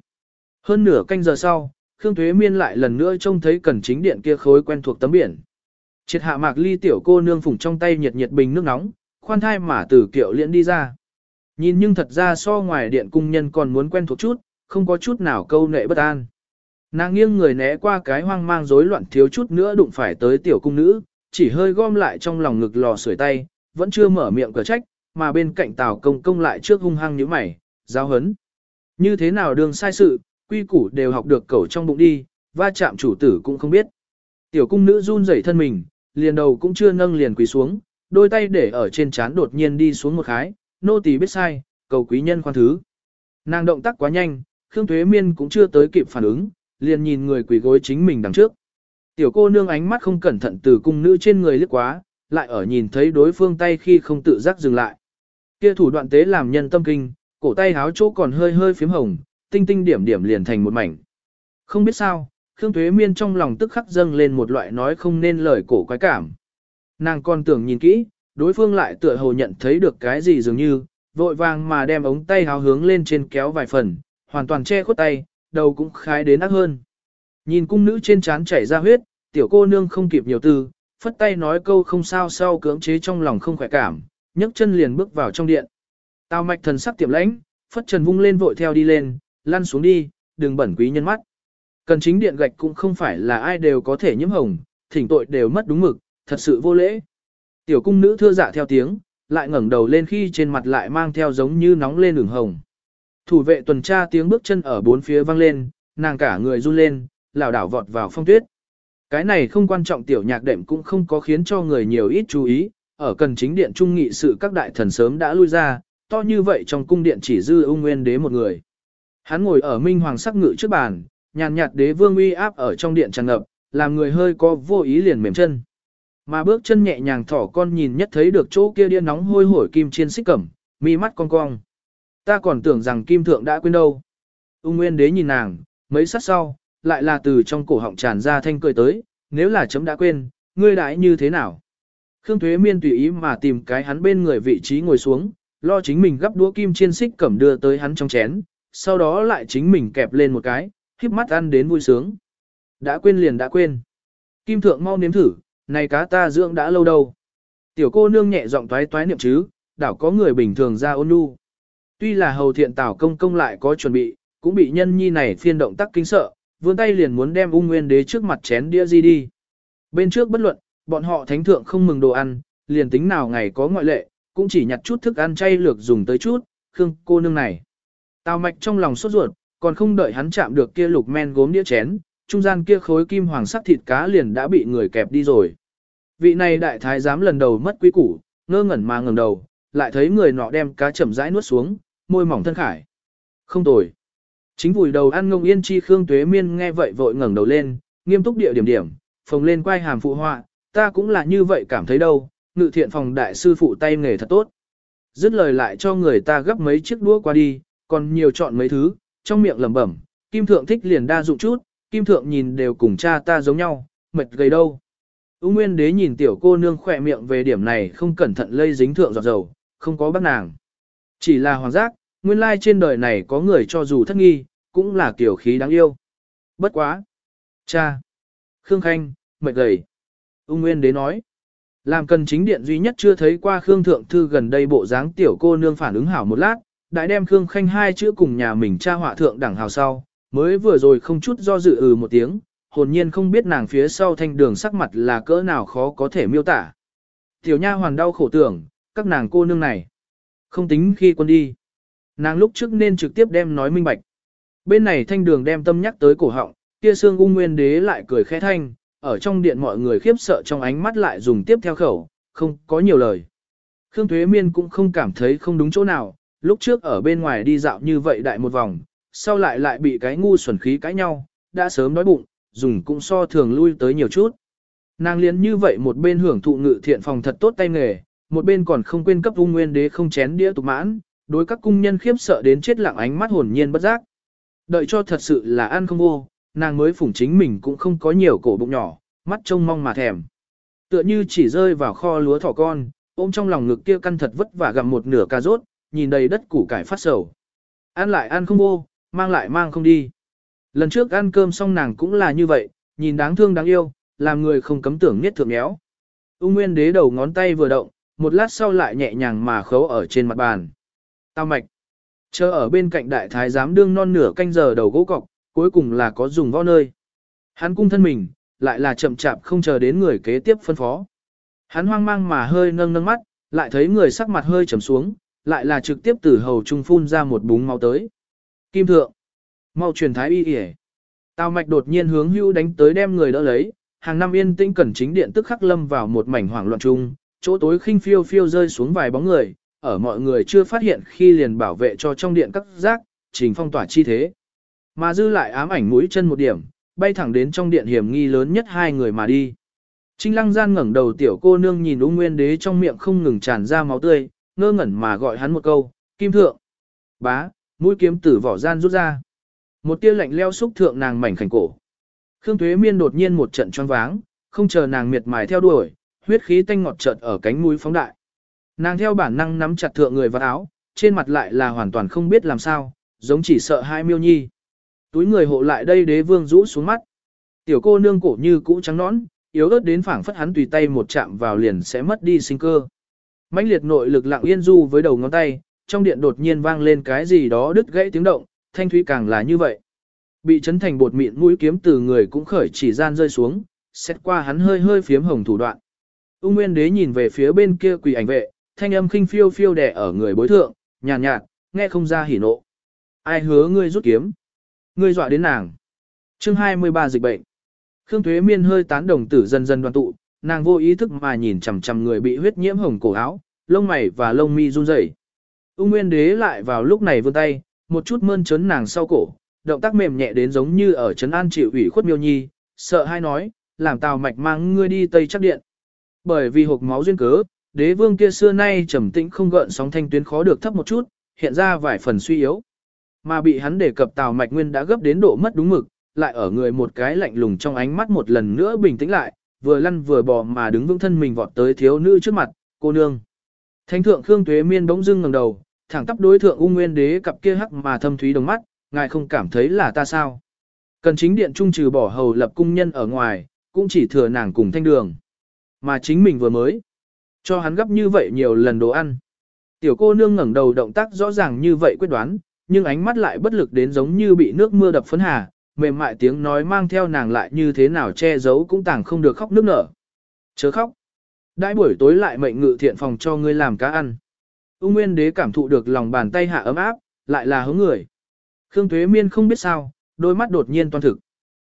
Hơn nửa canh giờ sau, Khương Thuế Miên lại lần nữa trông thấy cần chính điện kia khối quen thuộc tấm biển. Triệt hạ mạc ly tiểu cô nương phủng trong tay nhiệt nhiệt bình nước nóng, khoan thai mà từ kiệu liễn đi ra. Nhìn nhưng thật ra so ngoài điện cung nhân còn muốn quen thuộc chút, không có chút nào câu nệ bất an. Nàng nghiêng người né qua cái hoang mang rối loạn thiếu chút nữa đụng phải tới tiểu cung nữ, chỉ hơi gom lại trong lòng ngực lò sưởi tay, vẫn chưa mở miệng cửa trách, mà bên cạnh tào công công lại trước hung hăng như mày, giao hấn. Như thế nào đường sai sự, quy củ đều học được cẩu trong bụng đi, va chạm chủ tử cũng không biết. Tiểu cung nữ run rẩy thân mình, liền đầu cũng chưa nâng liền quỳ xuống, đôi tay để ở trên trán đột nhiên đi xuống một khái, nô tỳ biết sai, cầu quý nhân khoan thứ. Nàng động tác quá nhanh, Khương thuế Miên cũng chưa tới kịp phản ứng, liền nhìn người quỳ gối chính mình đằng trước. Tiểu cô nương ánh mắt không cẩn thận từ cung nữ trên người lướt quá, lại ở nhìn thấy đối phương tay khi không tự giác dừng lại. Kia thủ đoạn tế làm nhân tâm kinh, cổ tay háo chỗ còn hơi hơi phím hồng, tinh tinh điểm điểm liền thành một mảnh. Không biết sao, Khương thuế Miên trong lòng tức khắc dâng lên một loại nói không nên lời cổ quái cảm. Nàng còn tưởng nhìn kỹ, đối phương lại tựa hồ nhận thấy được cái gì dường như, vội vàng mà đem ống tay háo hướng lên trên kéo vài phần, hoàn toàn che khuất tay, đầu cũng khái đến ác hơn. Nhìn cung nữ trên trán chảy ra huyết, tiểu cô nương không kịp nhiều từ, phất tay nói câu không sao sau cưỡng chế trong lòng không khỏe cảm, nhấc chân liền bước vào trong điện. Tào mạch thần sắc tiệm lãnh, phất trần vung lên vội theo đi lên, lăn xuống đi, đừng bẩn quý nhân mắt. Cần chính điện gạch cũng không phải là ai đều có thể nhiễm hồng, thỉnh tội đều mất đúng mực, thật sự vô lễ. Tiểu cung nữ thưa dạ theo tiếng, lại ngẩng đầu lên khi trên mặt lại mang theo giống như nóng lên đường hồng. Thủ vệ tuần tra tiếng bước chân ở bốn phía vang lên, nàng cả người run lên, lảo đảo vọt vào phong tuyết. Cái này không quan trọng tiểu nhạc đệm cũng không có khiến cho người nhiều ít chú ý, ở cần chính điện trung nghị sự các đại thần sớm đã lui ra, to như vậy trong cung điện chỉ dư ung nguyên đế một người. Hắn ngồi ở minh hoàng sắc ngự trước bàn, nhàn nhạt đế vương uy áp ở trong điện tràn ngập, làm người hơi có vô ý liền mềm chân. Mà bước chân nhẹ nhàng thỏ con nhìn nhất thấy được chỗ kia điên nóng hôi hổi kim chiên xích cẩm, mi mắt cong cong. Ta còn tưởng rằng kim thượng đã quên đâu. Ung Nguyên đế nhìn nàng, mấy sát sau, lại là từ trong cổ họng tràn ra thanh cười tới, nếu là chấm đã quên, ngươi đãi như thế nào? Khương Thuế Miên tùy ý mà tìm cái hắn bên người vị trí ngồi xuống, lo chính mình gấp đũa kim chiên xích cẩm đưa tới hắn trong chén, sau đó lại chính mình kẹp lên một cái, khiếp mắt ăn đến vui sướng. Đã quên liền đã quên. Kim thượng mau nếm thử, này cá ta dưỡng đã lâu đâu. Tiểu cô nương nhẹ giọng toái toái niệm chứ, đảo có người bình thường ra ôn nhu. Tuy là hầu thiện tảo công công lại có chuẩn bị, cũng bị nhân nhi này phiên động tác kinh sợ, vươn tay liền muốn đem ung nguyên đế trước mặt chén đĩa di đi. Bên trước bất luận, bọn họ thánh thượng không mừng đồ ăn, liền tính nào ngày có ngoại lệ, cũng chỉ nhặt chút thức ăn chay lược dùng tới chút, khương cô nương này. Tào mạch trong lòng sốt ruột, còn không đợi hắn chạm được kia lục men gốm đĩa chén, trung gian kia khối kim hoàng sắc thịt cá liền đã bị người kẹp đi rồi. Vị này đại thái giám lần đầu mất quý củ, ngơ ngẩn mà ngẩng đầu, lại thấy người nọ đem cá chậm rãi nuốt xuống, môi mỏng thân khải. Không tồi. Chính vùi đầu ăn ngông yên chi Khương Tuế Miên nghe vậy vội ngẩng đầu lên, nghiêm túc địa điểm điểm, phồng lên quay hàm phụ họa, ta cũng là như vậy cảm thấy đâu, ngự thiện phòng đại sư phụ tay nghề thật tốt. Dứt lời lại cho người ta gấp mấy chiếc đũa qua đi, còn nhiều chọn mấy thứ, trong miệng lẩm bẩm, kim thượng thích liền đa dụng chút, kim thượng nhìn đều cùng cha ta giống nhau, mệt gầy đâu. U Nguyên đế nhìn tiểu cô nương khỏe miệng về điểm này không cẩn thận lây dính thượng giọt dầu, không có bác nàng. Chỉ là hoàng giác, nguyên lai trên đời này có người cho dù thất nghi, cũng là kiểu khí đáng yêu. Bất quá. Cha. Khương Khanh, mệt gầy. Ung Nguyên Đế nói. Làm cần chính điện duy nhất chưa thấy qua Khương Thượng Thư gần đây bộ dáng tiểu cô nương phản ứng hảo một lát, đại đem Khương Khanh hai chữ cùng nhà mình cha họa thượng đẳng hào sau, mới vừa rồi không chút do dự ừ một tiếng, hồn nhiên không biết nàng phía sau thanh đường sắc mặt là cỡ nào khó có thể miêu tả. Tiểu nha hoàn đau khổ tưởng, các nàng cô nương này, không tính khi quân đi. Nàng lúc trước nên trực tiếp đem nói minh bạch. Bên này thanh đường đem tâm nhắc tới cổ họng, kia xương ung nguyên đế lại cười khẽ thanh, ở trong điện mọi người khiếp sợ trong ánh mắt lại dùng tiếp theo khẩu, không có nhiều lời. Khương Thuế Miên cũng không cảm thấy không đúng chỗ nào, lúc trước ở bên ngoài đi dạo như vậy đại một vòng, sau lại lại bị cái ngu xuẩn khí cãi nhau, đã sớm đói bụng, dùng cũng so thường lui tới nhiều chút. Nàng liên như vậy một bên hưởng thụ ngự thiện phòng thật tốt tay nghề, một bên còn không quên cấp ung nguyên đế không chén đĩa tục mãn, đối các cung nhân khiếp sợ đến chết lặng ánh mắt hồn nhiên bất giác. Đợi cho thật sự là ăn không vô, nàng mới phủng chính mình cũng không có nhiều cổ bụng nhỏ, mắt trông mong mà thèm. Tựa như chỉ rơi vào kho lúa thỏ con, ôm trong lòng ngực kia căn thật vất vả gặm một nửa cà rốt, nhìn đầy đất củ cải phát sầu. Ăn lại ăn không vô, mang lại mang không đi. Lần trước ăn cơm xong nàng cũng là như vậy, nhìn đáng thương đáng yêu, làm người không cấm tưởng nhất thượng méo. Ung Nguyên đế đầu ngón tay vừa động, một lát sau lại nhẹ nhàng mà khấu ở trên mặt bàn. Tao mạch. Chờ ở bên cạnh đại thái giám đương non nửa canh giờ đầu gỗ cọc, cuối cùng là có dùng võ nơi. Hắn cung thân mình, lại là chậm chạp không chờ đến người kế tiếp phân phó. Hắn hoang mang mà hơi nâng nâng mắt, lại thấy người sắc mặt hơi trầm xuống, lại là trực tiếp từ hầu trung phun ra một búng máu tới. Kim thượng, mau truyền thái y y Tào mạch đột nhiên hướng hữu đánh tới đem người đỡ lấy, hàng năm yên tĩnh cẩn chính điện tức khắc lâm vào một mảnh hoảng loạn chung, chỗ tối khinh phiêu phiêu rơi xuống vài bóng người, ở mọi người chưa phát hiện khi liền bảo vệ cho trong điện các giác, trình phong tỏa chi thế. Mà dư lại ám ảnh mũi chân một điểm, bay thẳng đến trong điện hiểm nghi lớn nhất hai người mà đi. Trinh lăng gian ngẩng đầu tiểu cô nương nhìn ung nguyên đế trong miệng không ngừng tràn ra máu tươi, ngơ ngẩn mà gọi hắn một câu, kim thượng. Bá, mũi kiếm tử vỏ gian rút ra. Một tia lạnh leo xúc thượng nàng mảnh khảnh cổ. Khương Thuế Miên đột nhiên một trận choáng váng, không chờ nàng miệt mài theo đuổi, huyết khí tanh ngọt chợt ở cánh mũi phóng đại. Nàng theo bản năng nắm chặt thượng người vào áo, trên mặt lại là hoàn toàn không biết làm sao, giống chỉ sợ hai miêu nhi. Túi người hộ lại đây đế vương rũ xuống mắt. Tiểu cô nương cổ như cũ trắng nõn, yếu ớt đến phảng phất hắn tùy tay một chạm vào liền sẽ mất đi sinh cơ. mãnh liệt nội lực lặng yên du với đầu ngón tay, trong điện đột nhiên vang lên cái gì đó đứt gãy tiếng động, thanh thúy càng là như vậy. Bị chấn thành bột mịn mũi kiếm từ người cũng khởi chỉ gian rơi xuống, xét qua hắn hơi hơi phiếm hồng thủ đoạn. Ung Nguyên Đế nhìn về phía bên kia quỳ ảnh vệ, thanh âm khinh phiêu phiêu đẻ ở người bối thượng, nhàn nhạt, nhạt, nghe không ra hỉ nộ. Ai hứa ngươi rút kiếm? Ngươi dọa đến nàng. Chương 23 dịch bệnh. Khương Thuế Miên hơi tán đồng tử dần dần đoàn tụ, nàng vô ý thức mà nhìn chằm chằm người bị huyết nhiễm hồng cổ áo, lông mày và lông mi run rẩy. Ung Nguyên Đế lại vào lúc này vươn tay, một chút mơn trớn nàng sau cổ, động tác mềm nhẹ đến giống như ở trấn an chịu ủy khuất miêu nhi, sợ hai nói, làm tào mạch mang ngươi đi tây chắc điện. Bởi vì hộp máu duyên cớ, đế vương kia xưa nay trầm tĩnh không gợn sóng thanh tuyến khó được thấp một chút, hiện ra vài phần suy yếu. Mà bị hắn đề cập tào mạch nguyên đã gấp đến độ mất đúng mực, lại ở người một cái lạnh lùng trong ánh mắt một lần nữa bình tĩnh lại, vừa lăn vừa bò mà đứng vững thân mình vọt tới thiếu nữ trước mặt, cô nương. Thánh thượng Khương Tuế Miên bỗng dưng ngẩng đầu, thẳng tắp đối thượng ung nguyên đế cặp kia hắc mà thâm thúy đồng mắt, ngài không cảm thấy là ta sao? Cần chính điện trung trừ bỏ hầu lập cung nhân ở ngoài, cũng chỉ thừa nàng cùng thanh đường. Mà chính mình vừa mới, cho hắn gấp như vậy nhiều lần đồ ăn. Tiểu cô nương ngẩng đầu động tác rõ ràng như vậy quyết đoán, nhưng ánh mắt lại bất lực đến giống như bị nước mưa đập phấn hà, mềm mại tiếng nói mang theo nàng lại như thế nào che giấu cũng tàng không được khóc nước nở. Chớ khóc. Đãi buổi tối lại mệnh ngự thiện phòng cho ngươi làm cá ăn. Ung Nguyên Đế cảm thụ được lòng bàn tay hạ ấm áp, lại là hướng người. Khương Tuế Miên không biết sao, đôi mắt đột nhiên toan thực.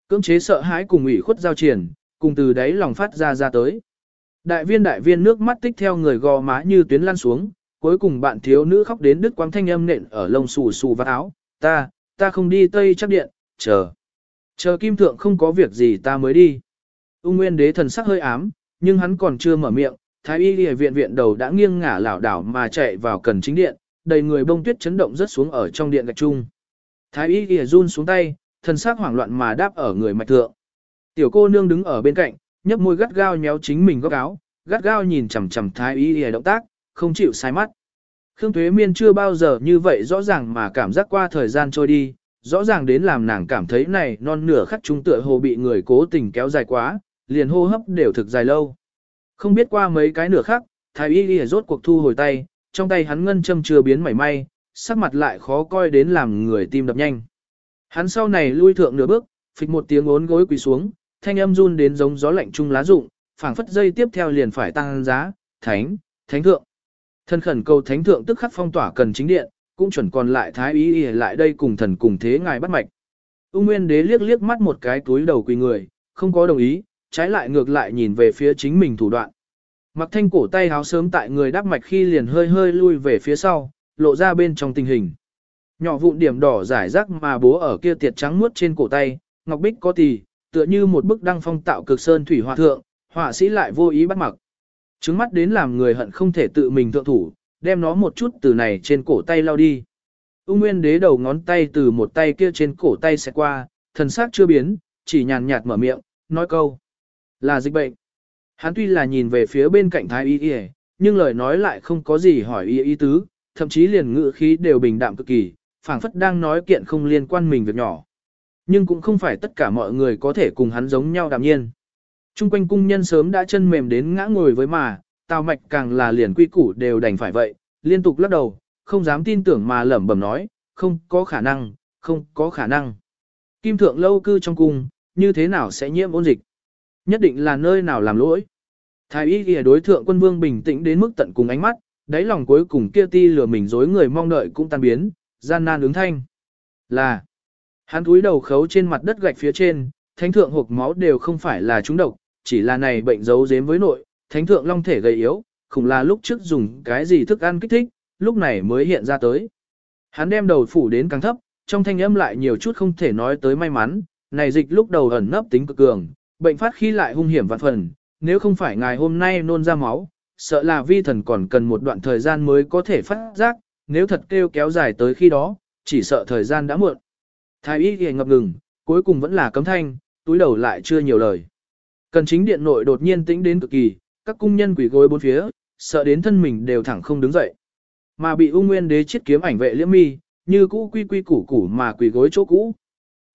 Cưỡng chế sợ hãi cùng ủy khuất giao triển, cùng từ đấy lòng phát ra ra tới. Đại viên đại viên nước mắt tích theo người gò má như tuyến lan xuống, cuối cùng bạn thiếu nữ khóc đến đứt quang thanh âm nện ở lông xù xù và áo, ta, ta không đi tây chắc điện, chờ. Chờ kim thượng không có việc gì ta mới đi. Ung nguyên đế thần sắc hơi ám, nhưng hắn còn chưa mở miệng, thái y lìa viện viện đầu đã nghiêng ngả lảo đảo mà chạy vào cần chính điện, đầy người bông tuyết chấn động rất xuống ở trong điện gạch trung. Thái y lìa run xuống tay, thần sắc hoảng loạn mà đáp ở người mạch thượng. Tiểu cô nương đứng ở bên cạnh, nhấp môi gắt gao nhéo chính mình góc áo, gắt gao nhìn chằm chằm thái y y động tác, không chịu sai mắt. Khương Thuế Miên chưa bao giờ như vậy rõ ràng mà cảm giác qua thời gian trôi đi, rõ ràng đến làm nàng cảm thấy này non nửa khắc trung tựa hồ bị người cố tình kéo dài quá, liền hô hấp đều thực dài lâu. Không biết qua mấy cái nửa khắc, thái y y rốt cuộc thu hồi tay, trong tay hắn ngân châm chưa biến mảy may, sắc mặt lại khó coi đến làm người tim đập nhanh. Hắn sau này lui thượng nửa bước, phịch một tiếng ốn gối quỳ xuống, thanh âm run đến giống gió lạnh trung lá rụng, phảng phất dây tiếp theo liền phải tăng giá, thánh, thánh thượng. Thân khẩn cầu thánh thượng tức khắc phong tỏa cần chính điện, cũng chuẩn còn lại thái ý y lại đây cùng thần cùng thế ngài bắt mạch. Ung Nguyên Đế liếc liếc mắt một cái túi đầu quỳ người, không có đồng ý, trái lại ngược lại nhìn về phía chính mình thủ đoạn. Mặc thanh cổ tay háo sớm tại người đắp mạch khi liền hơi hơi lui về phía sau, lộ ra bên trong tình hình. Nhỏ vụn điểm đỏ giải rác mà bố ở kia tiệt trắng muốt trên cổ tay, ngọc bích có tỳ, tựa như một bức đăng phong tạo cực sơn thủy hòa thượng, họa sĩ lại vô ý bắt mặc. Trứng mắt đến làm người hận không thể tự mình thượng thủ, đem nó một chút từ này trên cổ tay lao đi. Ung Nguyên Đế đầu ngón tay từ một tay kia trên cổ tay sẽ qua, thần sắc chưa biến, chỉ nhàn nhạt mở miệng, nói câu. Là dịch bệnh. Hắn tuy là nhìn về phía bên cạnh thái y y, nhưng lời nói lại không có gì hỏi y y tứ, thậm chí liền ngữ khí đều bình đạm cực kỳ, phảng phất đang nói kiện không liên quan mình việc nhỏ. Nhưng cũng không phải tất cả mọi người có thể cùng hắn giống nhau đạm nhiên. Trung quanh cung nhân sớm đã chân mềm đến ngã ngồi với mà, tào mạch càng là liền quy củ đều đành phải vậy, liên tục lắc đầu, không dám tin tưởng mà lẩm bẩm nói, không có khả năng, không có khả năng. Kim thượng lâu cư trong cung, như thế nào sẽ nhiễm ôn dịch? Nhất định là nơi nào làm lỗi. Thái y ghi đối thượng quân vương bình tĩnh đến mức tận cùng ánh mắt, đáy lòng cuối cùng kia ti lừa mình dối người mong đợi cũng tan biến, gian nan ứng thanh. Là, hắn túi đầu khấu trên mặt đất gạch phía trên, thánh thượng hộp máu đều không phải là trúng độc, chỉ là này bệnh giấu giếm với nội, thánh thượng long thể gầy yếu, khủng là lúc trước dùng cái gì thức ăn kích thích, lúc này mới hiện ra tới. Hắn đem đầu phủ đến càng thấp, trong thanh âm lại nhiều chút không thể nói tới may mắn, này dịch lúc đầu ẩn nấp tính cực cường, bệnh phát khi lại hung hiểm vạn phần, nếu không phải ngài hôm nay nôn ra máu, sợ là vi thần còn cần một đoạn thời gian mới có thể phát giác, nếu thật kêu kéo dài tới khi đó, chỉ sợ thời gian đã muộn. Thái y thì ngập ngừng, cuối cùng vẫn là cấm thanh, túi đầu lại chưa nhiều lời. Cần chính điện nội đột nhiên tĩnh đến cực kỳ, các cung nhân quỷ gối bốn phía, sợ đến thân mình đều thẳng không đứng dậy. Mà bị ung nguyên đế chết kiếm ảnh vệ liễm mi, như cũ quy quy củ củ mà quỷ gối chỗ cũ.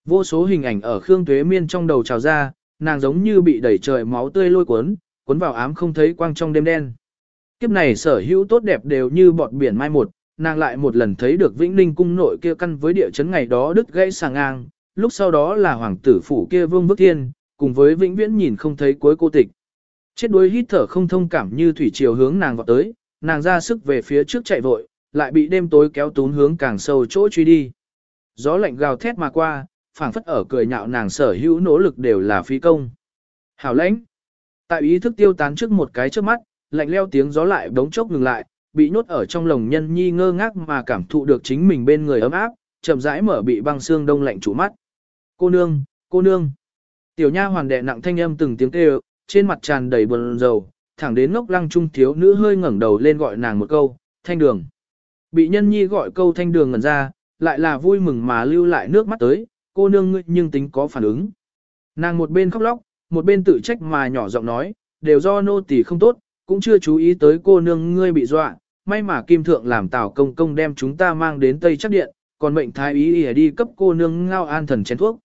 Vô số hình ảnh ở Khương Tuế Miên trong đầu trào ra, nàng giống như bị đẩy trời máu tươi lôi cuốn, cuốn vào ám không thấy quang trong đêm đen. Kiếp này sở hữu tốt đẹp đều như bọt biển mai một, nàng lại một lần thấy được Vĩnh Ninh cung nội kia căn với địa chấn ngày đó đứt gãy sàng ngang, lúc sau đó là hoàng tử phủ kia vương bức thiên, cùng với vĩnh viễn nhìn không thấy cuối cô tịch. Chết đuối hít thở không thông cảm như thủy triều hướng nàng vọt tới, nàng ra sức về phía trước chạy vội, lại bị đêm tối kéo tún hướng càng sâu chỗ truy đi. Gió lạnh gào thét mà qua, phảng phất ở cười nhạo nàng sở hữu nỗ lực đều là phi công. Hảo lãnh. Tại ý thức tiêu tán trước một cái trước mắt, lạnh leo tiếng gió lại đống chốc ngừng lại, bị nhốt ở trong lồng nhân nhi ngơ ngác mà cảm thụ được chính mình bên người ấm áp, chậm rãi mở bị băng xương đông lạnh trụ mắt. Cô nương, cô nương. Tiểu nha hoàn đệ nặng thanh âm từng tiếng kêu, trên mặt tràn đầy buồn rầu, thẳng đến ngốc lăng trung thiếu nữ hơi ngẩng đầu lên gọi nàng một câu, thanh đường. Bị nhân nhi gọi câu thanh đường ngẩn ra, lại là vui mừng mà lưu lại nước mắt tới, cô nương ngươi nhưng tính có phản ứng. Nàng một bên khóc lóc, một bên tự trách mà nhỏ giọng nói, đều do nô tỳ không tốt, cũng chưa chú ý tới cô nương ngươi bị dọa, may mà kim thượng làm tào công công đem chúng ta mang đến Tây Chắc Điện, còn mệnh thái ý ỉa đi cấp cô nương ngao an thần chén thuốc.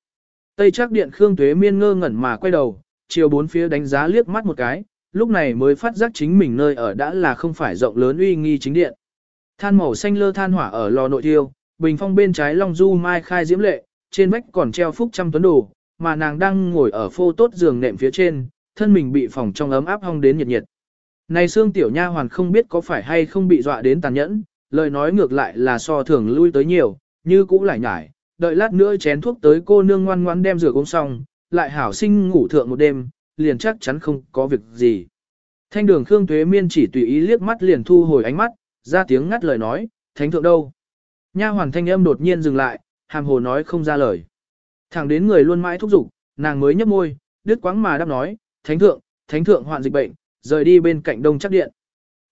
Tây Chắc Điện Khương Tuế Miên ngơ ngẩn mà quay đầu, chiều bốn phía đánh giá liếc mắt một cái, lúc này mới phát giác chính mình nơi ở đã là không phải rộng lớn uy nghi chính điện. Than màu xanh lơ than hỏa ở lò nội thiêu, bình phong bên trái long du mai khai diễm lệ, trên vách còn treo phúc trăm tuấn đồ, mà nàng đang ngồi ở phô tốt giường nệm phía trên, thân mình bị phòng trong ấm áp hong đến nhiệt nhiệt. Này xương tiểu nha hoàn không biết có phải hay không bị dọa đến tàn nhẫn, lời nói ngược lại là so thường lui tới nhiều, như cũ lại nhải, đợi lát nữa chén thuốc tới cô nương ngoan ngoãn đem rửa uống xong, lại hảo sinh ngủ thượng một đêm, liền chắc chắn không có việc gì. Thanh đường Khương Tuế Miên chỉ tùy ý liếc mắt liền thu hồi ánh mắt, ra tiếng ngắt lời nói, thánh thượng đâu. Nha hoàn thanh âm đột nhiên dừng lại, hàm hồ nói không ra lời. Thẳng đến người luôn mãi thúc giục, nàng mới nhấp môi, đứt quãng mà đáp nói, thánh thượng, thánh thượng hoạn dịch bệnh, rời đi bên cạnh đông chắc điện.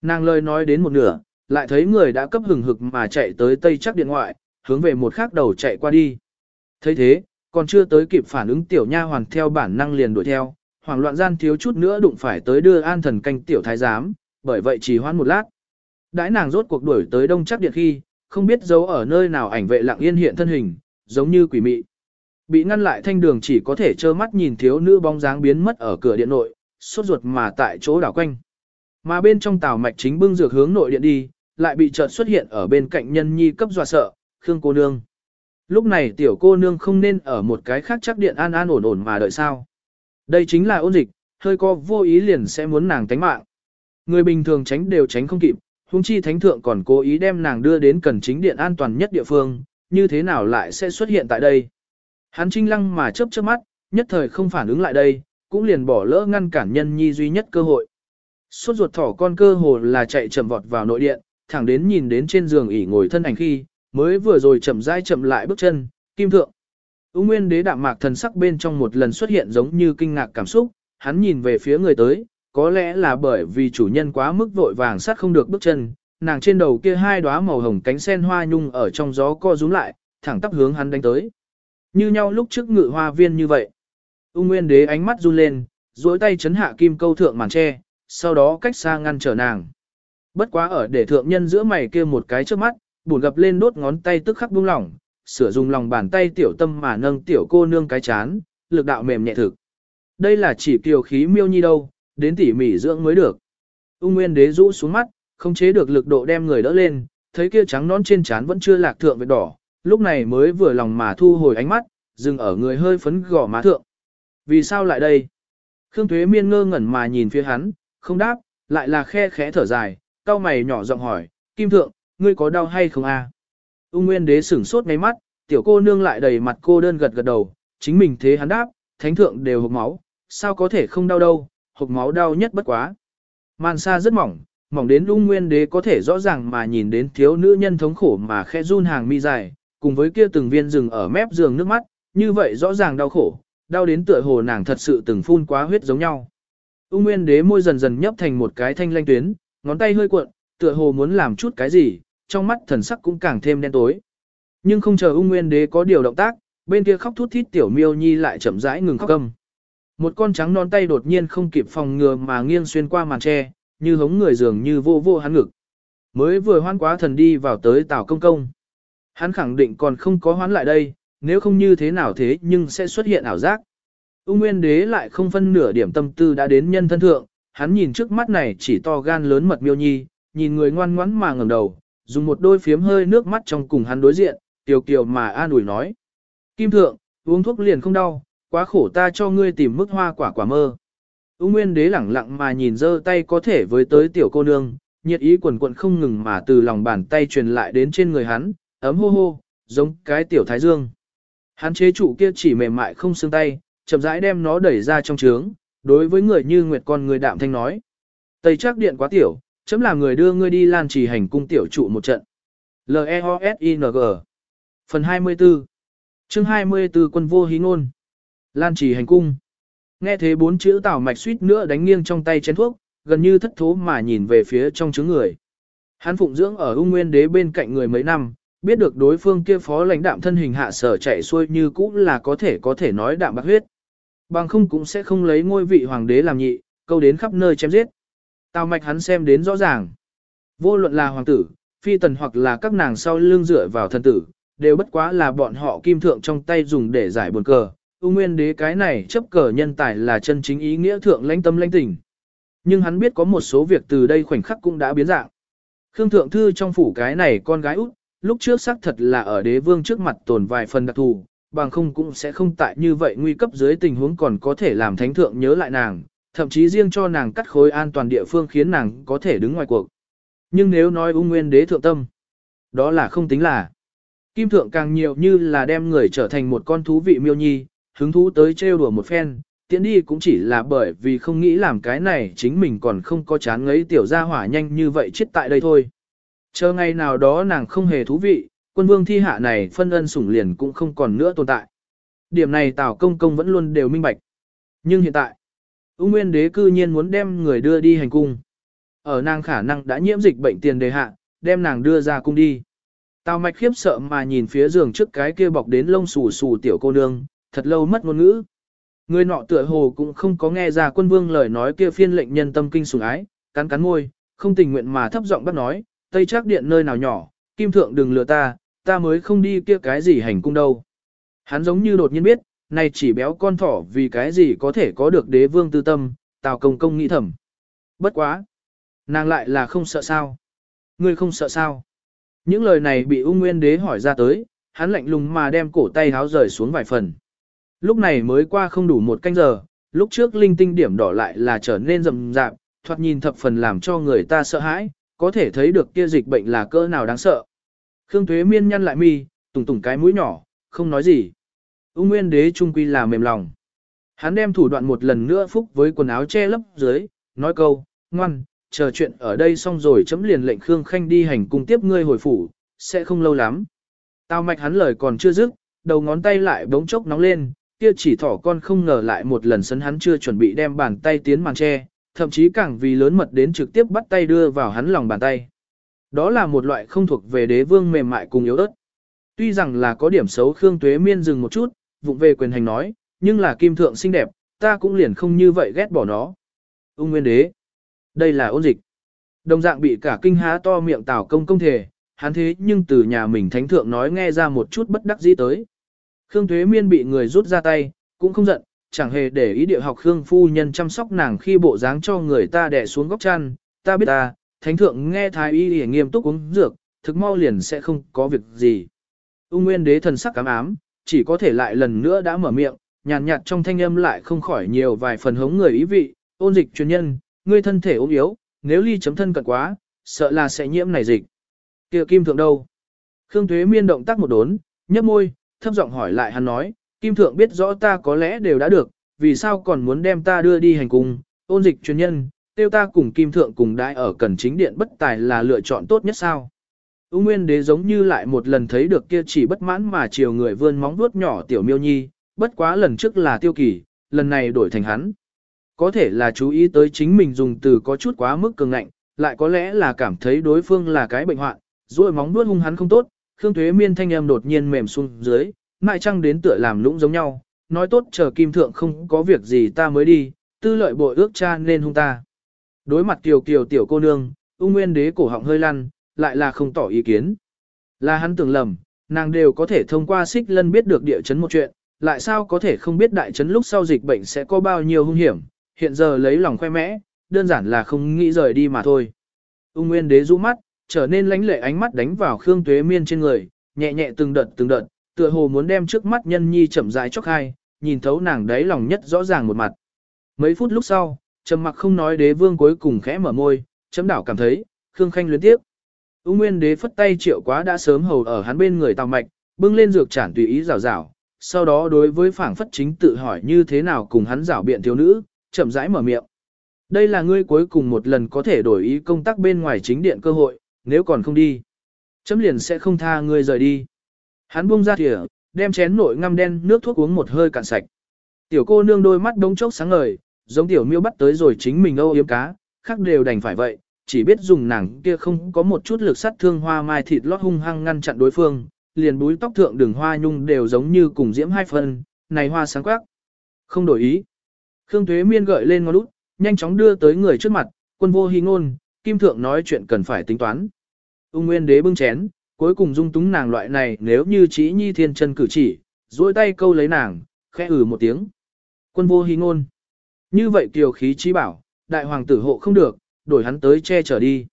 Nàng lời nói đến một nửa, lại thấy người đã cấp hừng hực mà chạy tới tây chắc điện ngoại, hướng về một khác đầu chạy qua đi. thấy thế, còn chưa tới kịp phản ứng tiểu nha hoàn theo bản năng liền đuổi theo, hoảng loạn gian thiếu chút nữa đụng phải tới đưa an thần canh tiểu thái giám, bởi vậy chỉ hoãn một lát. Đãi nàng rốt cuộc đuổi tới đông chắc điện khi, không biết giấu ở nơi nào ảnh vệ lặng yên hiện thân hình, giống như quỷ mị. Bị ngăn lại thanh đường chỉ có thể trơ mắt nhìn thiếu nữ bóng dáng biến mất ở cửa điện nội, sốt ruột mà tại chỗ đảo quanh. Mà bên trong tàu mạch chính bưng dược hướng nội điện đi, lại bị chợt xuất hiện ở bên cạnh nhân nhi cấp dọa sợ, Khương cô nương. Lúc này tiểu cô nương không nên ở một cái khác chắc điện an an ổn ổn mà đợi sao. Đây chính là ôn dịch, hơi co vô ý liền sẽ muốn nàng tánh mạng. Người bình thường tránh đều tránh không kịp, huống chi thánh thượng còn cố ý đem nàng đưa đến cần chính điện an toàn nhất địa phương, như thế nào lại sẽ xuất hiện tại đây. Hắn trinh lăng mà chớp chớp mắt, nhất thời không phản ứng lại đây, cũng liền bỏ lỡ ngăn cản nhân nhi duy nhất cơ hội. Suốt ruột thỏ con cơ hồ là chạy chậm vọt vào nội điện, thẳng đến nhìn đến trên giường ỉ ngồi thân ảnh khi, mới vừa rồi chậm rãi chậm lại bước chân, kim thượng. Ú Nguyên đế đạm mạc thần sắc bên trong một lần xuất hiện giống như kinh ngạc cảm xúc, hắn nhìn về phía người tới, có lẽ là bởi vì chủ nhân quá mức vội vàng sát không được bước chân, nàng trên đầu kia hai đóa màu hồng cánh sen hoa nhung ở trong gió co rúm lại, thẳng tắp hướng hắn đánh tới. Như nhau lúc trước ngự hoa viên như vậy. Ung Nguyên Đế ánh mắt run lên, duỗi tay chấn hạ kim câu thượng màn tre, sau đó cách xa ngăn trở nàng. Bất quá ở để thượng nhân giữa mày kia một cái trước mắt, buồn gập lên đốt ngón tay tức khắc buông lỏng, sửa dùng lòng bàn tay tiểu tâm mà nâng tiểu cô nương cái chán, lực đạo mềm nhẹ thực. Đây là chỉ kiều khí miêu nhi đâu, đến tỉ mỉ dưỡng mới được. Ung Nguyên Đế rũ xuống mắt, không chế được lực độ đem người đỡ lên, thấy kia trắng nón trên trán vẫn chưa lạc thượng vết đỏ, lúc này mới vừa lòng mà thu hồi ánh mắt, dừng ở người hơi phấn gò má thượng. Vì sao lại đây? Khương Thuế Miên ngơ ngẩn mà nhìn phía hắn, không đáp, lại là khe khẽ thở dài, cao mày nhỏ giọng hỏi, Kim Thượng, ngươi có đau hay không a? Ung Nguyên Đế sửng sốt ngay mắt, tiểu cô nương lại đầy mặt cô đơn gật gật đầu, chính mình thế hắn đáp, thánh thượng đều hộc máu, sao có thể không đau đâu, hộc máu đau nhất bất quá. Màn xa rất mỏng, mỏng đến Ung Nguyên Đế có thể rõ ràng mà nhìn đến thiếu nữ nhân thống khổ mà khẽ run hàng mi dài, cùng với kia từng viên rừng ở mép giường nước mắt, như vậy rõ ràng đau khổ, đau đến tựa hồ nàng thật sự từng phun quá huyết giống nhau. Ung Nguyên Đế môi dần dần nhấp thành một cái thanh lanh tuyến, ngón tay hơi cuộn, tựa hồ muốn làm chút cái gì, trong mắt thần sắc cũng càng thêm đen tối. Nhưng không chờ Ung Nguyên Đế có điều động tác, bên kia khóc thút thít tiểu Miêu Nhi lại chậm rãi ngừng khóc câm. Một con trắng non tay đột nhiên không kịp phòng ngừa mà nghiêng xuyên qua màn tre, như hống người dường như vô vô hắn ngực. Mới vừa hoan quá thần đi vào tới Tào Công Công. Hắn khẳng định còn không có hoán lại đây, nếu không như thế nào thế nhưng sẽ xuất hiện ảo giác. Ung Nguyên Đế lại không phân nửa điểm tâm tư đã đến nhân thân thượng, hắn nhìn trước mắt này chỉ to gan lớn mật miêu nhi, nhìn người ngoan ngoãn mà ngẩng đầu, dùng một đôi phiếm hơi nước mắt trong cùng hắn đối diện, tiểu kiều mà an ủi nói. Kim thượng, uống thuốc liền không đau, quá khổ ta cho ngươi tìm mức hoa quả quả mơ. Ung Nguyên Đế lẳng lặng mà nhìn giơ tay có thể với tới tiểu cô nương, nhiệt ý quần quận không ngừng mà từ lòng bàn tay truyền lại đến trên người hắn, ấm hô hô, giống cái tiểu thái dương. Hắn chế trụ kia chỉ mềm mại không xương tay, chậm rãi đem nó đẩy ra trong trướng, đối với người như nguyệt con người đạm thanh nói. Tây chắc điện quá tiểu, chấm là người đưa ngươi đi lan trì hành cung tiểu trụ một trận. L-E-O-S-I-N-G Phần 24 chương 24 quân vô hí ngôn Lan trì hành cung Nghe thế bốn chữ tảo mạch suýt nữa đánh nghiêng trong tay chén thuốc, gần như thất thố mà nhìn về phía trong chứa người. Hắn phụng dưỡng ở ung nguyên đế bên cạnh người mấy năm, biết được đối phương kia phó lãnh đạm thân hình hạ sở chạy xuôi như cũ là có thể có thể nói đạm bạc huyết. Bằng không cũng sẽ không lấy ngôi vị hoàng đế làm nhị, câu đến khắp nơi chém giết. Tào mạch hắn xem đến rõ ràng. Vô luận là hoàng tử, phi tần hoặc là các nàng sau lưng dựa vào thần tử, đều bất quá là bọn họ kim thượng trong tay dùng để giải buồn cờ. ung nguyên đế cái này chấp cờ nhân tài là chân chính ý nghĩa thượng lãnh tâm lãnh tình. Nhưng hắn biết có một số việc từ đây khoảnh khắc cũng đã biến dạng. Khương Thượng Thư trong phủ cái này con gái út, lúc trước xác thật là ở đế vương trước mặt tồn vài phần đặc thù, bằng không cũng sẽ không tại như vậy nguy cấp dưới tình huống còn có thể làm thánh thượng nhớ lại nàng, thậm chí riêng cho nàng cắt khối an toàn địa phương khiến nàng có thể đứng ngoài cuộc. Nhưng nếu nói ung nguyên đế thượng tâm, đó là không tính là. Kim thượng càng nhiều như là đem người trở thành một con thú vị miêu nhi, hứng thú tới trêu đùa một phen, tiễn đi cũng chỉ là bởi vì không nghĩ làm cái này chính mình còn không có chán ngấy tiểu gia hỏa nhanh như vậy chết tại đây thôi. Chờ ngày nào đó nàng không hề thú vị, quân vương thi hạ này phân ân sủng liền cũng không còn nữa tồn tại. Điểm này Tào Công Công vẫn luôn đều minh bạch. Nhưng hiện tại, Úng Nguyên Đế cư nhiên muốn đem người đưa đi hành cung. Ở nàng khả năng đã nhiễm dịch bệnh tiền đề hạ, đem nàng đưa ra cung đi. Tào Mạch khiếp sợ mà nhìn phía giường trước cái kia bọc đến lông xù xù tiểu cô nương, thật lâu mất ngôn ngữ. Người nọ tựa hồ cũng không có nghe ra quân vương lời nói kia phiên lệnh nhân tâm kinh sủng ái, cắn cắn môi, không tình nguyện mà thấp giọng bắt nói, Tây Trác Điện nơi nào nhỏ, Kim Thượng đừng lừa ta, ta mới không đi kia cái gì hành cung đâu. Hắn giống như đột nhiên biết, này chỉ béo con thỏ vì cái gì có thể có được đế vương tư tâm, tào công công nghĩ thầm. Bất quá. Nàng lại là không sợ sao. Ngươi không sợ sao. Những lời này bị ung nguyên đế hỏi ra tới, hắn lạnh lùng mà đem cổ tay háo rời xuống vài phần. Lúc này mới qua không đủ một canh giờ, lúc trước linh tinh điểm đỏ lại là trở nên rầm rạp, thoạt nhìn thập phần làm cho người ta sợ hãi, có thể thấy được kia dịch bệnh là cỡ nào đáng sợ. Khương Thuế miên nhăn lại mi, tùng tùng cái mũi nhỏ, không nói gì. Ung Nguyên Đế trung quy là mềm lòng. Hắn đem thủ đoạn một lần nữa phúc với quần áo che lấp dưới, nói câu, ngoan, chờ chuyện ở đây xong rồi chấm liền lệnh Khương Khanh đi hành cung tiếp ngươi hồi phủ, sẽ không lâu lắm. Tao mạch hắn lời còn chưa dứt, đầu ngón tay lại bỗng chốc nóng lên, kia chỉ thỏ con không ngờ lại một lần sấn hắn chưa chuẩn bị đem bàn tay tiến màn che, thậm chí càng vì lớn mật đến trực tiếp bắt tay đưa vào hắn lòng bàn tay. Đó là một loại không thuộc về đế vương mềm mại cùng yếu ớt. Tuy rằng là có điểm xấu Khương Tuế Miên dừng một chút, vụng về quyền hành nói, nhưng là kim thượng xinh đẹp, ta cũng liền không như vậy ghét bỏ nó. Ung Nguyên Đế, đây là ôn dịch. Đồng dạng bị cả kinh há to miệng tảo công công thể, hắn thế nhưng từ nhà mình thánh thượng nói nghe ra một chút bất đắc dĩ tới. Khương Tuế Miên bị người rút ra tay, cũng không giận, chẳng hề để ý địa học Khương phu nhân chăm sóc nàng khi bộ dáng cho người ta đè xuống góc chăn, ta biết ta, thánh thượng nghe thái y để nghiêm túc uống dược, thực mau liền sẽ không có việc gì. Ung Nguyên đế thần sắc cám ám, chỉ có thể lại lần nữa đã mở miệng, nhàn nhạt trong thanh âm lại không khỏi nhiều vài phần hống người ý vị, ôn dịch truyền nhân, ngươi thân thể ốm yếu, nếu ly chấm thân cận quá, sợ là sẽ nhiễm này dịch. Kia kim thượng đâu? Khương thuế Miên động tác một đốn, nhấp môi, thấp giọng hỏi lại hắn nói, kim thượng biết rõ ta có lẽ đều đã được, vì sao còn muốn đem ta đưa đi hành cung, ôn dịch chuyên nhân, tiêu ta cùng kim thượng cùng đại ở cần chính điện bất tài là lựa chọn tốt nhất sao. Úng Nguyên đế giống như lại một lần thấy được kia chỉ bất mãn mà chiều người vươn móng vuốt nhỏ tiểu miêu nhi, bất quá lần trước là tiêu kỳ, lần này đổi thành hắn. Có thể là chú ý tới chính mình dùng từ có chút quá mức cường ngạnh, lại có lẽ là cảm thấy đối phương là cái bệnh hoạn, rồi móng vuốt hung hắn không tốt, Khương Thuế Miên thanh âm đột nhiên mềm xuống dưới, mãi chăng đến tựa làm lũng giống nhau, nói tốt chờ kim thượng không có việc gì ta mới đi, tư lợi bội ước cha nên hung ta. Đối mặt kiều kiều tiểu cô nương, ung nguyên đế cổ họng hơi lăn, lại là không tỏ ý kiến. Là hắn tưởng lầm, nàng đều có thể thông qua xích lân biết được địa chấn một chuyện, lại sao có thể không biết đại chấn lúc sau dịch bệnh sẽ có bao nhiêu hung hiểm, hiện giờ lấy lòng khoe mẽ, đơn giản là không nghĩ rời đi mà thôi. Ung nguyên đế rũ mắt, trở nên lánh lệ ánh mắt đánh vào Khương Tuế Miên trên người, nhẹ nhẹ từng đợt từng đợt, tựa hồ muốn đem trước mắt nhân nhi chậm rãi chóc hai, nhìn thấu nàng đấy lòng nhất rõ ràng một mặt. Mấy phút lúc sau, trầm mặc không nói đế vương cuối cùng khẽ mở môi, chấm đảo cảm thấy, Khương Khanh luyến tiếp. U Nguyên đế phất tay triệu quá đã sớm hầu ở hắn bên người tào mạch, bưng lên dược chản tùy ý rào rào, sau đó đối với phảng phất chính tự hỏi như thế nào cùng hắn rảo biện thiếu nữ, chậm rãi mở miệng. Đây là ngươi cuối cùng một lần có thể đổi ý công tác bên ngoài chính điện cơ hội, nếu còn không đi. Chấm liền sẽ không tha ngươi rời đi. Hắn buông ra thìa, đem chén nội ngăm đen nước thuốc uống một hơi cạn sạch. Tiểu cô nương đôi mắt đống chốc sáng ngời, giống tiểu miêu bắt tới rồi chính mình âu yếm cá, khác đều đành phải vậy, chỉ biết dùng nàng kia không có một chút lực sát thương hoa mai thịt lót hung hăng ngăn chặn đối phương, liền búi tóc thượng đường hoa nhung đều giống như cùng diễm hai phần, này hoa sáng quắc. Không đổi ý. Khương thuế Miên gợi lên ngón út, nhanh chóng đưa tới người trước mặt, quân vô hy ngôn, kim thượng nói chuyện cần phải tính toán. Ung Nguyên đế bưng chén, cuối cùng dung túng nàng loại này nếu như chỉ nhi thiên chân cử chỉ, duỗi tay câu lấy nàng, khẽ ử ừ một tiếng. Quân vô hí ngôn. Như vậy kiều khí trí bảo, đại hoàng tử hộ không được, đổi hắn tới che chở đi.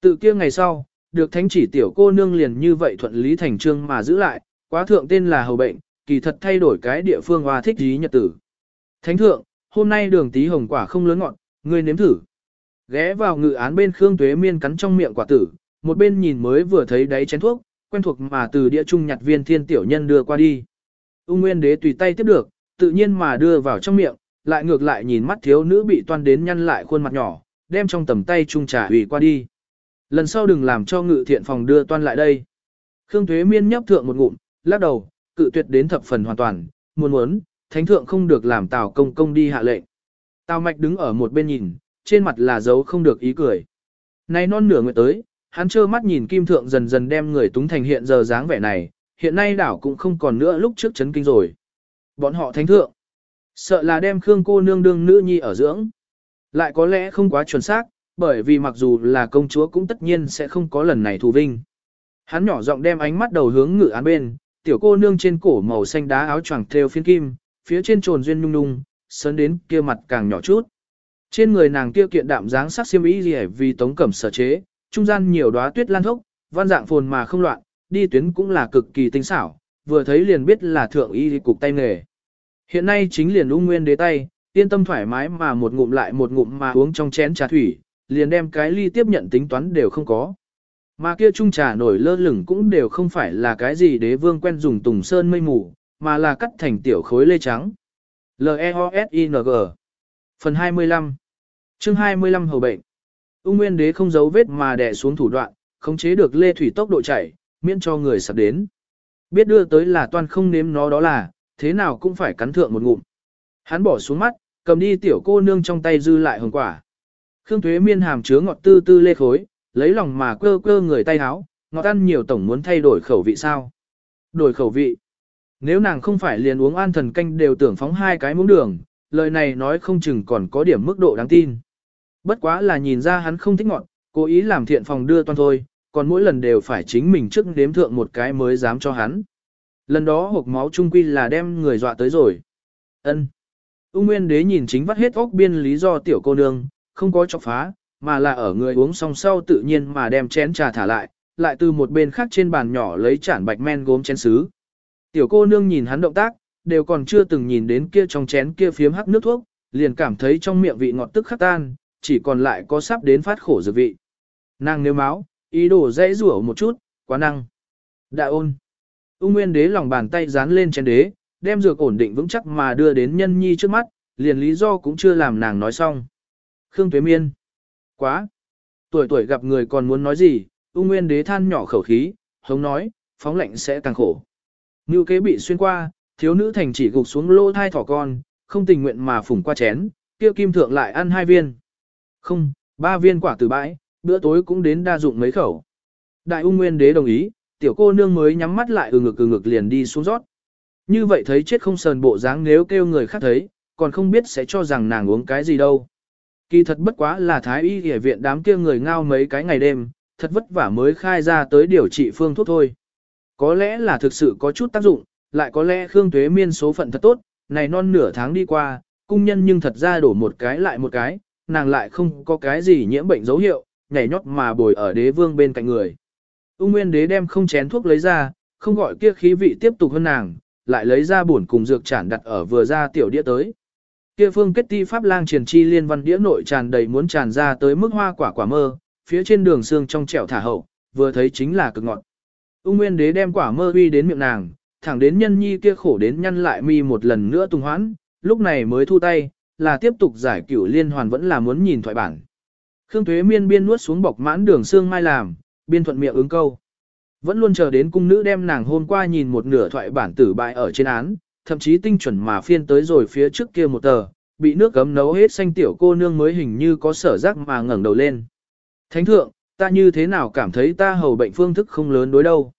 Tự kia ngày sau, được thánh chỉ tiểu cô nương liền như vậy thuận lý thành trương mà giữ lại, quá thượng tên là hầu bệnh, kỳ thật thay đổi cái địa phương hoa thích dí nhật tử. Thánh thượng, hôm nay đường tí hồng quả không lớn ngọn, ngươi nếm thử. Ghé vào ngự án bên Khương Tuế Miên cắn trong miệng quả tử, một bên nhìn mới vừa thấy đáy chén thuốc, quen thuộc mà từ địa trung nhặt viên thiên tiểu nhân đưa qua đi. Ung Nguyên Đế tùy tay tiếp được, tự nhiên mà đưa vào trong miệng, lại ngược lại nhìn mắt thiếu nữ bị toan đến nhăn lại khuôn mặt nhỏ, đem trong tầm tay trung trà hủy qua đi. Lần sau đừng làm cho ngự thiện phòng đưa toan lại đây. Khương Thuế Miên nhấp thượng một ngụm, lắc đầu, cự tuyệt đến thập phần hoàn toàn, muốn muốn, thánh thượng không được làm Tào công công đi hạ lệnh. Tào mạch đứng ở một bên nhìn, trên mặt là dấu không được ý cười. Này non nửa nguyệt tới, hắn trơ mắt nhìn kim thượng dần dần đem người túng thành hiện giờ dáng vẻ này, hiện nay đảo cũng không còn nữa lúc trước chấn kinh rồi. Bọn họ thánh thượng, sợ là đem Khương cô nương đương nữ nhi ở dưỡng. Lại có lẽ không quá chuẩn xác, bởi vì mặc dù là công chúa cũng tất nhiên sẽ không có lần này thù vinh. Hắn nhỏ giọng đem ánh mắt đầu hướng ngự án bên, tiểu cô nương trên cổ màu xanh đá áo choàng thêu phiên kim, phía trên trồn duyên nhung nhung, sớn đến kia mặt càng nhỏ chút. Trên người nàng kia kiện đạm dáng sắc xiêm y gì vì tống cẩm sở chế, trung gian nhiều đóa tuyết lan thốc, văn dạng phồn mà không loạn, đi tuyến cũng là cực kỳ tinh xảo, vừa thấy liền biết là thượng y cục tay nghề. Hiện nay chính liền ung nguyên đế tay, yên tâm thoải mái mà một ngụm lại một ngụm mà uống trong chén trà thủy, liền đem cái ly tiếp nhận tính toán đều không có. Mà kia trung trà nổi lơ lửng cũng đều không phải là cái gì đế vương quen dùng tùng sơn mây mù, mà là cắt thành tiểu khối lê trắng. L-E-O-S-I-N-G Phần 25 chương 25 hầu bệnh Ung Nguyên Đế không giấu vết mà đè xuống thủ đoạn, khống chế được lê thủy tốc độ chảy, miễn cho người sập đến. Biết đưa tới là toàn không nếm nó đó là, thế nào cũng phải cắn thượng một ngụm. Hắn bỏ xuống mắt, cầm đi tiểu cô nương trong tay dư lại hồng quả. Khương Thuế Miên hàm chứa ngọt tư tư lê khối, lấy lòng mà cơ cơ người tay háo, ngọt ăn nhiều tổng muốn thay đổi khẩu vị sao. Đổi khẩu vị. Nếu nàng không phải liền uống an thần canh đều tưởng phóng hai cái muỗng đường, lời này nói không chừng còn có điểm mức độ đáng tin. Bất quá là nhìn ra hắn không thích ngọt, cố ý làm thiện phòng đưa toàn thôi, còn mỗi lần đều phải chính mình trước đếm thượng một cái mới dám cho hắn. Lần đó hộp máu trung quy là đem người dọa tới rồi. ân Ung Nguyên Đế nhìn chính vắt hết óc biên lý do tiểu cô nương, không có chọc phá, mà là ở người uống xong sau tự nhiên mà đem chén trà thả lại, lại từ một bên khác trên bàn nhỏ lấy chản bạch men gốm chén sứ. Tiểu cô nương nhìn hắn động tác, đều còn chưa từng nhìn đến kia trong chén kia phiếm hắc nước thuốc, liền cảm thấy trong miệng vị ngọt tức khắc tan, chỉ còn lại có sắp đến phát khổ dược vị. Nàng nếu máu, ý đồ dễ rủa một chút, quá năng. Đã ôn. Ung Nguyên Đế lòng bàn tay dán lên chén đế, đem dược ổn định vững chắc mà đưa đến nhân nhi trước mắt, liền lý do cũng chưa làm nàng nói xong. Khương Tuế Miên. Quá. Tuổi tuổi gặp người còn muốn nói gì, ung nguyên đế than nhỏ khẩu khí, hống nói, phóng lệnh sẽ càng khổ. Ngưu kế bị xuyên qua, thiếu nữ thành chỉ gục xuống lô thai thỏ con, không tình nguyện mà phủng qua chén, kia kim thượng lại ăn hai viên. Không, ba viên quả từ bãi, bữa tối cũng đến đa dụng mấy khẩu. Đại ung nguyên đế đồng ý, tiểu cô nương mới nhắm mắt lại ừ ngực ừ ngực liền đi xuống rót. Như vậy thấy chết không sờn bộ dáng nếu kêu người khác thấy, còn không biết sẽ cho rằng nàng uống cái gì đâu. Kỳ thật bất quá là thái y y viện đám kia người ngao mấy cái ngày đêm, thật vất vả mới khai ra tới điều trị phương thuốc thôi. Có lẽ là thực sự có chút tác dụng, lại có lẽ Khương Tuế Miên số phận thật tốt, này non nửa tháng đi qua, cung nhân nhưng thật ra đổ một cái lại một cái, nàng lại không có cái gì nhiễm bệnh dấu hiệu, nhảy nhót mà bồi ở đế vương bên cạnh người. Ung Nguyên đế đem không chén thuốc lấy ra, không gọi kia khí vị tiếp tục hơn nàng, lại lấy ra buồn cùng dược chản đặt ở vừa ra tiểu đĩa tới. Kia phương kết ti pháp lang triển chi liên văn đĩa nội tràn đầy muốn tràn ra tới mức hoa quả quả mơ, phía trên đường xương trong trẻo thả hậu, vừa thấy chính là cực ngọt. Ung Nguyên Đế đem quả mơ uy đến miệng nàng, thẳng đến nhân nhi kia khổ đến nhăn lại mi một lần nữa tung hoãn, lúc này mới thu tay, là tiếp tục giải cửu liên hoàn vẫn là muốn nhìn thoại bản. Khương Thuế Miên biên nuốt xuống bọc mãn đường xương mai làm, biên thuận miệng ứng câu. Vẫn luôn chờ đến cung nữ đem nàng hôm qua nhìn một nửa thoại bản tử bại ở trên án, thậm chí tinh chuẩn mà phiên tới rồi phía trước kia một tờ, bị nước gấm nấu hết xanh tiểu cô nương mới hình như có sở giác mà ngẩng đầu lên. Thánh thượng, ta như thế nào cảm thấy ta hầu bệnh phương thức không lớn đối đâu.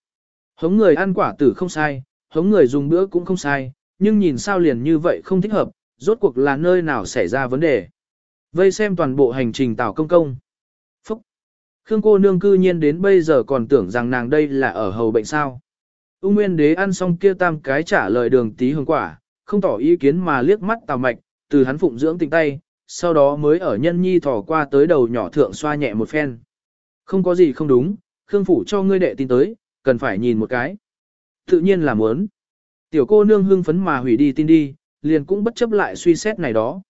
Hống người ăn quả tử không sai, hống người dùng bữa cũng không sai, nhưng nhìn sao liền như vậy không thích hợp, rốt cuộc là nơi nào xảy ra vấn đề. Vây xem toàn bộ hành trình tảo công công. Phúc! Khương cô nương cư nhiên đến bây giờ còn tưởng rằng nàng đây là ở hầu bệnh sao. Ung Nguyên Đế ăn xong kia tam cái trả lời đường tí hương quả, không tỏ ý kiến mà liếc mắt tào mạch, từ hắn phụng dưỡng tình tay, sau đó mới ở nhân nhi thỏ qua tới đầu nhỏ thượng xoa nhẹ một phen. Không có gì không đúng, Khương Phủ cho ngươi đệ tin tới, cần phải nhìn một cái. Tự nhiên là muốn. Tiểu cô nương hưng phấn mà hủy đi tin đi, liền cũng bất chấp lại suy xét này đó.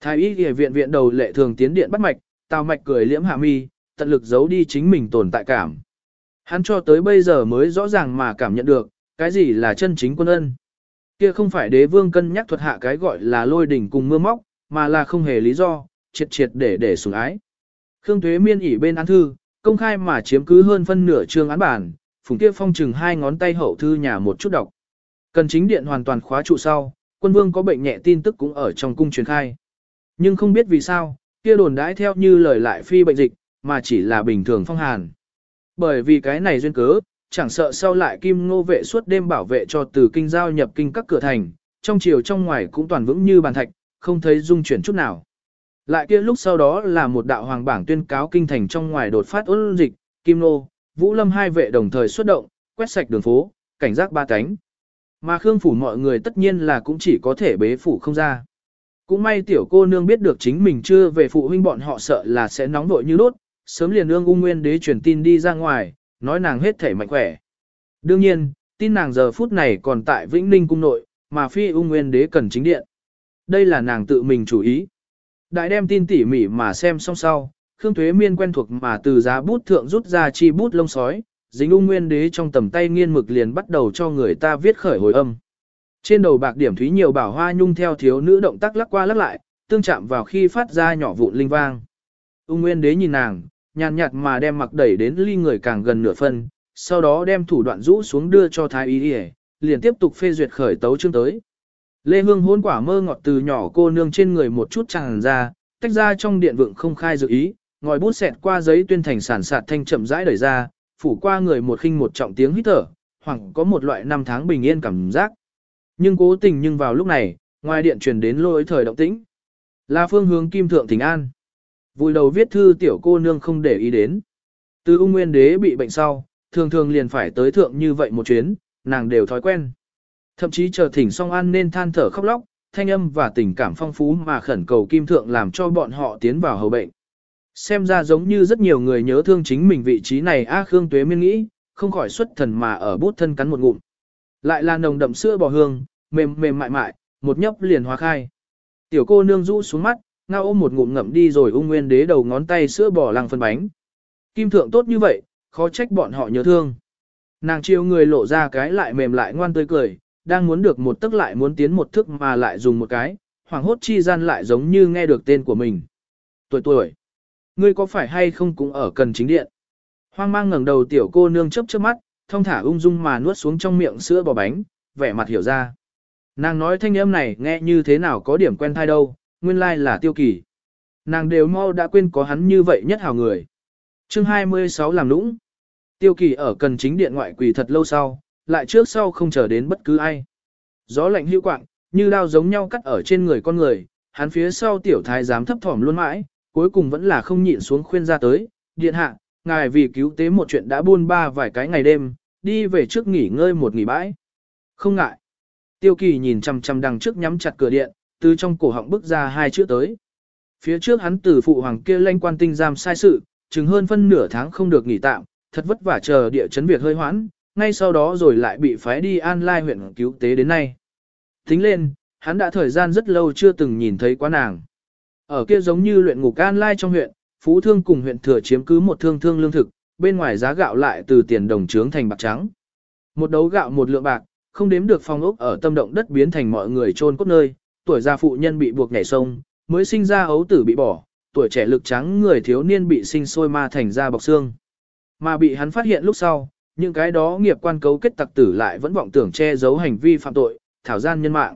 Thái y y viện viện đầu lệ thường tiến điện bắt mạch, tào mạch cười liễm hạ mi, tận lực giấu đi chính mình tồn tại cảm. Hắn cho tới bây giờ mới rõ ràng mà cảm nhận được, cái gì là chân chính quân ân. Kia không phải đế vương cân nhắc thuật hạ cái gọi là lôi đỉnh cùng mưa móc, mà là không hề lý do, triệt triệt để để sủng ái. Khương thuế Miên ỉ bên án thư, công khai mà chiếm cứ hơn phân nửa chương án bản, phùng kia phong chừng hai ngón tay hậu thư nhà một chút đọc. Cần chính điện hoàn toàn khóa trụ sau, quân vương có bệnh nhẹ tin tức cũng ở trong cung truyền khai. Nhưng không biết vì sao, kia đồn đãi theo như lời lại phi bệnh dịch, mà chỉ là bình thường phong hàn. Bởi vì cái này duyên cớ, chẳng sợ sau lại kim ngô vệ suốt đêm bảo vệ cho từ kinh giao nhập kinh các cửa thành, trong chiều trong ngoài cũng toàn vững như bàn thạch, không thấy dung chuyển chút nào. Lại kia lúc sau đó là một đạo hoàng bảng tuyên cáo kinh thành trong ngoài đột phát ôn dịch, kim nô, vũ lâm hai vệ đồng thời xuất động, quét sạch đường phố, cảnh giác ba cánh. Mà Khương phủ mọi người tất nhiên là cũng chỉ có thể bế phủ không ra. Cũng may tiểu cô nương biết được chính mình chưa về phụ huynh bọn họ sợ là sẽ nóng vội như đốt, sớm liền ương ung nguyên đế truyền tin đi ra ngoài, nói nàng hết thể mạnh khỏe. Đương nhiên, tin nàng giờ phút này còn tại Vĩnh Ninh cung nội, mà phi ung nguyên đế cần chính điện. Đây là nàng tự mình chủ ý. Đại đem tin tỉ mỉ mà xem xong sau, Khương Thuế Miên quen thuộc mà từ giá bút thượng rút ra chi bút lông sói, dính ung nguyên đế trong tầm tay nghiên mực liền bắt đầu cho người ta viết khởi hồi âm. Trên đầu bạc điểm thúy nhiều bảo hoa nhung theo thiếu nữ động tác lắc qua lắc lại, tương chạm vào khi phát ra nhỏ vụn linh vang. Ung nguyên đế nhìn nàng, nhàn nhạt mà đem mặc đẩy đến ly người càng gần nửa phân, sau đó đem thủ đoạn rũ xuống đưa cho thái y đi liền tiếp tục phê duyệt khởi tấu chương tới. Lê Hương hôn quả mơ ngọt từ nhỏ cô nương trên người một chút tràn ra, tách ra trong điện vượng không khai dự ý, ngòi bút xẹt qua giấy tuyên thành sản sạt thanh chậm rãi đẩy ra, phủ qua người một khinh một trọng tiếng hít thở, hoảng có một loại năm tháng bình yên cảm giác. Nhưng cố tình nhưng vào lúc này, ngoài điện truyền đến lôi thời động tĩnh. Là phương hướng kim thượng thỉnh an. Vùi đầu viết thư tiểu cô nương không để ý đến. Từ ung nguyên đế bị bệnh sau, thường thường liền phải tới thượng như vậy một chuyến, nàng đều thói quen. Thậm chí chờ thỉnh song an nên than thở khóc lóc, thanh âm và tình cảm phong phú mà khẩn cầu kim thượng làm cho bọn họ tiến vào hầu bệnh. Xem ra giống như rất nhiều người nhớ thương chính mình vị trí này A Khương Tuế Miên nghĩ, không khỏi xuất thần mà ở bút thân cắn một ngụm. Lại là nồng đậm sữa bò hương, mềm mềm mại mại, một nhấp liền hóa khai. Tiểu cô nương rũ xuống mắt, ngao ôm một ngụm ngậm đi rồi ung nguyên đế đầu ngón tay sữa bò lăng phân bánh. Kim thượng tốt như vậy, khó trách bọn họ nhớ thương. Nàng chiêu người lộ ra cái lại mềm lại ngoan tươi cười, đang muốn được một tức lại muốn tiến một thức mà lại dùng một cái, hoàng hốt chi gian lại giống như nghe được tên của mình. Tuổi tuổi, ngươi có phải hay không cũng ở cần chính điện? Hoang mang ngẩng đầu tiểu cô nương chớp chớp mắt, thông thả ung dung mà nuốt xuống trong miệng sữa bò bánh, vẻ mặt hiểu ra. Nàng nói thanh âm này nghe như thế nào có điểm quen thai đâu, nguyên lai là tiêu kỳ. Nàng đều mau đã quên có hắn như vậy nhất hào người. chương 26 làm nũng. Tiêu kỳ ở cần chính điện ngoại quỳ thật lâu sau, lại trước sau không chờ đến bất cứ ai. Gió lạnh hữu quạng, như đao giống nhau cắt ở trên người con người, hắn phía sau tiểu thái giám thấp thỏm luôn mãi, cuối cùng vẫn là không nhịn xuống khuyên ra tới, điện hạ, ngài vì cứu tế một chuyện đã buôn ba vài cái ngày đêm, đi về trước nghỉ ngơi một nghỉ bãi. Không ngại. Tiêu kỳ nhìn chằm chằm đằng trước nhắm chặt cửa điện, từ trong cổ họng bước ra hai chữ tới. Phía trước hắn từ phụ hoàng kia lanh quan tinh giam sai sự, chừng hơn phân nửa tháng không được nghỉ tạm, thật vất vả chờ địa chấn việc hơi hoãn, ngay sau đó rồi lại bị phái đi an lai huyện cứu tế đến nay. Tính lên, hắn đã thời gian rất lâu chưa từng nhìn thấy quá nàng. Ở kia giống như luyện ngục an lai trong huyện, phú thương cùng huyện thừa chiếm cứ một thương thương lương thực, bên ngoài giá gạo lại từ tiền đồng trướng thành bạc trắng. Một đấu gạo một lượng bạc, không đếm được phong ốc ở tâm động đất biến thành mọi người chôn cốt nơi, tuổi già phụ nhân bị buộc nhảy sông, mới sinh ra ấu tử bị bỏ, tuổi trẻ lực trắng người thiếu niên bị sinh sôi ma thành ra bọc xương. Mà bị hắn phát hiện lúc sau, những cái đó nghiệp quan cấu kết tặc tử lại vẫn vọng tưởng che giấu hành vi phạm tội, thảo gian nhân mạng.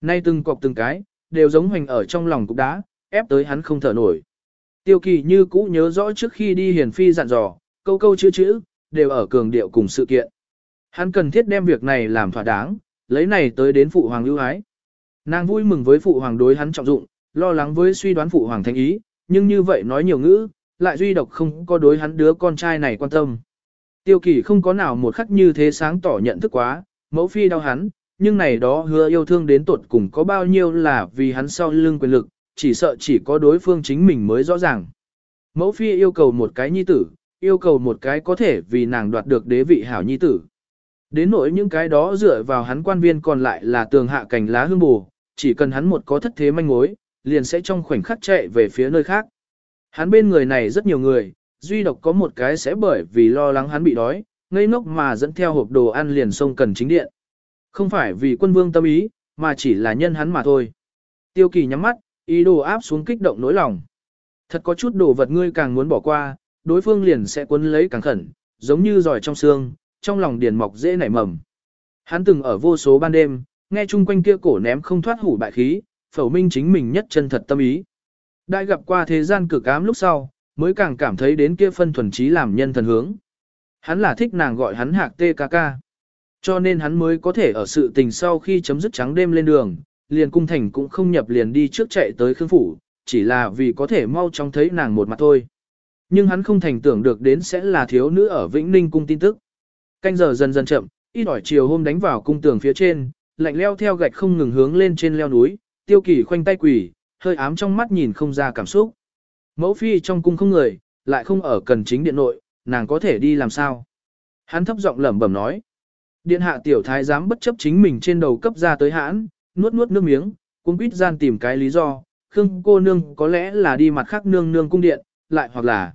Nay từng cọc từng cái, đều giống hoành ở trong lòng cục đá, ép tới hắn không thở nổi. Tiêu kỳ như cũ nhớ rõ trước khi đi hiền phi dặn dò, câu câu chữ chữ, đều ở cường điệu cùng sự kiện. Hắn cần thiết đem việc này làm thỏa đáng, lấy này tới đến phụ hoàng lưu ái. Nàng vui mừng với phụ hoàng đối hắn trọng dụng, lo lắng với suy đoán phụ hoàng thành ý, nhưng như vậy nói nhiều ngữ, lại duy độc không có đối hắn đứa con trai này quan tâm. Tiêu kỳ không có nào một khắc như thế sáng tỏ nhận thức quá, mẫu phi đau hắn, nhưng này đó hứa yêu thương đến tột cùng có bao nhiêu là vì hắn sau lưng quyền lực, chỉ sợ chỉ có đối phương chính mình mới rõ ràng. Mẫu phi yêu cầu một cái nhi tử, yêu cầu một cái có thể vì nàng đoạt được đế vị hảo nhi tử. Đến nỗi những cái đó dựa vào hắn quan viên còn lại là tường hạ cành lá hương bù, chỉ cần hắn một có thất thế manh mối, liền sẽ trong khoảnh khắc chạy về phía nơi khác. Hắn bên người này rất nhiều người, duy độc có một cái sẽ bởi vì lo lắng hắn bị đói, ngây ngốc mà dẫn theo hộp đồ ăn liền xông cần chính điện. Không phải vì quân vương tâm ý, mà chỉ là nhân hắn mà thôi. Tiêu kỳ nhắm mắt, ý đồ áp xuống kích động nỗi lòng. Thật có chút đồ vật ngươi càng muốn bỏ qua, đối phương liền sẽ cuốn lấy càng khẩn, giống như giỏi trong xương, trong lòng điền mọc dễ nảy mầm. Hắn từng ở vô số ban đêm, nghe chung quanh kia cổ ném không thoát hủ bại khí, phẩu minh chính mình nhất chân thật tâm ý. Đại gặp qua thế gian cực ám lúc sau, mới càng cảm thấy đến kia phân thuần trí làm nhân thần hướng. Hắn là thích nàng gọi hắn hạc tê ca ca. Cho nên hắn mới có thể ở sự tình sau khi chấm dứt trắng đêm lên đường, liền cung thành cũng không nhập liền đi trước chạy tới khương phủ, chỉ là vì có thể mau chóng thấy nàng một mặt thôi. Nhưng hắn không thành tưởng được đến sẽ là thiếu nữ ở Vĩnh Ninh cung tin tức. Canh giờ dần dần chậm, ít ỏi chiều hôm đánh vào cung tường phía trên, lạnh leo theo gạch không ngừng hướng lên trên leo núi, tiêu kỳ khoanh tay quỳ, hơi ám trong mắt nhìn không ra cảm xúc. Mẫu phi trong cung không người, lại không ở cần chính điện nội, nàng có thể đi làm sao? Hắn thấp giọng lẩm bẩm nói. Điện hạ tiểu thái giám bất chấp chính mình trên đầu cấp ra tới hãn, nuốt nuốt nước miếng, cũng quýt gian tìm cái lý do, Khương cô nương có lẽ là đi mặt khác nương nương cung điện, lại hoặc là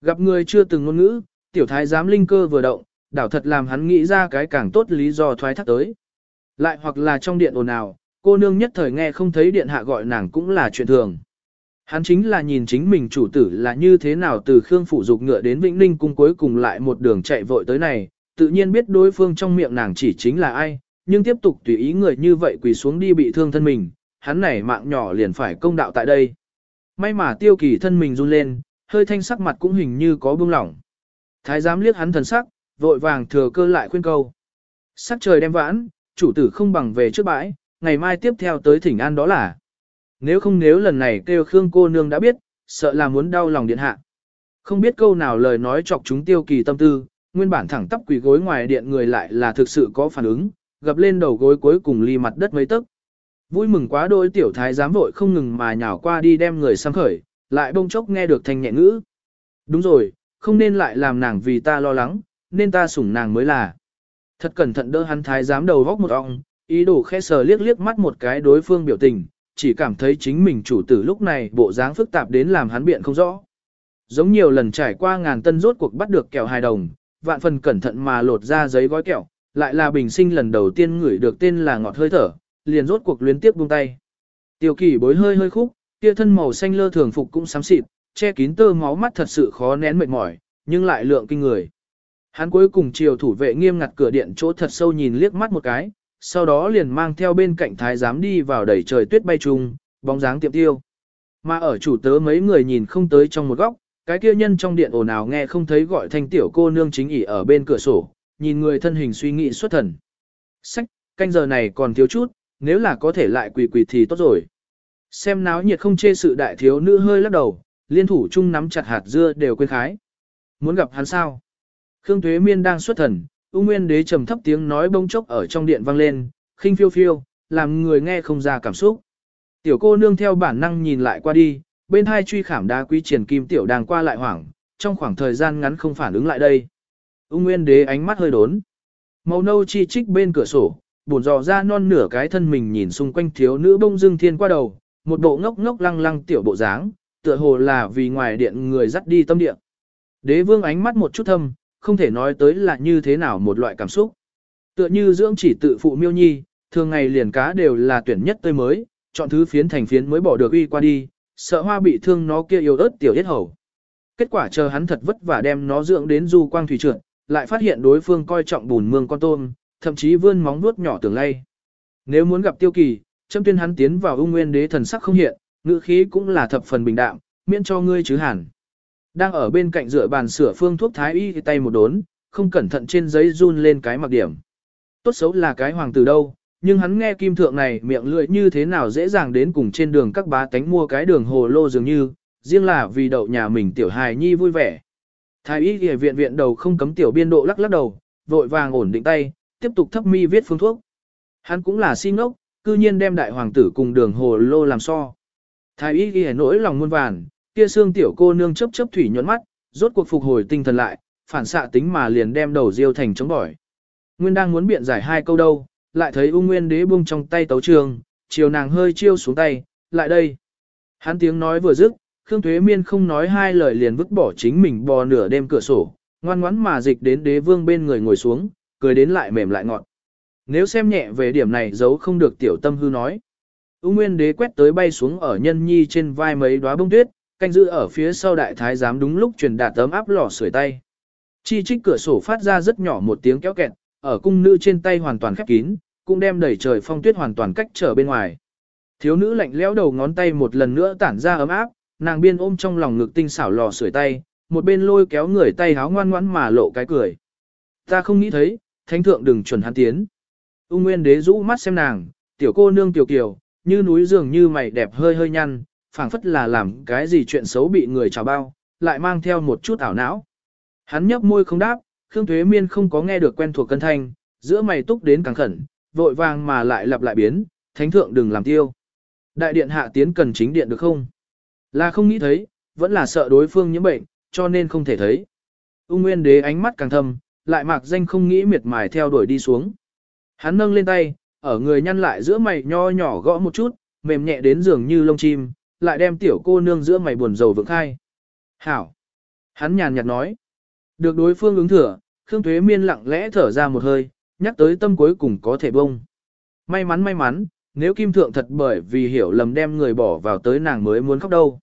gặp người chưa từng ngôn ngữ, tiểu thái giám linh cơ vừa động, đảo thật làm hắn nghĩ ra cái càng tốt lý do thoái thác tới. Lại hoặc là trong điện ồn ào, cô nương nhất thời nghe không thấy điện hạ gọi nàng cũng là chuyện thường. Hắn chính là nhìn chính mình chủ tử là như thế nào từ Khương Phủ Dục ngựa đến Vĩnh Ninh cung cuối cùng lại một đường chạy vội tới này, tự nhiên biết đối phương trong miệng nàng chỉ chính là ai, nhưng tiếp tục tùy ý người như vậy quỳ xuống đi bị thương thân mình, hắn này mạng nhỏ liền phải công đạo tại đây. May mà tiêu kỳ thân mình run lên, hơi thanh sắc mặt cũng hình như có buông lỏng. Thái giám liếc hắn thần sắc, vội vàng thừa cơ lại khuyên câu. Sắc trời đem vãn, chủ tử không bằng về trước bãi, ngày mai tiếp theo tới thỉnh an đó là. Nếu không nếu lần này kêu Khương cô nương đã biết, sợ là muốn đau lòng điện hạ. Không biết câu nào lời nói chọc chúng tiêu kỳ tâm tư, nguyên bản thẳng tắp quỳ gối ngoài điện người lại là thực sự có phản ứng, gập lên đầu gối cuối cùng ly mặt đất mấy tấc. Vui mừng quá đôi tiểu thái giám vội không ngừng mà nhào qua đi đem người sang khởi, lại bông chốc nghe được thanh nhẹ ngữ. Đúng rồi, không nên lại làm nàng vì ta lo lắng, nên ta sủng nàng mới là. Thật cẩn thận đỡ hắn thái giám đầu vóc một ọng, ý đồ khẽ sờ liếc liếc mắt một cái đối phương biểu tình, chỉ cảm thấy chính mình chủ tử lúc này bộ dáng phức tạp đến làm hắn biện không rõ. Giống nhiều lần trải qua ngàn tân rốt cuộc bắt được kẹo hài đồng, vạn phần cẩn thận mà lột ra giấy gói kẹo, lại là bình sinh lần đầu tiên ngửi được tên là ngọt hơi thở, liền rốt cuộc luyến tiếp buông tay. Tiêu kỳ bối hơi hơi khúc, kia thân màu xanh lơ thường phục cũng xám xịt, che kín tơ máu mắt thật sự khó nén mệt mỏi, nhưng lại lượng kinh người. Hắn cuối cùng chiều thủ vệ nghiêm ngặt cửa điện chỗ thật sâu nhìn liếc mắt một cái, sau đó liền mang theo bên cạnh thái giám đi vào đẩy trời tuyết bay trùng, bóng dáng tiệm tiêu. Mà ở chủ tớ mấy người nhìn không tới trong một góc, cái kia nhân trong điện ồn ào nghe không thấy gọi thanh tiểu cô nương chính ỉ ở bên cửa sổ, nhìn người thân hình suy nghĩ xuất thần. Sách, canh giờ này còn thiếu chút, nếu là có thể lại quỳ quỳ thì tốt rồi. Xem náo nhiệt không chê sự đại thiếu nữ hơi lắc đầu, liên thủ chung nắm chặt hạt dưa đều quên khái. Muốn gặp hắn sao? Khương thuế Miên đang xuất thần, U Nguyên Đế trầm thấp tiếng nói bông chốc ở trong điện vang lên, khinh phiêu phiêu, làm người nghe không ra cảm xúc. Tiểu cô nương theo bản năng nhìn lại qua đi, bên hai truy khảm đá quý triển kim tiểu đang qua lại hoảng, trong khoảng thời gian ngắn không phản ứng lại đây. Ung Nguyên Đế ánh mắt hơi đốn. Màu nâu chi trích bên cửa sổ, buồn dò ra non nửa cái thân mình nhìn xung quanh thiếu nữ bông Dương thiên qua đầu, một bộ ngốc ngốc lăng lăng tiểu bộ dáng, tựa hồ là vì ngoài điện người dắt đi tâm điện. Đế vương ánh mắt một chút thâm, không thể nói tới là như thế nào một loại cảm xúc. Tựa như dưỡng chỉ tự phụ miêu nhi, thường ngày liền cá đều là tuyển nhất tươi mới, chọn thứ phiến thành phiến mới bỏ được uy qua đi, sợ hoa bị thương nó kia yêu ớt tiểu yết hầu. Kết quả chờ hắn thật vất vả đem nó dưỡng đến du quang thủy trượt, lại phát hiện đối phương coi trọng bùn mương con tôm, thậm chí vươn móng vuốt nhỏ tưởng lay. Nếu muốn gặp tiêu kỳ, châm tuyên hắn tiến vào ung nguyên đế thần sắc không hiện, ngữ khí cũng là thập phần bình đạm, miễn cho ngươi chứ hẳn. Đang ở bên cạnh dựa bàn sửa phương thuốc thái y thì tay một đốn, không cẩn thận trên giấy run lên cái mặc điểm. Tốt xấu là cái hoàng tử đâu, nhưng hắn nghe kim thượng này miệng lưỡi như thế nào dễ dàng đến cùng trên đường các bá tánh mua cái đường hồ lô dường như, riêng là vì đậu nhà mình tiểu hài nhi vui vẻ. Thái y y viện viện đầu không cấm tiểu biên độ lắc lắc đầu, vội vàng ổn định tay, tiếp tục thấp mi viết phương thuốc. Hắn cũng là si ngốc, cư nhiên đem đại hoàng tử cùng đường hồ lô làm so. Thái y y nỗi lòng muôn vàn, kia xương tiểu cô nương chớp chớp thủy nhuận mắt, rốt cuộc phục hồi tinh thần lại, phản xạ tính mà liền đem đầu diêu thành chống bỏi. Nguyên đang muốn biện giải hai câu đâu, lại thấy ung nguyên đế buông trong tay tấu trường, chiều nàng hơi chiêu xuống tay, lại đây. Hắn tiếng nói vừa dứt, Khương Thuế Miên không nói hai lời liền vứt bỏ chính mình bò nửa đêm cửa sổ, ngoan ngoắn mà dịch đến đế vương bên người ngồi xuống, cười đến lại mềm lại ngọt. Nếu xem nhẹ về điểm này giấu không được tiểu tâm hư nói. U Nguyên đế quét tới bay xuống ở nhân nhi trên vai mấy đóa bông tuyết, canh giữ ở phía sau đại thái giám đúng lúc truyền đạt tấm áp lò sưởi tay. Chi trích cửa sổ phát ra rất nhỏ một tiếng kéo kẹt, ở cung nữ trên tay hoàn toàn khép kín, cũng đem đẩy trời phong tuyết hoàn toàn cách trở bên ngoài. Thiếu nữ lạnh lẽo đầu ngón tay một lần nữa tản ra ấm áp, nàng biên ôm trong lòng ngực tinh xảo lò sưởi tay, một bên lôi kéo người tay háo ngoan ngoãn mà lộ cái cười. Ta không nghĩ thấy, thánh thượng đừng chuẩn hắn tiến. Ung Nguyên đế rũ mắt xem nàng, tiểu cô nương tiểu kiều, như núi dường như mày đẹp hơi hơi nhăn, phảng phất là làm cái gì chuyện xấu bị người trào bao, lại mang theo một chút ảo não. Hắn nhấp môi không đáp, Khương Thuế Miên không có nghe được quen thuộc cân thanh, giữa mày túc đến càng khẩn, vội vàng mà lại lặp lại biến, thánh thượng đừng làm tiêu. Đại điện hạ tiến cần chính điện được không? Là không nghĩ thấy, vẫn là sợ đối phương nhiễm bệnh, cho nên không thể thấy. Ung Nguyên đế ánh mắt càng thâm, lại mạc danh không nghĩ miệt mài theo đuổi đi xuống. Hắn nâng lên tay, ở người nhăn lại giữa mày nho nhỏ gõ một chút, mềm nhẹ đến dường như lông chim, lại đem tiểu cô nương giữa mày buồn rầu vượng khai. Hảo! Hắn nhàn nhạt nói. Được đối phương ứng thừa, Khương Thuế Miên lặng lẽ thở ra một hơi, nhắc tới tâm cuối cùng có thể bông. May mắn may mắn, nếu Kim Thượng thật bởi vì hiểu lầm đem người bỏ vào tới nàng mới muốn khóc đâu.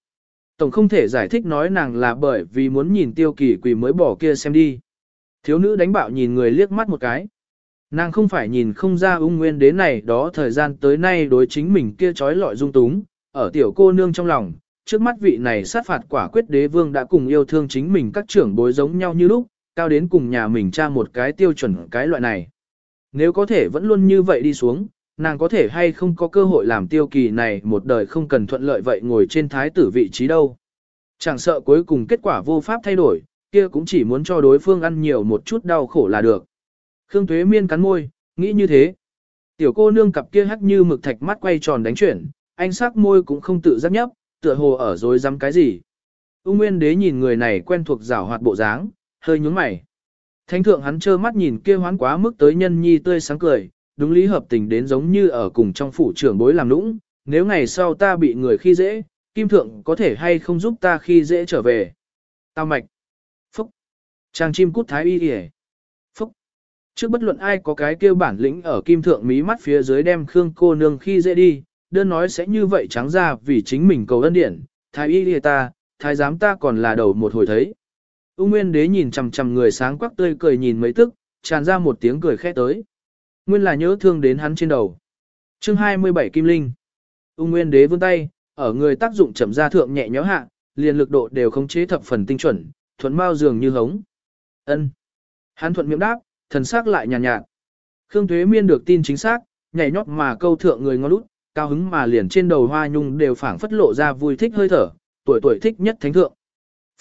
Tổng không thể giải thích nói nàng là bởi vì muốn nhìn tiêu kỳ quỳ mới bỏ kia xem đi. Thiếu nữ đánh bạo nhìn người liếc mắt một cái. Nàng không phải nhìn không ra ung nguyên đến này đó thời gian tới nay đối chính mình kia trói lọi dung túng, ở tiểu cô nương trong lòng, trước mắt vị này sát phạt quả quyết đế vương đã cùng yêu thương chính mình các trưởng bối giống nhau như lúc, cao đến cùng nhà mình tra một cái tiêu chuẩn cái loại này. Nếu có thể vẫn luôn như vậy đi xuống, nàng có thể hay không có cơ hội làm tiêu kỳ này một đời không cần thuận lợi vậy ngồi trên thái tử vị trí đâu. Chẳng sợ cuối cùng kết quả vô pháp thay đổi, kia cũng chỉ muốn cho đối phương ăn nhiều một chút đau khổ là được. Khương Tuế Miên cắn môi, nghĩ như thế. Tiểu cô nương cặp kia hắt như mực thạch mắt quay tròn đánh chuyển, anh sắc môi cũng không tự giác nhấp, tựa hồ ở dối dám cái gì. Ung Nguyên Đế nhìn người này quen thuộc rảo hoạt bộ dáng, hơi nhúng mày. Thánh thượng hắn trơ mắt nhìn kia hoán quá mức tới nhân nhi tươi sáng cười, đúng lý hợp tình đến giống như ở cùng trong phủ trưởng bối làm nũng, nếu ngày sau ta bị người khi dễ, kim thượng có thể hay không giúp ta khi dễ trở về. Tao mạch. Phúc. Trang chim cút thái y kìa. Phúc. Trước bất luận ai có cái kêu bản lĩnh ở kim thượng mí mắt phía dưới đem Khương cô nương khi dễ đi, đơn nói sẽ như vậy trắng ra vì chính mình cầu ân điển, thái y kìa ta, thái giám ta còn là đầu một hồi thấy. Ung Nguyên Đế nhìn chằm chằm người sáng quắc tươi cười nhìn mấy tức, tràn ra một tiếng cười khẽ tới. Nguyên là nhớ thương đến hắn trên đầu. Chương 27 Kim Linh. Ung Nguyên Đế vươn tay, ở người tác dụng chậm ra thượng nhẹ nhõm hạ, liền lực độ đều khống chế thập phần tinh chuẩn, thuận bao dường như hống. Ân. Hắn thuận miệng đáp, thần sắc lại nhàn nhạt, nhạt. Khương Thuế Miên được tin chính xác, nhảy nhót mà câu thượng người ngon lút, cao hứng mà liền trên đầu hoa nhung đều phảng phất lộ ra vui thích hơi thở, tuổi tuổi thích nhất thánh thượng.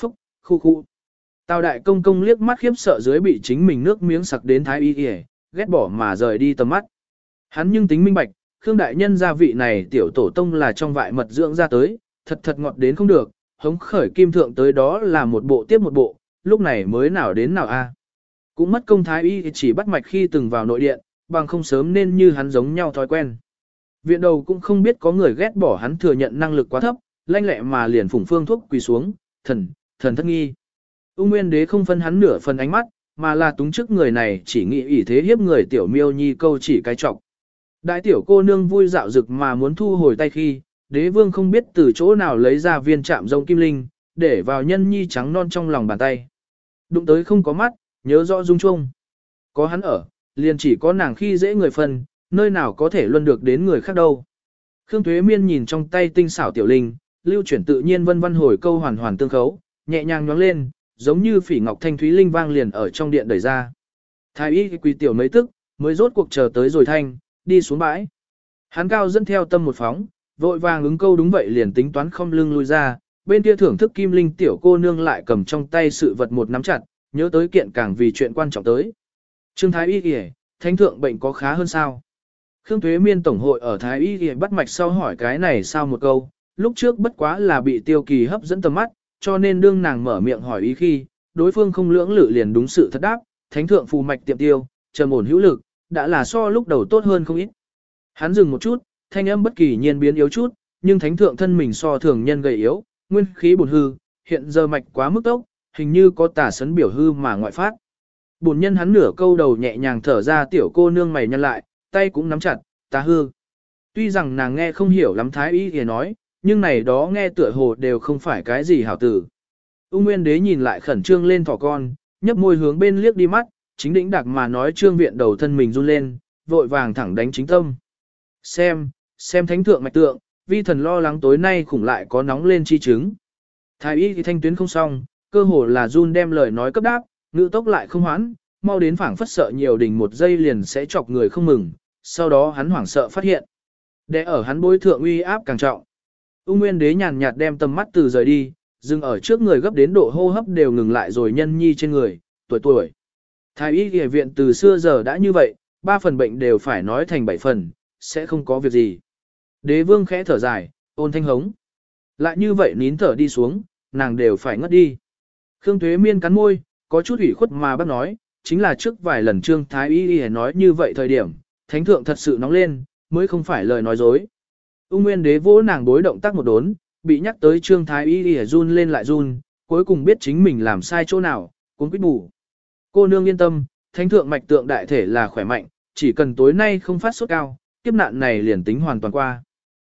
Phúc, khu khu. Tào đại công công liếc mắt khiếp sợ dưới bị chính mình nước miếng sặc đến thái y y, ghét bỏ mà rời đi tầm mắt. Hắn nhưng tính minh bạch, Khương đại nhân gia vị này tiểu tổ tông là trong vại mật dưỡng ra tới, thật thật ngọt đến không được, hống khởi kim thượng tới đó là một bộ tiếp một bộ, lúc này mới nào đến nào a. À? Cũng mất công thái y chỉ bắt mạch khi từng vào nội điện, bằng không sớm nên như hắn giống nhau thói quen. Viện đầu cũng không biết có người ghét bỏ hắn thừa nhận năng lực quá thấp, lanh lẹ mà liền phủng phương thuốc quỳ xuống, thần, thần thất nghi. Ung Nguyên Đế không phân hắn nửa phần ánh mắt, mà là túng trước người này chỉ nghĩ ủy thế hiếp người tiểu miêu nhi câu chỉ cái trọng. Đại tiểu cô nương vui dạo rực mà muốn thu hồi tay khi, đế vương không biết từ chỗ nào lấy ra viên chạm rông kim linh, để vào nhân nhi trắng non trong lòng bàn tay. Đụng tới không có mắt, nhớ rõ dung chung. Có hắn ở, liền chỉ có nàng khi dễ người phân, nơi nào có thể luân được đến người khác đâu. Khương thuế Miên nhìn trong tay tinh xảo tiểu linh, lưu chuyển tự nhiên vân vân hồi câu hoàn hoàn tương khấu, nhẹ nhàng nhóng lên, giống như phỉ ngọc thanh thúy linh vang liền ở trong điện đẩy ra. Thái y quỳ tiểu mấy tức, mới rốt cuộc chờ tới rồi thanh, đi xuống bãi. Hắn cao dẫn theo tâm một phóng, vội vàng ứng câu đúng vậy liền tính toán không lưng lui ra, bên kia thưởng thức kim linh tiểu cô nương lại cầm trong tay sự vật một nắm chặt, nhớ tới kiện càng vì chuyện quan trọng tới. Trương Thái Y kìa, thánh thượng bệnh có khá hơn sao? Khương Thuế Miên Tổng hội ở Thái Y kìa bắt mạch sau hỏi cái này sao một câu, lúc trước bất quá là bị tiêu kỳ hấp dẫn tầm mắt, cho nên đương nàng mở miệng hỏi ý khi, đối phương không lưỡng lự liền đúng sự thật đáp, thánh thượng phù mạch tiệm tiêu, trầm ổn hữu lực, đã là so lúc đầu tốt hơn không ít. Hắn dừng một chút, thanh âm bất kỳ nhiên biến yếu chút, nhưng thánh thượng thân mình so thường nhân gầy yếu, nguyên khí bổn hư, hiện giờ mạch quá mức tốc, hình như có tà sấn biểu hư mà ngoại phát. Bổn nhân hắn nửa câu đầu nhẹ nhàng thở ra tiểu cô nương mày nhăn lại, tay cũng nắm chặt, ta hư. Tuy rằng nàng nghe không hiểu lắm thái ý thì nói, nhưng này đó nghe tựa hồ đều không phải cái gì hảo tử. Ung Nguyên Đế nhìn lại khẩn trương lên thỏ con, nhấp môi hướng bên liếc đi mắt, chính đỉnh đặc mà nói trương viện đầu thân mình run lên, vội vàng thẳng đánh chính tâm. Xem, xem thánh thượng mạch tượng, vi thần lo lắng tối nay khủng lại có nóng lên chi chứng. Thái y thì thanh tuyến không xong, cơ hồ là run đem lời nói cấp đáp, ngữ tốc lại không hoãn, mau đến phảng phất sợ nhiều đỉnh một giây liền sẽ chọc người không mừng, sau đó hắn hoảng sợ phát hiện. Để ở hắn bối thượng uy áp càng trọng. Ung Nguyên Đế nhàn nhạt đem tầm mắt từ rời đi, dừng ở trước người gấp đến độ hô hấp đều ngừng lại rồi nhân nhi trên người, tuổi tuổi. Thái y y viện từ xưa giờ đã như vậy, ba phần bệnh đều phải nói thành bảy phần, sẽ không có việc gì. Đế vương khẽ thở dài, ôn thanh hống. Lại như vậy nín thở đi xuống, nàng đều phải ngất đi. Khương Thuế Miên cắn môi, có chút ủy khuất mà bác nói, chính là trước vài lần Trương Thái Y Y nói như vậy thời điểm, thánh thượng thật sự nóng lên, mới không phải lời nói dối. Ung Nguyên đế vỗ nàng bối động tác một đốn, bị nhắc tới Trương Thái Y Y run lên lại run, cuối cùng biết chính mình làm sai chỗ nào, cũng quyết bù. Cô nương yên tâm, thánh thượng mạch tượng đại thể là khỏe mạnh, chỉ cần tối nay không phát sốt cao, kiếp nạn này liền tính hoàn toàn qua.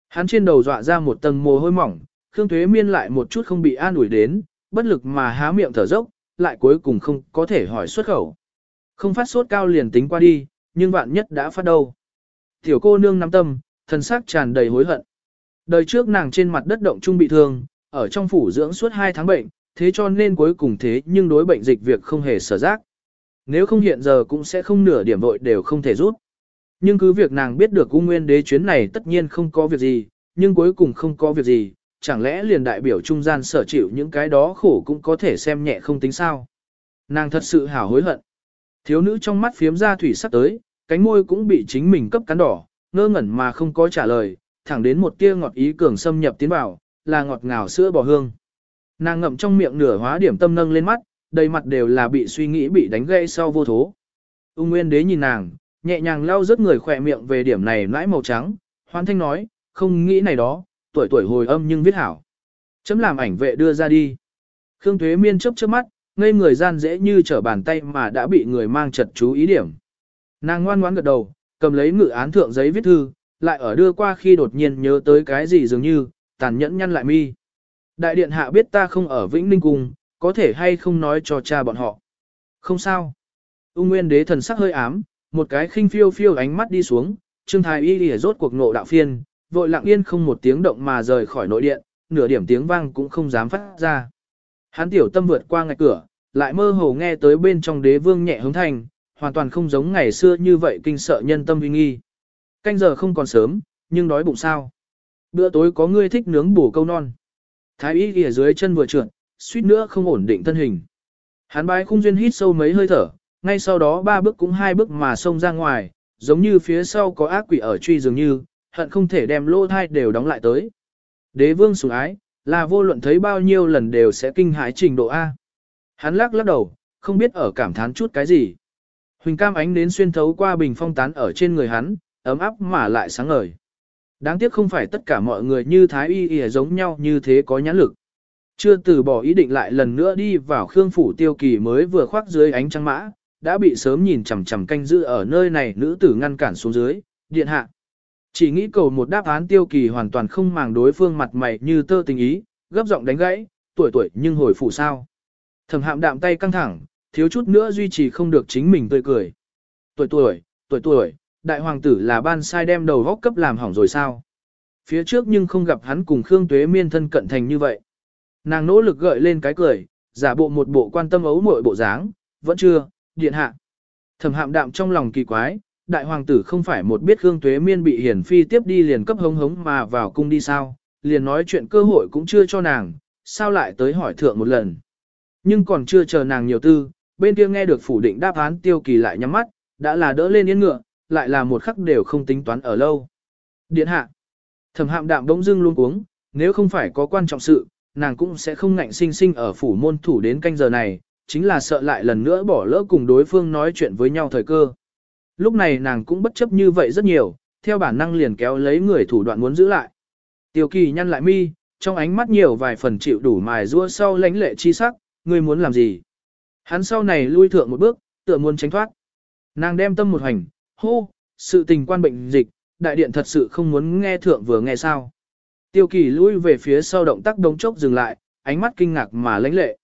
Hắn trên đầu dọa ra một tầng mồ hôi mỏng, Khương Thuế Miên lại một chút không bị an ủi đến, bất lực mà há miệng thở dốc, lại cuối cùng không có thể hỏi xuất khẩu. Không phát sốt cao liền tính qua đi, nhưng vạn nhất đã phát đâu. Tiểu cô nương nắm tâm, thân xác tràn đầy hối hận. Đời trước nàng trên mặt đất động trung bị thương, ở trong phủ dưỡng suốt 2 tháng bệnh, thế cho nên cuối cùng thế nhưng đối bệnh dịch việc không hề sở giác. Nếu không hiện giờ cũng sẽ không nửa điểm vội đều không thể rút. Nhưng cứ việc nàng biết được cung nguyên đế chuyến này tất nhiên không có việc gì, nhưng cuối cùng không có việc gì, chẳng lẽ liền đại biểu trung gian sở chịu những cái đó khổ cũng có thể xem nhẹ không tính sao. Nàng thật sự hào hối hận. Thiếu nữ trong mắt phiếm ra thủy sắc tới, cánh môi cũng bị chính mình cấp cắn đỏ, ngơ ngẩn mà không có trả lời, thẳng đến một tia ngọt ý cường xâm nhập tiến vào, là ngọt ngào sữa bò hương. Nàng ngậm trong miệng nửa hóa điểm tâm nâng lên mắt, đầy mặt đều là bị suy nghĩ bị đánh gây sau vô thố. Ung Nguyên Đế nhìn nàng, nhẹ nhàng lau rớt người khỏe miệng về điểm này nãi màu trắng, hoan thanh nói, không nghĩ này đó, tuổi tuổi hồi âm nhưng viết hảo. Chấm làm ảnh vệ đưa ra đi. Khương Thuế Miên chớp chớp mắt, ngây người gian dễ như trở bàn tay mà đã bị người mang chật chú ý điểm. Nàng ngoan ngoãn gật đầu, cầm lấy ngự án thượng giấy viết thư, lại ở đưa qua khi đột nhiên nhớ tới cái gì dường như, tàn nhẫn nhăn lại mi. Đại điện hạ biết ta không ở Vĩnh Ninh Cung, có thể hay không nói cho cha bọn họ. Không sao. Ung Nguyên đế thần sắc hơi ám, một cái khinh phiêu phiêu ánh mắt đi xuống, Trương Thái Y lìa rốt cuộc nộ đạo phiên, vội lặng yên không một tiếng động mà rời khỏi nội điện, nửa điểm tiếng vang cũng không dám phát ra. Hán tiểu tâm vượt qua ngạch cửa, lại mơ hồ nghe tới bên trong đế vương nhẹ hứng thành, hoàn toàn không giống ngày xưa như vậy kinh sợ nhân tâm uy nghi. Canh giờ không còn sớm, nhưng đói bụng sao. Bữa tối có ngươi thích nướng bổ câu non. Thái y ghi dưới chân vừa trượt, suýt nữa không ổn định thân hình. Hắn bái khung duyên hít sâu mấy hơi thở, ngay sau đó ba bước cũng hai bước mà xông ra ngoài, giống như phía sau có ác quỷ ở truy dường như, hận không thể đem lô thai đều đóng lại tới. Đế vương sủng ái, là vô luận thấy bao nhiêu lần đều sẽ kinh hãi trình độ A. Hắn lắc lắc đầu, không biết ở cảm thán chút cái gì. Huỳnh cam ánh đến xuyên thấu qua bình phong tán ở trên người hắn, ấm áp mà lại sáng ngời. Đáng tiếc không phải tất cả mọi người như Thái Y Y giống nhau như thế có nhãn lực. Chưa từ bỏ ý định lại lần nữa đi vào Khương Phủ Tiêu Kỳ mới vừa khoác dưới ánh trăng mã, đã bị sớm nhìn chằm chằm canh giữ ở nơi này nữ tử ngăn cản xuống dưới, điện hạ. Chỉ nghĩ cầu một đáp án Tiêu Kỳ hoàn toàn không màng đối phương mặt mày như tơ tình ý, gấp giọng đánh gãy, tuổi tuổi nhưng hồi phủ sao. Thẩm hạm đạm tay căng thẳng, thiếu chút nữa duy trì không được chính mình tươi cười. Tuổi tuổi, tuổi tuổi, đại hoàng tử là ban sai đem đầu góc cấp làm hỏng rồi sao? Phía trước nhưng không gặp hắn cùng Khương Tuế Miên thân cận thành như vậy. Nàng nỗ lực gợi lên cái cười, giả bộ một bộ quan tâm ấu muội bộ dáng, vẫn chưa, điện hạ. Thẩm hạm đạm trong lòng kỳ quái, đại hoàng tử không phải một biết Khương Tuế Miên bị hiển phi tiếp đi liền cấp hống hống mà vào cung đi sao, liền nói chuyện cơ hội cũng chưa cho nàng, sao lại tới hỏi thượng một lần. Nhưng còn chưa chờ nàng nhiều tư, bên kia nghe được phủ định đáp án tiêu kỳ lại nhắm mắt, đã là đỡ lên yên ngựa, lại là một khắc đều không tính toán ở lâu. Điện hạ, thẩm hạm đạm bỗng dưng luôn uống, nếu không phải có quan trọng sự, nàng cũng sẽ không ngạnh sinh sinh ở phủ môn thủ đến canh giờ này, chính là sợ lại lần nữa bỏ lỡ cùng đối phương nói chuyện với nhau thời cơ. Lúc này nàng cũng bất chấp như vậy rất nhiều, theo bản năng liền kéo lấy người thủ đoạn muốn giữ lại. Tiêu kỳ nhăn lại mi, trong ánh mắt nhiều vài phần chịu đủ mài rua sau lãnh lệ chi sắc, ngươi muốn làm gì? Hắn sau này lui thượng một bước, tựa muốn tránh thoát. Nàng đem tâm một hành, hô, sự tình quan bệnh dịch, đại điện thật sự không muốn nghe thượng vừa nghe sao. Tiêu kỳ lui về phía sau động tác đống chốc dừng lại, ánh mắt kinh ngạc mà lãnh lệ.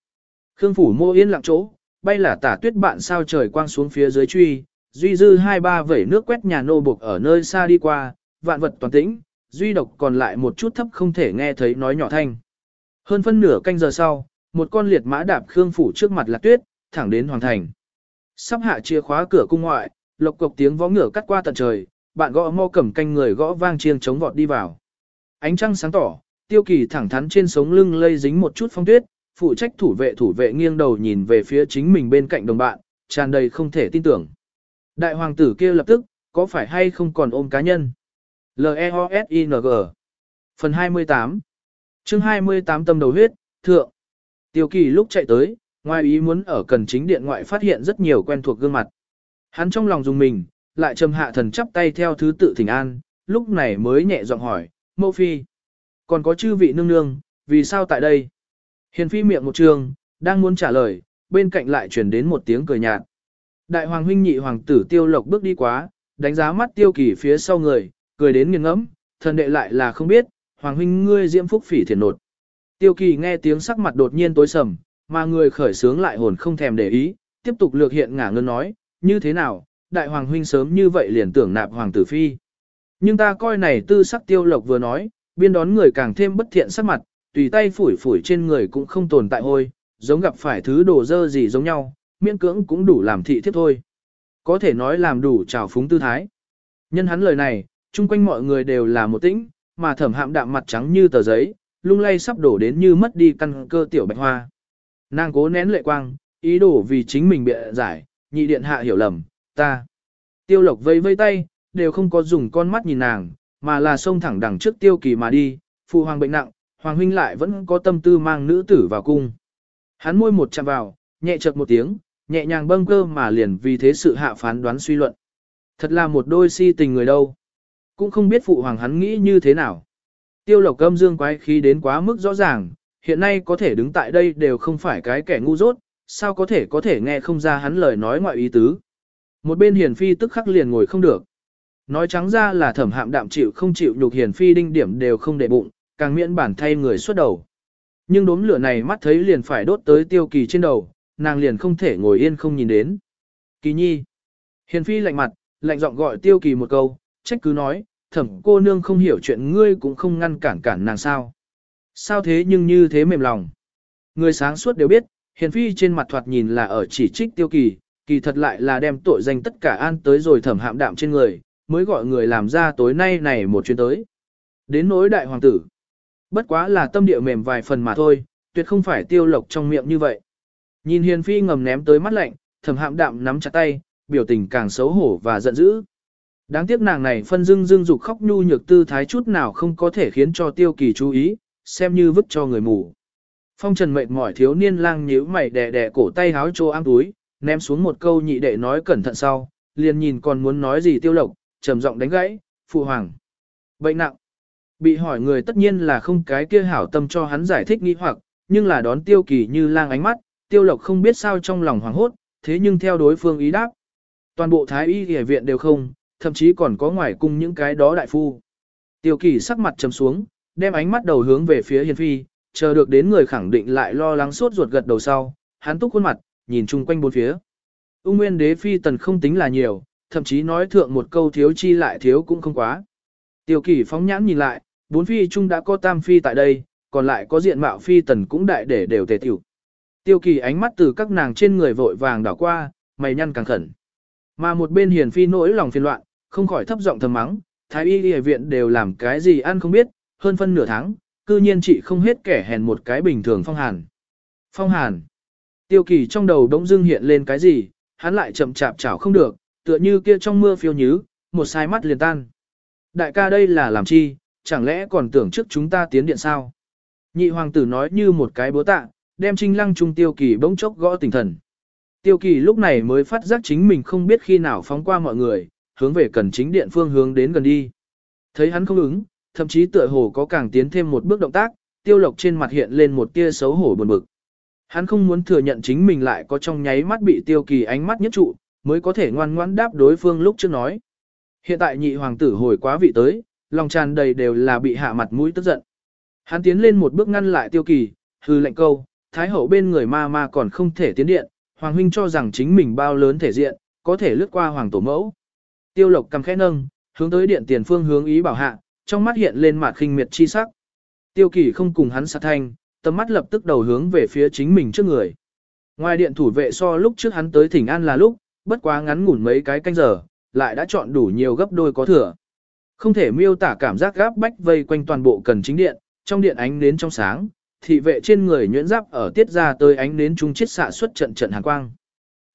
Khương phủ mô yên lặng chỗ, bay là tả tuyết bạn sao trời quang xuống phía dưới truy, duy dư hai ba vẩy nước quét nhà nô buộc ở nơi xa đi qua, vạn vật toàn tĩnh, duy độc còn lại một chút thấp không thể nghe thấy nói nhỏ thanh. Hơn phân nửa canh giờ sau, một con liệt mã đạp Khương phủ trước mặt là tuyết, thẳng đến hoàng thành. Sắp hạ chìa khóa cửa cung ngoại, lộc cộc tiếng vó ngựa cắt qua tận trời, bạn gõ mo cầm canh người gõ vang chiêng chống vọt đi vào. Ánh trăng sáng tỏ, tiêu kỳ thẳng thắn trên sống lưng lây dính một chút phong tuyết, phụ trách thủ vệ thủ vệ nghiêng đầu nhìn về phía chính mình bên cạnh đồng bạn, tràn đầy không thể tin tưởng. Đại hoàng tử kia lập tức, có phải hay không còn ôm cá nhân? L-E-O-S-I-N-G Phần 28 chương 28 tâm đầu huyết, thượng. Tiêu kỳ lúc chạy tới, ngoài ý muốn ở cần chính điện ngoại phát hiện rất nhiều quen thuộc gương mặt. Hắn trong lòng dùng mình, lại trầm hạ thần chắp tay theo thứ tự thỉnh an, lúc này mới nhẹ giọng hỏi, mẫu phi. Còn có chư vị nương nương, vì sao tại đây? Hiền phi miệng một trường, đang muốn trả lời, bên cạnh lại chuyển đến một tiếng cười nhạt. Đại hoàng huynh nhị hoàng tử tiêu lộc bước đi quá, đánh giá mắt tiêu kỳ phía sau người, cười đến nghiêng ngẫm, thần đệ lại là không biết, hoàng huynh ngươi diễm phúc phỉ thiền nột. Tiêu kỳ nghe tiếng sắc mặt đột nhiên tối sầm, mà người khởi sướng lại hồn không thèm để ý, tiếp tục lược hiện ngả ngân nói, như thế nào, đại hoàng huynh sớm như vậy liền tưởng nạp hoàng tử phi. Nhưng ta coi này tư sắc tiêu lộc vừa nói, biên đón người càng thêm bất thiện sắc mặt, tùy tay phủi phủi trên người cũng không tồn tại hôi, giống gặp phải thứ đồ dơ gì giống nhau, miễn cưỡng cũng đủ làm thị thiếp thôi. Có thể nói làm đủ trào phúng tư thái. Nhân hắn lời này, chung quanh mọi người đều là một tĩnh, mà thẩm hạm đạm mặt trắng như tờ giấy, lung lay sắp đổ đến như mất đi căn cơ tiểu bạch hoa. Nàng cố nén lệ quang, ý đồ vì chính mình bịa giải, nhị điện hạ hiểu lầm, ta. Tiêu lộc vây vây tay, đều không có dùng con mắt nhìn nàng, mà là xông thẳng đằng trước tiêu kỳ mà đi, phụ hoàng bệnh nặng, hoàng huynh lại vẫn có tâm tư mang nữ tử vào cung. Hắn môi một chạm vào, nhẹ chợt một tiếng, nhẹ nhàng bâng cơ mà liền vì thế sự hạ phán đoán suy luận. Thật là một đôi si tình người đâu. Cũng không biết phụ hoàng hắn nghĩ như thế nào. Tiêu lộc âm dương quái khí đến quá mức rõ ràng, hiện nay có thể đứng tại đây đều không phải cái kẻ ngu dốt, sao có thể có thể nghe không ra hắn lời nói ngoại ý tứ. Một bên hiền phi tức khắc liền ngồi không được. Nói trắng ra là thẩm hạm đạm chịu không chịu nhục hiền phi đinh điểm đều không để bụng, càng miễn bản thay người xuất đầu. Nhưng đốm lửa này mắt thấy liền phải đốt tới tiêu kỳ trên đầu, nàng liền không thể ngồi yên không nhìn đến. Kỳ nhi. Hiền phi lạnh mặt, lạnh giọng gọi tiêu kỳ một câu, trách cứ nói, thẩm cô nương không hiểu chuyện ngươi cũng không ngăn cản cản nàng sao. Sao thế nhưng như thế mềm lòng. Người sáng suốt đều biết, hiền phi trên mặt thoạt nhìn là ở chỉ trích tiêu kỳ, kỳ thật lại là đem tội danh tất cả an tới rồi thẩm hạm đạm trên người, mới gọi người làm ra tối nay này một chuyến tới. Đến nỗi đại hoàng tử. Bất quá là tâm địa mềm vài phần mà thôi, tuyệt không phải tiêu lộc trong miệng như vậy. Nhìn hiền phi ngầm ném tới mắt lạnh, thẩm hạm đạm nắm chặt tay, biểu tình càng xấu hổ và giận dữ. Đáng tiếc nàng này phân dưng dưng dục khóc nhu nhược tư thái chút nào không có thể khiến cho tiêu kỳ chú ý, xem như vứt cho người mù. Phong trần mệt mỏi thiếu niên lang nhíu mày đè đè cổ tay háo trô ám túi, ném xuống một câu nhị đệ nói cẩn thận sau, liền nhìn còn muốn nói gì tiêu lộc, trầm giọng đánh gãy, phụ hoàng. Bệnh nặng. Bị hỏi người tất nhiên là không cái kia hảo tâm cho hắn giải thích nghi hoặc, nhưng là đón tiêu kỳ như lang ánh mắt, tiêu lộc không biết sao trong lòng hoảng hốt, thế nhưng theo đối phương ý đáp. Toàn bộ thái y y viện đều không, thậm chí còn có ngoài cung những cái đó đại phu. Tiêu kỳ sắc mặt trầm xuống, đem ánh mắt đầu hướng về phía hiền phi, chờ được đến người khẳng định lại lo lắng suốt ruột gật đầu sau, hắn túc khuôn mặt, nhìn chung quanh bốn phía. Ung nguyên đế phi tần không tính là nhiều, thậm chí nói thượng một câu thiếu chi lại thiếu cũng không quá. Tiêu kỳ phóng nhãn nhìn lại, bốn phi chung đã có tam phi tại đây, còn lại có diện mạo phi tần cũng đại để đều tề tiểu. Tiêu kỳ ánh mắt từ các nàng trên người vội vàng đảo qua, mày nhăn càng khẩn. Mà một bên hiền phi nỗi lòng phiền loạn, không khỏi thấp giọng thầm mắng, thái y y viện đều làm cái gì ăn không biết, hơn phân nửa tháng, cư nhiên chị không hết kẻ hèn một cái bình thường phong hàn. Phong hàn. Tiêu kỳ trong đầu đống dưng hiện lên cái gì, hắn lại chậm chạp chảo không được, tựa như kia trong mưa phiêu nhứ, một sai mắt liền tan. Đại ca đây là làm chi, chẳng lẽ còn tưởng trước chúng ta tiến điện sao? Nhị hoàng tử nói như một cái bố tạ, đem trinh lăng trung tiêu kỳ bỗng chốc gõ tỉnh thần. Tiêu kỳ lúc này mới phát giác chính mình không biết khi nào phóng qua mọi người, hướng về cần chính điện phương hướng đến gần đi. Thấy hắn không ứng, thậm chí tựa hồ có càng tiến thêm một bước động tác, tiêu lộc trên mặt hiện lên một tia xấu hổ buồn bực. Hắn không muốn thừa nhận chính mình lại có trong nháy mắt bị tiêu kỳ ánh mắt nhất trụ, mới có thể ngoan ngoãn đáp đối phương lúc trước nói. Hiện tại nhị hoàng tử hồi quá vị tới, lòng tràn đầy đều là bị hạ mặt mũi tức giận. Hắn tiến lên một bước ngăn lại tiêu kỳ, hư lệnh câu, thái hậu bên người ma ma còn không thể tiến điện, hoàng huynh cho rằng chính mình bao lớn thể diện, có thể lướt qua hoàng tổ mẫu. Tiêu lộc cầm khẽ nâng, hướng tới điện tiền phương hướng ý bảo hạ, trong mắt hiện lên mặt khinh miệt chi sắc. Tiêu kỳ không cùng hắn sát thanh, tầm mắt lập tức đầu hướng về phía chính mình trước người. Ngoài điện thủ vệ so lúc trước hắn tới thỉnh an là lúc, bất quá ngắn ngủn mấy cái canh giờ, lại đã chọn đủ nhiều gấp đôi có thừa. Không thể miêu tả cảm giác gáp bách vây quanh toàn bộ cần chính điện, trong điện ánh nến trong sáng, thị vệ trên người nhuyễn giáp ở tiết ra tới ánh nến trung chiết xạ xuất trận trận hàn quang.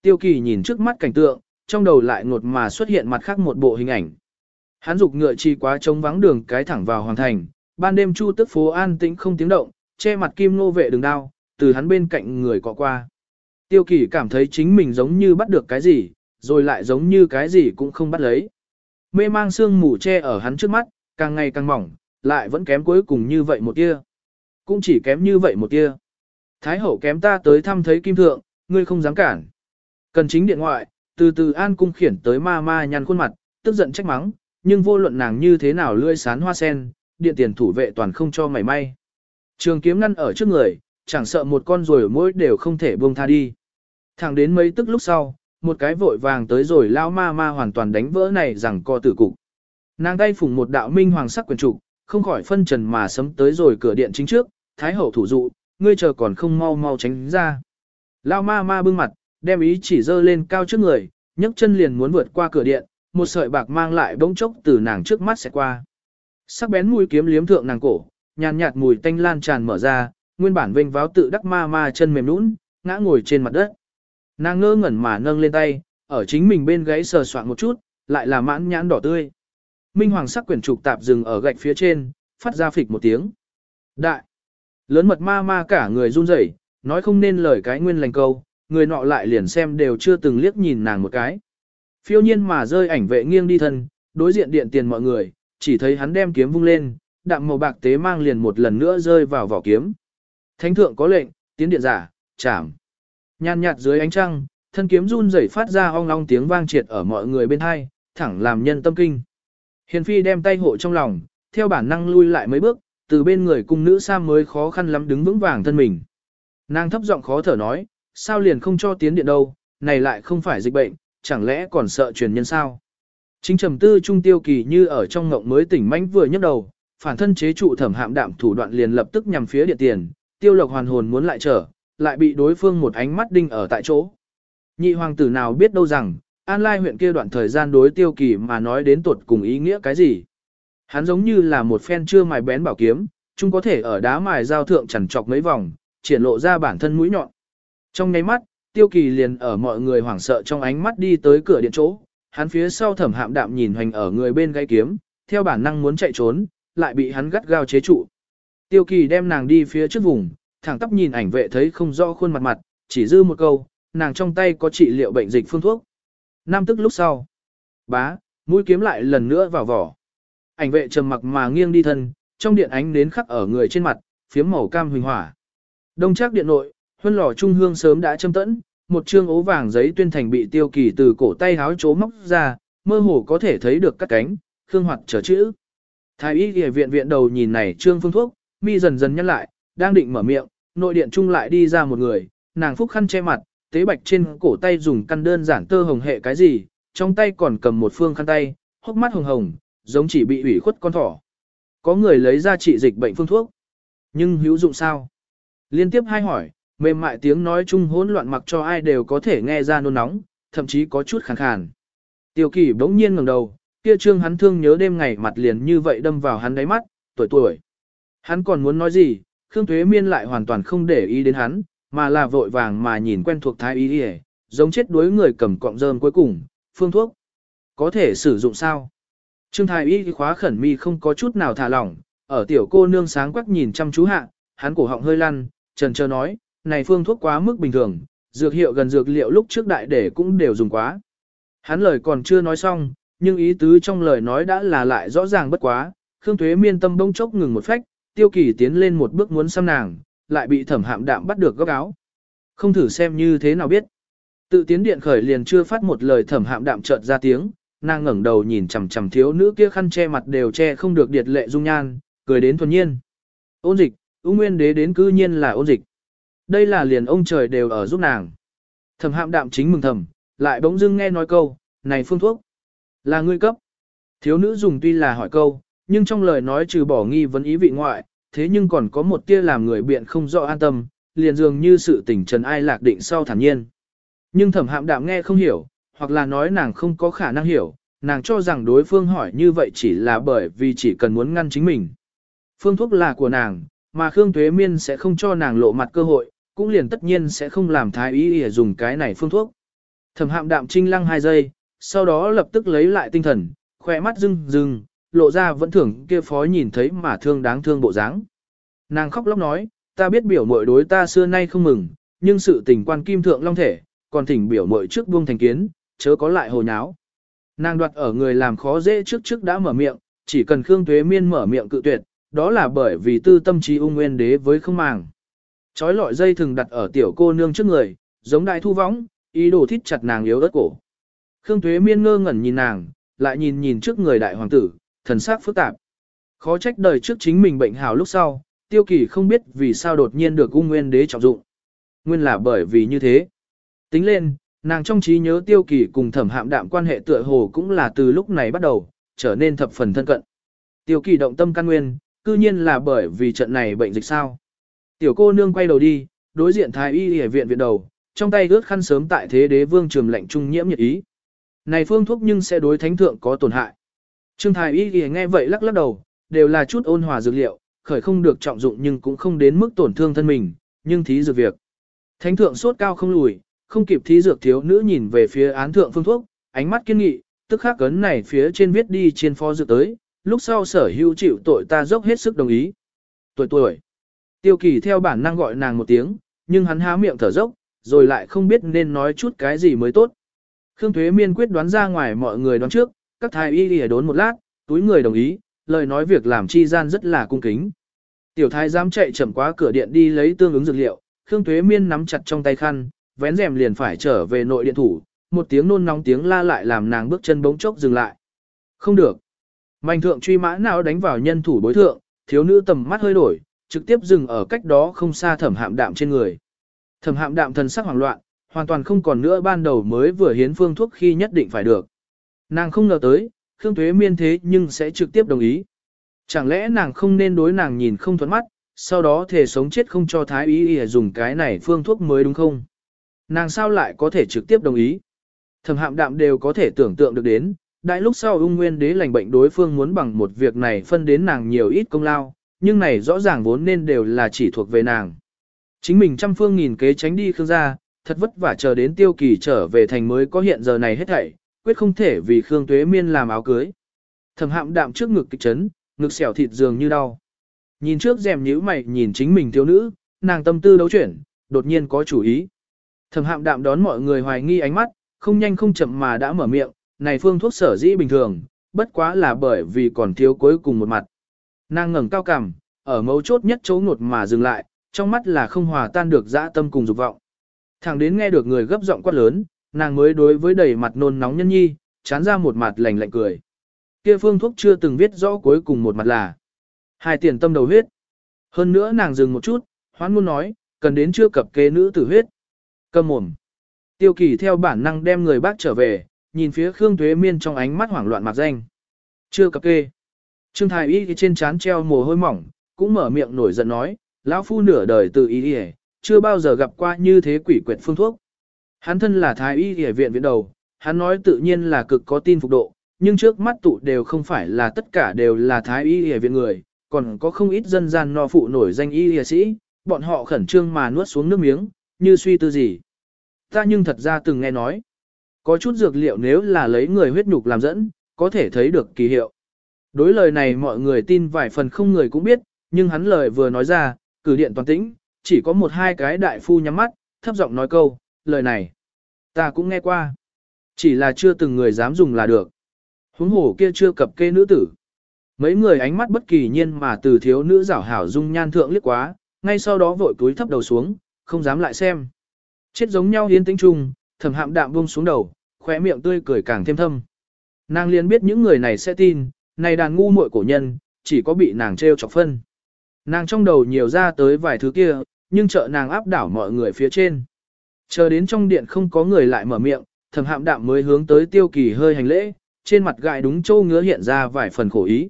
Tiêu kỳ nhìn trước mắt cảnh tượng, trong đầu lại ngột mà xuất hiện mặt khác một bộ hình ảnh. Hắn dục ngựa chi quá trống vắng đường cái thẳng vào hoàng thành, ban đêm chu tức phố an tĩnh không tiếng động, che mặt kim nô vệ đường đao, từ hắn bên cạnh người cọ qua. Tiêu kỳ cảm thấy chính mình giống như bắt được cái gì, rồi lại giống như cái gì cũng không bắt lấy. Mê mang sương mù che ở hắn trước mắt, càng ngày càng mỏng, lại vẫn kém cuối cùng như vậy một tia. Cũng chỉ kém như vậy một tia. Thái hậu kém ta tới thăm thấy kim thượng, ngươi không dám cản. Cần chính điện ngoại, từ từ an cung khiển tới ma ma nhăn khuôn mặt, tức giận trách mắng, nhưng vô luận nàng như thế nào lươi sán hoa sen, điện tiền thủ vệ toàn không cho mảy may. Trường kiếm ngăn ở trước người, chẳng sợ một con rồi mỗi đều không thể buông tha đi. Thẳng đến mấy tức lúc sau, một cái vội vàng tới rồi lao ma ma hoàn toàn đánh vỡ này rằng co tử cục. Nàng tay phủng một đạo minh hoàng sắc quyền trục, không khỏi phân trần mà sấm tới rồi cửa điện chính trước, thái hậu thủ dụ, ngươi chờ còn không mau mau tránh ra. Lao ma ma bưng mặt, đem ý chỉ dơ lên cao trước người, nhấc chân liền muốn vượt qua cửa điện, một sợi bạc mang lại bỗng chốc từ nàng trước mắt sẽ qua. Sắc bén mũi kiếm liếm thượng nàng cổ, nhàn nhạt mùi tanh lan tràn mở ra, nguyên bản vênh váo tự đắc ma ma chân mềm nhũn, ngã ngồi trên mặt đất. Nàng ngơ ngẩn mà nâng lên tay, ở chính mình bên gáy sờ soạn một chút, lại là mãn nhãn đỏ tươi. Minh hoàng sắc quyển trục tạp dừng ở gạch phía trên, phát ra phịch một tiếng. Đại! Lớn mật ma ma cả người run rẩy, nói không nên lời cái nguyên lành câu, người nọ lại liền xem đều chưa từng liếc nhìn nàng một cái. Phiêu nhiên mà rơi ảnh vệ nghiêng đi thân, đối diện điện tiền mọi người, chỉ thấy hắn đem kiếm vung lên, đạm màu bạc tế mang liền một lần nữa rơi vào vỏ kiếm. Thánh thượng có lệnh, tiến điện giả, chảm. Nhàn nhạt dưới ánh trăng, thân kiếm run rẩy phát ra ong long tiếng vang triệt ở mọi người bên hai, thẳng làm nhân tâm kinh. Hiền phi đem tay hộ trong lòng, theo bản năng lui lại mấy bước, từ bên người cung nữ Sam mới khó khăn lắm đứng vững vàng thân mình. Nàng thấp giọng khó thở nói, sao liền không cho tiến điện đâu, này lại không phải dịch bệnh, chẳng lẽ còn sợ truyền nhân sao? Chính trầm tư trung tiêu kỳ như ở trong ngộng mới tỉnh mãnh vừa nhấc đầu, phản thân chế trụ thẩm hạm đạm thủ đoạn liền lập tức nhằm phía điện tiền, tiêu lộc hoàn hồn muốn lại trở, lại bị đối phương một ánh mắt đinh ở tại chỗ. Nhị hoàng tử nào biết đâu rằng, An Lai huyện kia đoạn thời gian đối tiêu kỳ mà nói đến tuột cùng ý nghĩa cái gì. Hắn giống như là một phen chưa mài bén bảo kiếm, chung có thể ở đá mài giao thượng chằn chọc mấy vòng, triển lộ ra bản thân mũi nhọn. Trong nháy mắt, tiêu kỳ liền ở mọi người hoảng sợ trong ánh mắt đi tới cửa điện chỗ, hắn phía sau thẩm hạm đạm nhìn hoành ở người bên gai kiếm, theo bản năng muốn chạy trốn, lại bị hắn gắt gao chế trụ. Tiêu kỳ đem nàng đi phía trước vùng, thẳng tắp nhìn ảnh vệ thấy không rõ khuôn mặt mặt, chỉ dư một câu, nàng trong tay có trị liệu bệnh dịch phương thuốc. Nam tức lúc sau, bá, mũi kiếm lại lần nữa vào vỏ. Ảnh vệ trầm mặc mà nghiêng đi thân, trong điện ánh đến khắc ở người trên mặt, phiếm màu cam huỳnh hỏa. Đông chắc điện nội, huân lò trung hương sớm đã châm tẫn, một chương ố vàng giấy tuyên thành bị tiêu kỳ từ cổ tay háo chố móc ra, mơ hồ có thể thấy được các cánh, khương hoạt trở chữ. Thái y y viện viện đầu nhìn này trương phương thuốc, mi dần dần nhăn lại, đang định mở miệng, nội điện trung lại đi ra một người, nàng phúc khăn che mặt, tế bạch trên cổ tay dùng căn đơn giản tơ hồng hệ cái gì, trong tay còn cầm một phương khăn tay, hốc mắt hồng hồng, giống chỉ bị ủy khuất con thỏ. Có người lấy ra trị dịch bệnh phương thuốc. Nhưng hữu dụng sao? Liên tiếp hai hỏi, mềm mại tiếng nói chung hỗn loạn mặc cho ai đều có thể nghe ra nôn nóng, thậm chí có chút khàn khàn. Tiêu kỳ bỗng nhiên ngẩng đầu, kia trương hắn thương nhớ đêm ngày mặt liền như vậy đâm vào hắn đáy mắt, tuổi tuổi. Hắn còn muốn nói gì, Khương thuế Miên lại hoàn toàn không để ý đến hắn, mà là vội vàng mà nhìn quen thuộc thái y đi giống chết đuối người cầm cọng rơm cuối cùng, phương thuốc. Có thể sử dụng sao? Trương thái y khóa khẩn mi không có chút nào thả lỏng, ở tiểu cô nương sáng quắc nhìn chăm chú hạ, hắn cổ họng hơi lăn, trần chờ nói, này phương thuốc quá mức bình thường, dược hiệu gần dược liệu lúc trước đại để cũng đều dùng quá. Hắn lời còn chưa nói xong, nhưng ý tứ trong lời nói đã là lại rõ ràng bất quá, Khương thuế miên tâm bông chốc ngừng một phách, tiêu kỳ tiến lên một bước muốn xăm nàng, lại bị thẩm hạm đạm bắt được góc áo. Không thử xem như thế nào biết. Tự tiến điện khởi liền chưa phát một lời thẩm hạm đạm chợt ra tiếng, nàng ngẩng đầu nhìn chằm chằm thiếu nữ kia khăn che mặt đều che không được điệt lệ dung nhan, cười đến thuần nhiên. Ôn dịch, ưu nguyên đế đến cư nhiên là ôn dịch. Đây là liền ông trời đều ở giúp nàng. Thẩm hạm đạm chính mừng thầm, lại bỗng dưng nghe nói câu, này phương thuốc, là ngươi cấp. Thiếu nữ dùng tuy là hỏi câu, nhưng trong lời nói trừ bỏ nghi vấn ý vị ngoại, thế nhưng còn có một tia làm người biện không rõ an tâm, liền dường như sự tỉnh trần ai lạc định sau thản nhiên. Nhưng thẩm hạm đạm nghe không hiểu, hoặc là nói nàng không có khả năng hiểu, nàng cho rằng đối phương hỏi như vậy chỉ là bởi vì chỉ cần muốn ngăn chính mình. Phương thuốc là của nàng, mà Khương Tuế Miên sẽ không cho nàng lộ mặt cơ hội, cũng liền tất nhiên sẽ không làm thái y để dùng cái này phương thuốc. Thẩm hạm đạm trinh lăng hai giây, sau đó lập tức lấy lại tinh thần, khỏe mắt rưng rưng, lộ ra vẫn thưởng kia phó nhìn thấy mà thương đáng thương bộ dáng. Nàng khóc lóc nói, ta biết biểu mội đối ta xưa nay không mừng, nhưng sự tình quan kim thượng long thể, còn thỉnh biểu mội trước buông thành kiến, chớ có lại hồ nháo. Nàng đoạt ở người làm khó dễ trước trước đã mở miệng, chỉ cần Khương Tuế Miên mở miệng cự tuyệt, đó là bởi vì tư tâm trí ung nguyên đế với không màng. Chói lọi dây thường đặt ở tiểu cô nương trước người, giống đại thu võng, ý đồ thít chặt nàng yếu ớt cổ. Khương Tuế Miên ngơ ngẩn nhìn nàng, lại nhìn nhìn trước người đại hoàng tử, thần sắc phức tạp. Khó trách đời trước chính mình bệnh hào lúc sau, tiêu kỳ không biết vì sao đột nhiên được ung nguyên đế trọng dụng. Nguyên là bởi vì như thế. Tính lên, nàng trong trí nhớ tiêu kỳ cùng thẩm hạm đạm quan hệ tựa hồ cũng là từ lúc này bắt đầu, trở nên thập phần thân cận. Tiêu kỳ động tâm căn nguyên, cư nhiên là bởi vì trận này bệnh dịch sao. Tiểu cô nương quay đầu đi, đối diện thái y y viện viện đầu, trong tay ướt khăn sớm tại thế đế vương trường lệnh trung nhiễm nhiệt ý. Này phương thuốc nhưng sẽ đối thánh thượng có tổn hại. Trương thái y y nghe vậy lắc lắc đầu, đều là chút ôn hòa dược liệu, khởi không được trọng dụng nhưng cũng không đến mức tổn thương thân mình, nhưng thí dược việc. Thánh thượng sốt cao không lùi, không kịp thí dược thiếu nữ nhìn về phía án thượng phương thuốc, ánh mắt kiên nghị, tức khắc cấn này phía trên viết đi trên phó dược tới, lúc sau sở hữu chịu tội ta dốc hết sức đồng ý. Tuổi tuổi. Tiêu kỳ theo bản năng gọi nàng một tiếng, nhưng hắn há miệng thở dốc, rồi lại không biết nên nói chút cái gì mới tốt. Khương Thuế Miên quyết đoán ra ngoài mọi người đoán trước, các thái y lìa đốn một lát, túi người đồng ý, lời nói việc làm chi gian rất là cung kính. Tiểu thái dám chạy chậm quá cửa điện đi lấy tương ứng dược liệu, Khương Thuế Miên nắm chặt trong tay khăn, vén rèm liền phải trở về nội điện thủ, một tiếng nôn nóng tiếng la lại làm nàng bước chân bỗng chốc dừng lại. Không được. Mạnh thượng truy mã nào đánh vào nhân thủ bối thượng, thiếu nữ tầm mắt hơi đổi, trực tiếp dừng ở cách đó không xa thẩm hạm đạm trên người. Thẩm hạm đạm thần sắc hoảng loạn, hoàn toàn không còn nữa ban đầu mới vừa hiến phương thuốc khi nhất định phải được. Nàng không ngờ tới, Khương thuế Miên thế nhưng sẽ trực tiếp đồng ý. Chẳng lẽ nàng không nên đối nàng nhìn không thoát mắt, sau đó thể sống chết không cho thái ý y dùng cái này phương thuốc mới đúng không? Nàng sao lại có thể trực tiếp đồng ý? Thẩm hạm đạm đều có thể tưởng tượng được đến, đại lúc sau ung nguyên đế lành bệnh đối phương muốn bằng một việc này phân đến nàng nhiều ít công lao, nhưng này rõ ràng vốn nên đều là chỉ thuộc về nàng. Chính mình trăm phương nghìn kế tránh đi Khương gia, thật vất vả chờ đến tiêu kỳ trở về thành mới có hiện giờ này hết thảy, quyết không thể vì Khương Tuế Miên làm áo cưới. Thẩm hạm đạm trước ngực kịch chấn, ngực xẻo thịt dường như đau. Nhìn trước rèm nhíu mày nhìn chính mình thiếu nữ, nàng tâm tư đấu chuyển, đột nhiên có chủ ý. Thẩm hạm đạm đón mọi người hoài nghi ánh mắt, không nhanh không chậm mà đã mở miệng, này phương thuốc sở dĩ bình thường, bất quá là bởi vì còn thiếu cuối cùng một mặt. Nàng ngẩng cao cằm, ở mấu chốt nhất chỗ ngột mà dừng lại, trong mắt là không hòa tan được dã tâm cùng dục vọng. Thẳng đến nghe được người gấp giọng quát lớn, nàng mới đối với đầy mặt nôn nóng nhân nhi, chán ra một mặt lạnh lạnh cười. Kia phương thuốc chưa từng viết rõ cuối cùng một mặt là hai tiền tâm đầu huyết. Hơn nữa nàng dừng một chút, hoán muốn nói, cần đến chưa cập kế nữ tử huyết. Cầm mồm. Tiêu kỳ theo bản năng đem người bác trở về, nhìn phía Khương thuế Miên trong ánh mắt hoảng loạn mặt danh. Chưa cập kê. Trương Thái Y trên trán treo mồ hôi mỏng, cũng mở miệng nổi giận nói, lão phu nửa đời từ y y, chưa bao giờ gặp qua như thế quỷ quyệt phương thuốc. Hắn thân là Thái Y y viện viện đầu, hắn nói tự nhiên là cực có tin phục độ, nhưng trước mắt tụ đều không phải là tất cả đều là Thái Y y viện người, còn có không ít dân gian no phụ nổi danh y y sĩ, bọn họ khẩn trương mà nuốt xuống nước miếng, như suy tư gì. Ta nhưng thật ra từng nghe nói, có chút dược liệu nếu là lấy người huyết nhục làm dẫn, có thể thấy được kỳ hiệu. Đối lời này mọi người tin vài phần không người cũng biết, nhưng hắn lời vừa nói ra, cử điện toàn tĩnh, chỉ có một hai cái đại phu nhắm mắt, thấp giọng nói câu, lời này, ta cũng nghe qua. Chỉ là chưa từng người dám dùng là được. Huống hồ kia chưa cập kê nữ tử. Mấy người ánh mắt bất kỳ nhiên mà từ thiếu nữ giảo hảo dung nhan thượng liếc quá, ngay sau đó vội túi thấp đầu xuống, không dám lại xem. Chết giống nhau hiến tĩnh trùng thầm hạm đạm buông xuống đầu, khóe miệng tươi cười càng thêm thâm. Nàng liền biết những người này sẽ tin, này đàn ngu muội cổ nhân, chỉ có bị nàng treo chọc phân. Nàng trong đầu nhiều ra tới vài thứ kia, nhưng trợ nàng áp đảo mọi người phía trên. Chờ đến trong điện không có người lại mở miệng, thầm hạm đạm mới hướng tới tiêu kỳ hơi hành lễ, trên mặt gại đúng châu ngứa hiện ra vài phần khổ ý.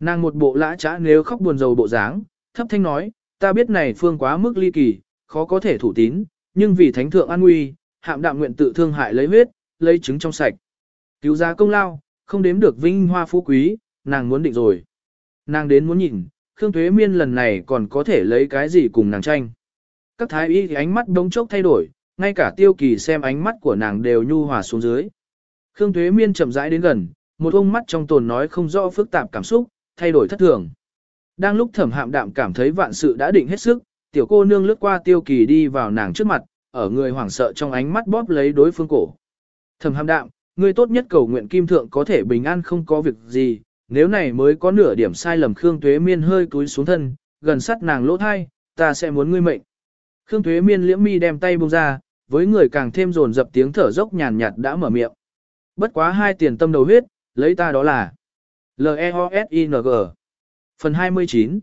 Nàng một bộ lã trã nếu khóc buồn rầu bộ dáng, thấp thanh nói, ta biết này phương quá mức ly kỳ, khó có thể thủ tín, nhưng vì thánh thượng an nguy, hạm đạm nguyện tự thương hại lấy huyết, lấy trứng trong sạch. Cứu ra công lao, không đếm được vinh hoa phú quý, nàng muốn định rồi. Nàng đến muốn nhìn, Khương Thuế Miên lần này còn có thể lấy cái gì cùng nàng tranh. Các thái y thì ánh mắt đống chốc thay đổi, ngay cả tiêu kỳ xem ánh mắt của nàng đều nhu hòa xuống dưới. Khương Thuế Miên chậm rãi đến gần, một ông mắt trong tồn nói không rõ phức tạp cảm xúc, thay đổi thất thường. Đang lúc thẩm hạm đạm cảm thấy vạn sự đã định hết sức, tiểu cô nương lướt qua tiêu kỳ đi vào nàng trước mặt, ở người hoảng sợ trong ánh mắt bóp lấy đối phương cổ. Thẩm hạm đạm, Ngươi tốt nhất cầu nguyện kim thượng có thể bình an không có việc gì, nếu này mới có nửa điểm sai lầm Khương Tuế Miên hơi cúi xuống thân, gần sát nàng lỗ thai, ta sẽ muốn ngươi mệnh. Khương Tuế Miên liễm mi đem tay buông ra, với người càng thêm dồn dập tiếng thở dốc nhàn nhạt đã mở miệng. Bất quá hai tiền tâm đầu huyết, lấy ta đó là L-E-O-S-I-N-G Phần 29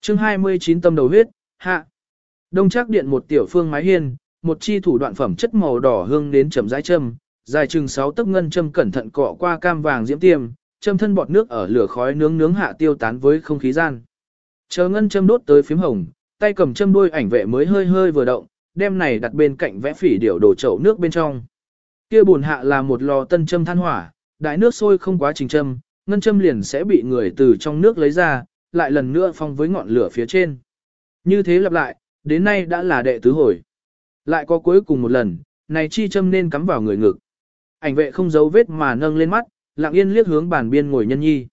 chương 29 tâm đầu huyết, hạ. Đông chắc điện một tiểu phương mái hiên, một chi thủ đoạn phẩm chất màu đỏ hương đến chậm rãi châm, dài chừng 6 tấc ngân châm cẩn thận cọ qua cam vàng diễm tiêm, châm thân bọt nước ở lửa khói nướng nướng hạ tiêu tán với không khí gian. Chờ ngân châm đốt tới phím hồng, tay cầm châm đuôi ảnh vệ mới hơi hơi vừa động, đem này đặt bên cạnh vẽ phỉ điểu đổ chậu nước bên trong. Kia buồn hạ là một lò tân châm than hỏa, đại nước sôi không quá trình châm, ngân châm liền sẽ bị người từ trong nước lấy ra, lại lần nữa phong với ngọn lửa phía trên. Như thế lặp lại, đến nay đã là đệ tứ hồi. Lại có cuối cùng một lần, này chi châm nên cắm vào người ngực. Ảnh vệ không giấu vết mà nâng lên mắt, lặng yên liếc hướng bàn biên ngồi nhân nhi.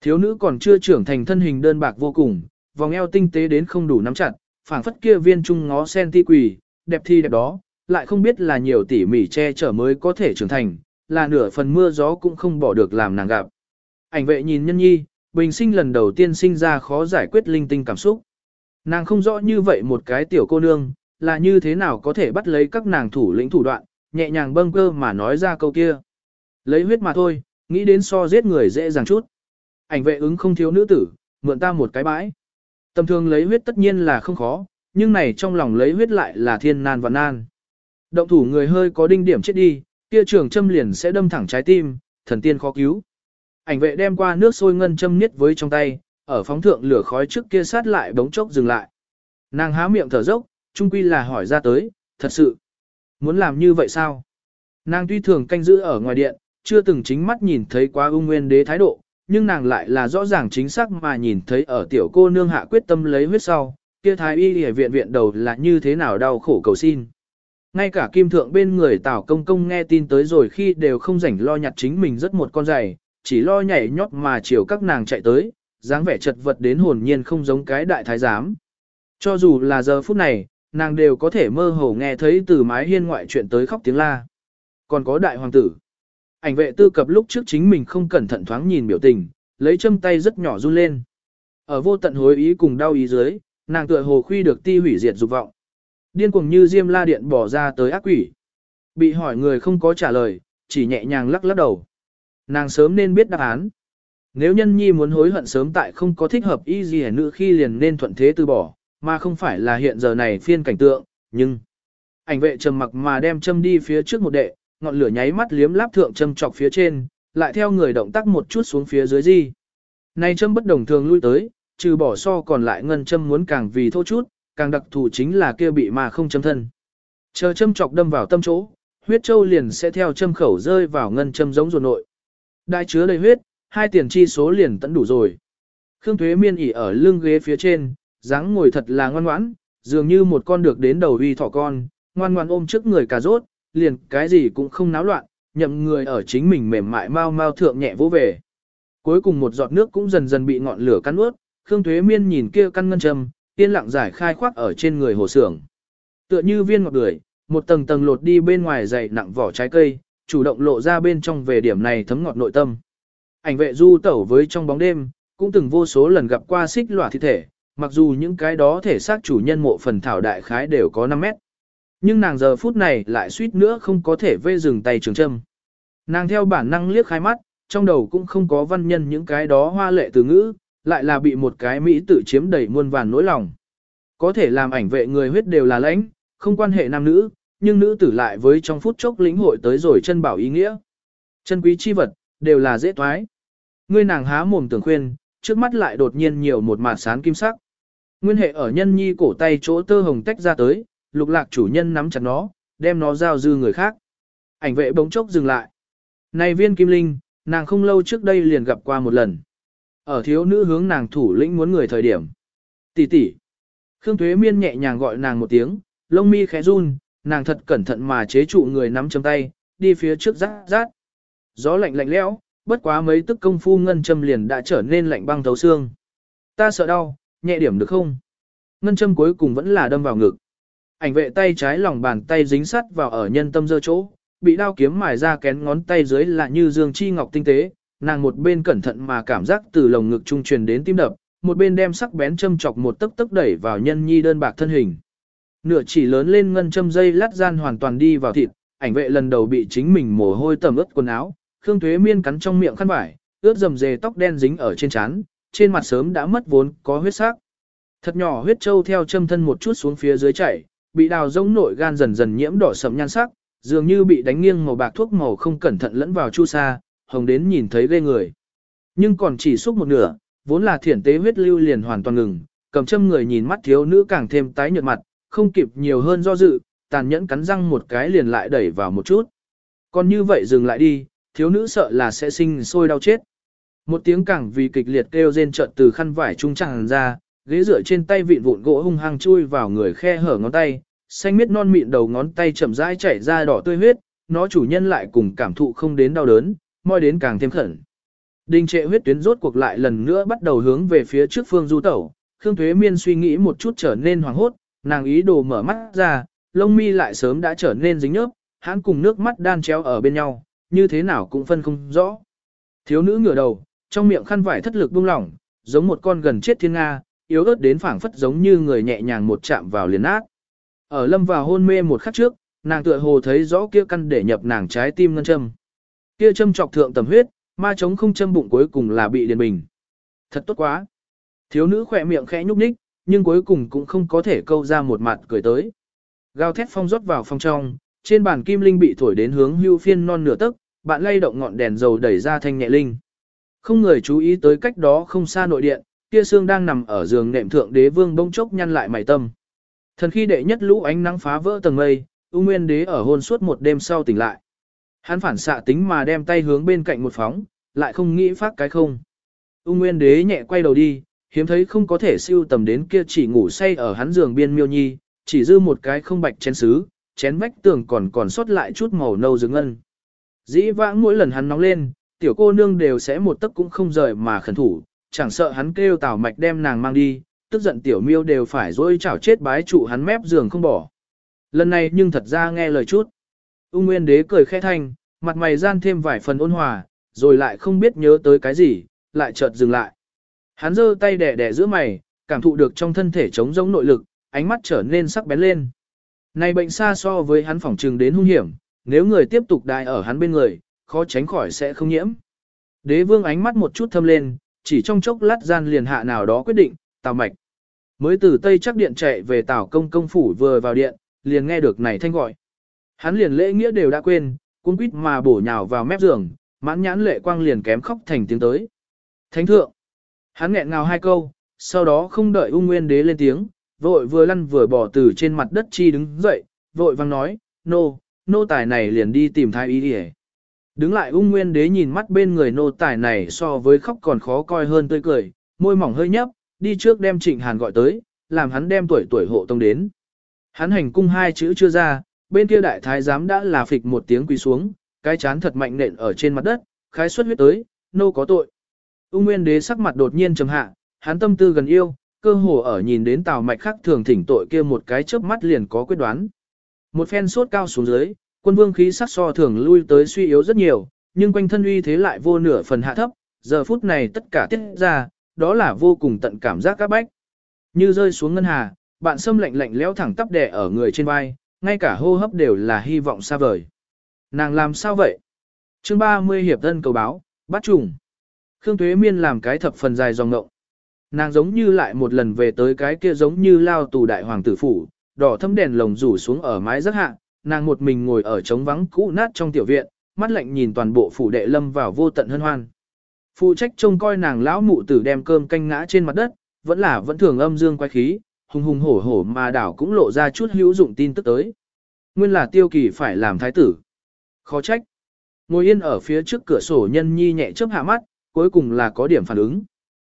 Thiếu nữ còn chưa trưởng thành thân hình đơn bạc vô cùng, vòng eo tinh tế đến không đủ nắm chặt, phảng phất kia viên trung ngó sen ti quỳ, đẹp thi đẹp đó, lại không biết là nhiều tỉ mỉ che chở mới có thể trưởng thành, là nửa phần mưa gió cũng không bỏ được làm nàng gặp. Ảnh vệ nhìn nhân nhi, bình sinh lần đầu tiên sinh ra khó giải quyết linh tinh cảm xúc. Nàng không rõ như vậy một cái tiểu cô nương, là như thế nào có thể bắt lấy các nàng thủ lĩnh thủ đoạn, nhẹ nhàng bâng cơ mà nói ra câu kia. Lấy huyết mà thôi, nghĩ đến so giết người dễ dàng chút. Ảnh vệ ứng không thiếu nữ tử, mượn ta một cái bãi. Tầm thường lấy huyết tất nhiên là không khó, nhưng này trong lòng lấy huyết lại là thiên nan và nan. Động thủ người hơi có đinh điểm chết đi, kia trường châm liền sẽ đâm thẳng trái tim, thần tiên khó cứu. Ảnh vệ đem qua nước sôi ngân châm niết với trong tay, ở phóng thượng lửa khói trước kia sát lại bóng chốc dừng lại. Nàng há miệng thở dốc, trung quy là hỏi ra tới, thật sự. Muốn làm như vậy sao? Nàng tuy thường canh giữ ở ngoài điện, chưa từng chính mắt nhìn thấy quá ung nguyên đế thái độ, nhưng nàng lại là rõ ràng chính xác mà nhìn thấy ở tiểu cô nương hạ quyết tâm lấy huyết sau, kia thái y ở viện viện đầu là như thế nào đau khổ cầu xin. Ngay cả kim thượng bên người tảo công công nghe tin tới rồi khi đều không rảnh lo nhặt chính mình rất một con giày, chỉ lo nhảy nhót mà chiều các nàng chạy tới, dáng vẻ chật vật đến hồn nhiên không giống cái đại thái giám. Cho dù là giờ phút này, nàng đều có thể mơ hồ nghe thấy từ mái hiên ngoại chuyện tới khóc tiếng la. Còn có đại hoàng tử. Ảnh vệ tư cập lúc trước chính mình không cẩn thận thoáng nhìn biểu tình, lấy châm tay rất nhỏ run lên. Ở vô tận hối ý cùng đau ý dưới, nàng tựa hồ khuy được ti hủy diệt dục vọng. Điên cuồng như diêm la điện bỏ ra tới ác quỷ. Bị hỏi người không có trả lời, chỉ nhẹ nhàng lắc lắc đầu. Nàng sớm nên biết đáp án. Nếu nhân nhi muốn hối hận sớm tại không có thích hợp y gì nữ khi liền nên thuận thế từ bỏ, mà không phải là hiện giờ này phiên cảnh tượng, nhưng Ảnh vệ trầm mặc mà đem châm đi phía trước một đệ, ngọn lửa nháy mắt liếm láp thượng châm chọc phía trên, lại theo người động tác một chút xuống phía dưới gì. Này châm bất đồng thường lui tới, trừ bỏ so còn lại ngân châm muốn càng vì thô chút, càng đặc thù chính là kia bị mà không châm thân. Chờ châm chọc đâm vào tâm chỗ, huyết châu liền sẽ theo châm khẩu rơi vào ngân châm giống ruột nội. Đại chứa đầy huyết, hai tiền chi số liền tận đủ rồi. Khương Thuế Miên ỉ ở lưng ghế phía trên, dáng ngồi thật là ngoan ngoãn, dường như một con được đến đầu uy thỏ con, ngoan ngoan ôm trước người cà rốt, liền cái gì cũng không náo loạn, nhậm người ở chính mình mềm mại mau mau thượng nhẹ vỗ về. Cuối cùng một giọt nước cũng dần dần bị ngọn lửa cắn ướt, Khương Thuế Miên nhìn kia căn ngân châm, yên lặng giải khai khoác ở trên người hồ sưởng. Tựa như viên ngọc bưởi, một tầng tầng lột đi bên ngoài dày nặng vỏ trái cây, chủ động lộ ra bên trong về điểm này thấm ngọt nội tâm. Ảnh vệ du tẩu với trong bóng đêm, cũng từng vô số lần gặp qua xích lỏa thi thể, mặc dù những cái đó thể xác chủ nhân mộ phần thảo đại khái đều có 5 mét. Nhưng nàng giờ phút này lại suýt nữa không có thể vê dừng tay trường châm. Nàng theo bản năng liếc khai mắt, trong đầu cũng không có văn nhân những cái đó hoa lệ từ ngữ, lại là bị một cái Mỹ tự chiếm đầy muôn vàn nỗi lòng. Có thể làm ảnh vệ người huyết đều là lãnh, không quan hệ nam nữ, nhưng nữ tử lại với trong phút chốc lĩnh hội tới rồi chân bảo ý nghĩa. Chân quý chi vật, đều là dễ thoái. Ngươi nàng há mồm tưởng khuyên, trước mắt lại đột nhiên nhiều một mạt sán kim sắc. Nguyên hệ ở nhân nhi cổ tay chỗ tơ hồng tách ra tới, lục lạc chủ nhân nắm chặt nó, đem nó giao dư người khác. Ảnh vệ bỗng chốc dừng lại. Này viên kim linh, nàng không lâu trước đây liền gặp qua một lần. Ở thiếu nữ hướng nàng thủ lĩnh muốn người thời điểm. Tỷ tỷ. Khương Thuế Miên nhẹ nhàng gọi nàng một tiếng, lông mi khẽ run, nàng thật cẩn thận mà chế trụ người nắm chấm tay, đi phía trước rát rát. Gió lạnh lạnh lẽo, bất quá mấy tức công phu ngân châm liền đã trở nên lạnh băng thấu xương. Ta sợ đau, nhẹ điểm được không? Ngân châm cuối cùng vẫn là đâm vào ngực. Ảnh vệ tay trái lòng bàn tay dính sắt vào ở nhân tâm dơ chỗ, bị đao kiếm mài ra kén ngón tay dưới là như dương chi ngọc tinh tế, nàng một bên cẩn thận mà cảm giác từ lồng ngực trung truyền đến tim đập, một bên đem sắc bén châm chọc một tấc tấc đẩy vào nhân nhi đơn bạc thân hình. Nửa chỉ lớn lên ngân châm dây lát gian hoàn toàn đi vào thịt, ảnh vệ lần đầu bị chính mình mồ hôi tầm ướt quần áo, Khương Thuế Miên cắn trong miệng khăn vải, ướt dầm dề tóc đen dính ở trên trán, trên mặt sớm đã mất vốn có huyết sắc. Thật nhỏ huyết châu theo châm thân một chút xuống phía dưới chảy, bị đào rông nội gan dần dần nhiễm đỏ sậm nhan sắc, dường như bị đánh nghiêng màu bạc thuốc màu không cẩn thận lẫn vào chu sa, hồng đến nhìn thấy ghê người. Nhưng còn chỉ xúc một nửa, vốn là thiển tế huyết lưu liền hoàn toàn ngừng, cầm châm người nhìn mắt thiếu nữ càng thêm tái nhợt mặt, không kịp nhiều hơn do dự, tàn nhẫn cắn răng một cái liền lại đẩy vào một chút. Còn như vậy dừng lại đi, thiếu nữ sợ là sẽ sinh sôi đau chết. Một tiếng càng vì kịch liệt kêu rên trợn từ khăn vải trung tràn ra, ghế dựa trên tay vịn vụn gỗ hung hăng chui vào người khe hở ngón tay, xanh miết non mịn đầu ngón tay chậm rãi chảy ra đỏ tươi huyết, nó chủ nhân lại cùng cảm thụ không đến đau đớn, moi đến càng thêm khẩn. Đình trệ huyết tuyến rốt cuộc lại lần nữa bắt đầu hướng về phía trước phương du tẩu, Khương Thuế Miên suy nghĩ một chút trở nên hoảng hốt, nàng ý đồ mở mắt ra, lông mi lại sớm đã trở nên dính nhớp, hắn cùng nước mắt đan chéo ở bên nhau, như thế nào cũng phân không rõ. Thiếu nữ ngửa đầu, trong miệng khăn vải thất lực buông lỏng, giống một con gần chết thiên nga, yếu ớt đến phảng phất giống như người nhẹ nhàng một chạm vào liền nát. Ở lâm vào hôn mê một khắc trước, nàng tựa hồ thấy rõ kia căn để nhập nàng trái tim ngân châm. Kia châm chọc thượng tầm huyết, ma chống không châm bụng cuối cùng là bị điền bình. Thật tốt quá. Thiếu nữ khỏe miệng khẽ nhúc nhích, nhưng cuối cùng cũng không có thể câu ra một mặt cười tới. Gào thét phong rót vào phòng trong, trên bàn kim linh bị thổi đến hướng hưu phiên non nửa tức, bạn lay động ngọn đèn dầu đẩy ra thanh nhẹ linh. Không người chú ý tới cách đó không xa nội điện, kia xương đang nằm ở giường nệm thượng đế vương bỗng chốc nhăn lại mày tâm. Thần khi đệ nhất lũ ánh nắng phá vỡ tầng mây, U Nguyên đế ở hôn suốt một đêm sau tỉnh lại. Hắn phản xạ tính mà đem tay hướng bên cạnh một phóng, lại không nghĩ phát cái không. U Nguyên đế nhẹ quay đầu đi, hiếm thấy không có thể siêu tầm đến kia chỉ ngủ say ở hắn giường biên miêu nhi, chỉ dư một cái không bạch chén sứ, chén vách tường còn còn sót lại chút màu nâu rực ngân. Dĩ vãng mỗi lần hắn nóng lên, tiểu cô nương đều sẽ một tấc cũng không rời mà khẩn thủ, chẳng sợ hắn kêu tào mạch đem nàng mang đi, tức giận tiểu miêu đều phải dối chảo chết bái trụ hắn mép giường không bỏ. Lần này nhưng thật ra nghe lời chút. Ung Nguyên Đế cười khẽ thanh, mặt mày gian thêm vài phần ôn hòa, rồi lại không biết nhớ tới cái gì, lại chợt dừng lại. Hắn giơ tay đẻ đẻ giữa mày, cảm thụ được trong thân thể chống giống nội lực, ánh mắt trở nên sắc bén lên. Này bệnh xa so với hắn phỏng trừng đến hung hiểm, nếu người tiếp tục đài ở hắn bên người, khó tránh khỏi sẽ không nhiễm. Đế vương ánh mắt một chút thâm lên, chỉ trong chốc lát gian liền hạ nào đó quyết định, tào mạch. Mới từ Tây chắc điện chạy về tào công công phủ vừa vào điện, liền nghe được này thanh gọi. Hắn liền lễ nghĩa đều đã quên, cuốn quýt mà bổ nhào vào mép giường, mãn nhãn lệ quang liền kém khóc thành tiếng tới. Thánh thượng! Hắn nghẹn ngào hai câu, sau đó không đợi ung nguyên đế lên tiếng, vội vừa lăn vừa bỏ từ trên mặt đất chi đứng dậy, vội vang nói, nô, nô tài này liền đi tìm thái y đi Đứng lại ung nguyên đế nhìn mắt bên người nô tài này so với khóc còn khó coi hơn tươi cười, môi mỏng hơi nhấp, đi trước đem trịnh hàn gọi tới, làm hắn đem tuổi tuổi hộ tông đến. Hắn hành cung hai chữ chưa ra, bên kia đại thái giám đã là phịch một tiếng quỳ xuống, cái chán thật mạnh nện ở trên mặt đất, khái xuất huyết tới, nô có tội. Ung Nguyên đế sắc mặt đột nhiên trầm hạ, hắn tâm tư gần yêu, cơ hồ ở nhìn đến Tào Mạch khắc thường thỉnh tội kia một cái chớp mắt liền có quyết đoán. Một phen sốt cao xuống dưới, quân vương khí sắc so thường lui tới suy yếu rất nhiều, nhưng quanh thân uy thế lại vô nửa phần hạ thấp, giờ phút này tất cả tiết ra, đó là vô cùng tận cảm giác các bách. Như rơi xuống ngân hà, bạn xâm lạnh lạnh lẽo thẳng tắp đè ở người trên vai, ngay cả hô hấp đều là hy vọng xa vời. Nàng làm sao vậy? chương 30 hiệp thân cầu báo, bắt trùng. Khương Tuế Miên làm cái thập phần dài dòng ngộng. Nàng giống như lại một lần về tới cái kia giống như lao tù đại hoàng tử phủ, đỏ thâm đèn lồng rủ xuống ở mái rất hạ, nàng một mình ngồi ở trống vắng cũ nát trong tiểu viện, mắt lạnh nhìn toàn bộ phủ đệ lâm vào vô tận hân hoan. Phụ trách trông coi nàng lão mụ tử đem cơm canh ngã trên mặt đất, vẫn là vẫn thường âm dương quay khí, hùng hùng hổ hổ mà đảo cũng lộ ra chút hữu dụng tin tức tới. Nguyên là tiêu kỳ phải làm thái tử. Khó trách. Ngồi yên ở phía trước cửa sổ nhân nhi nhẹ chớp hạ mắt, cuối cùng là có điểm phản ứng.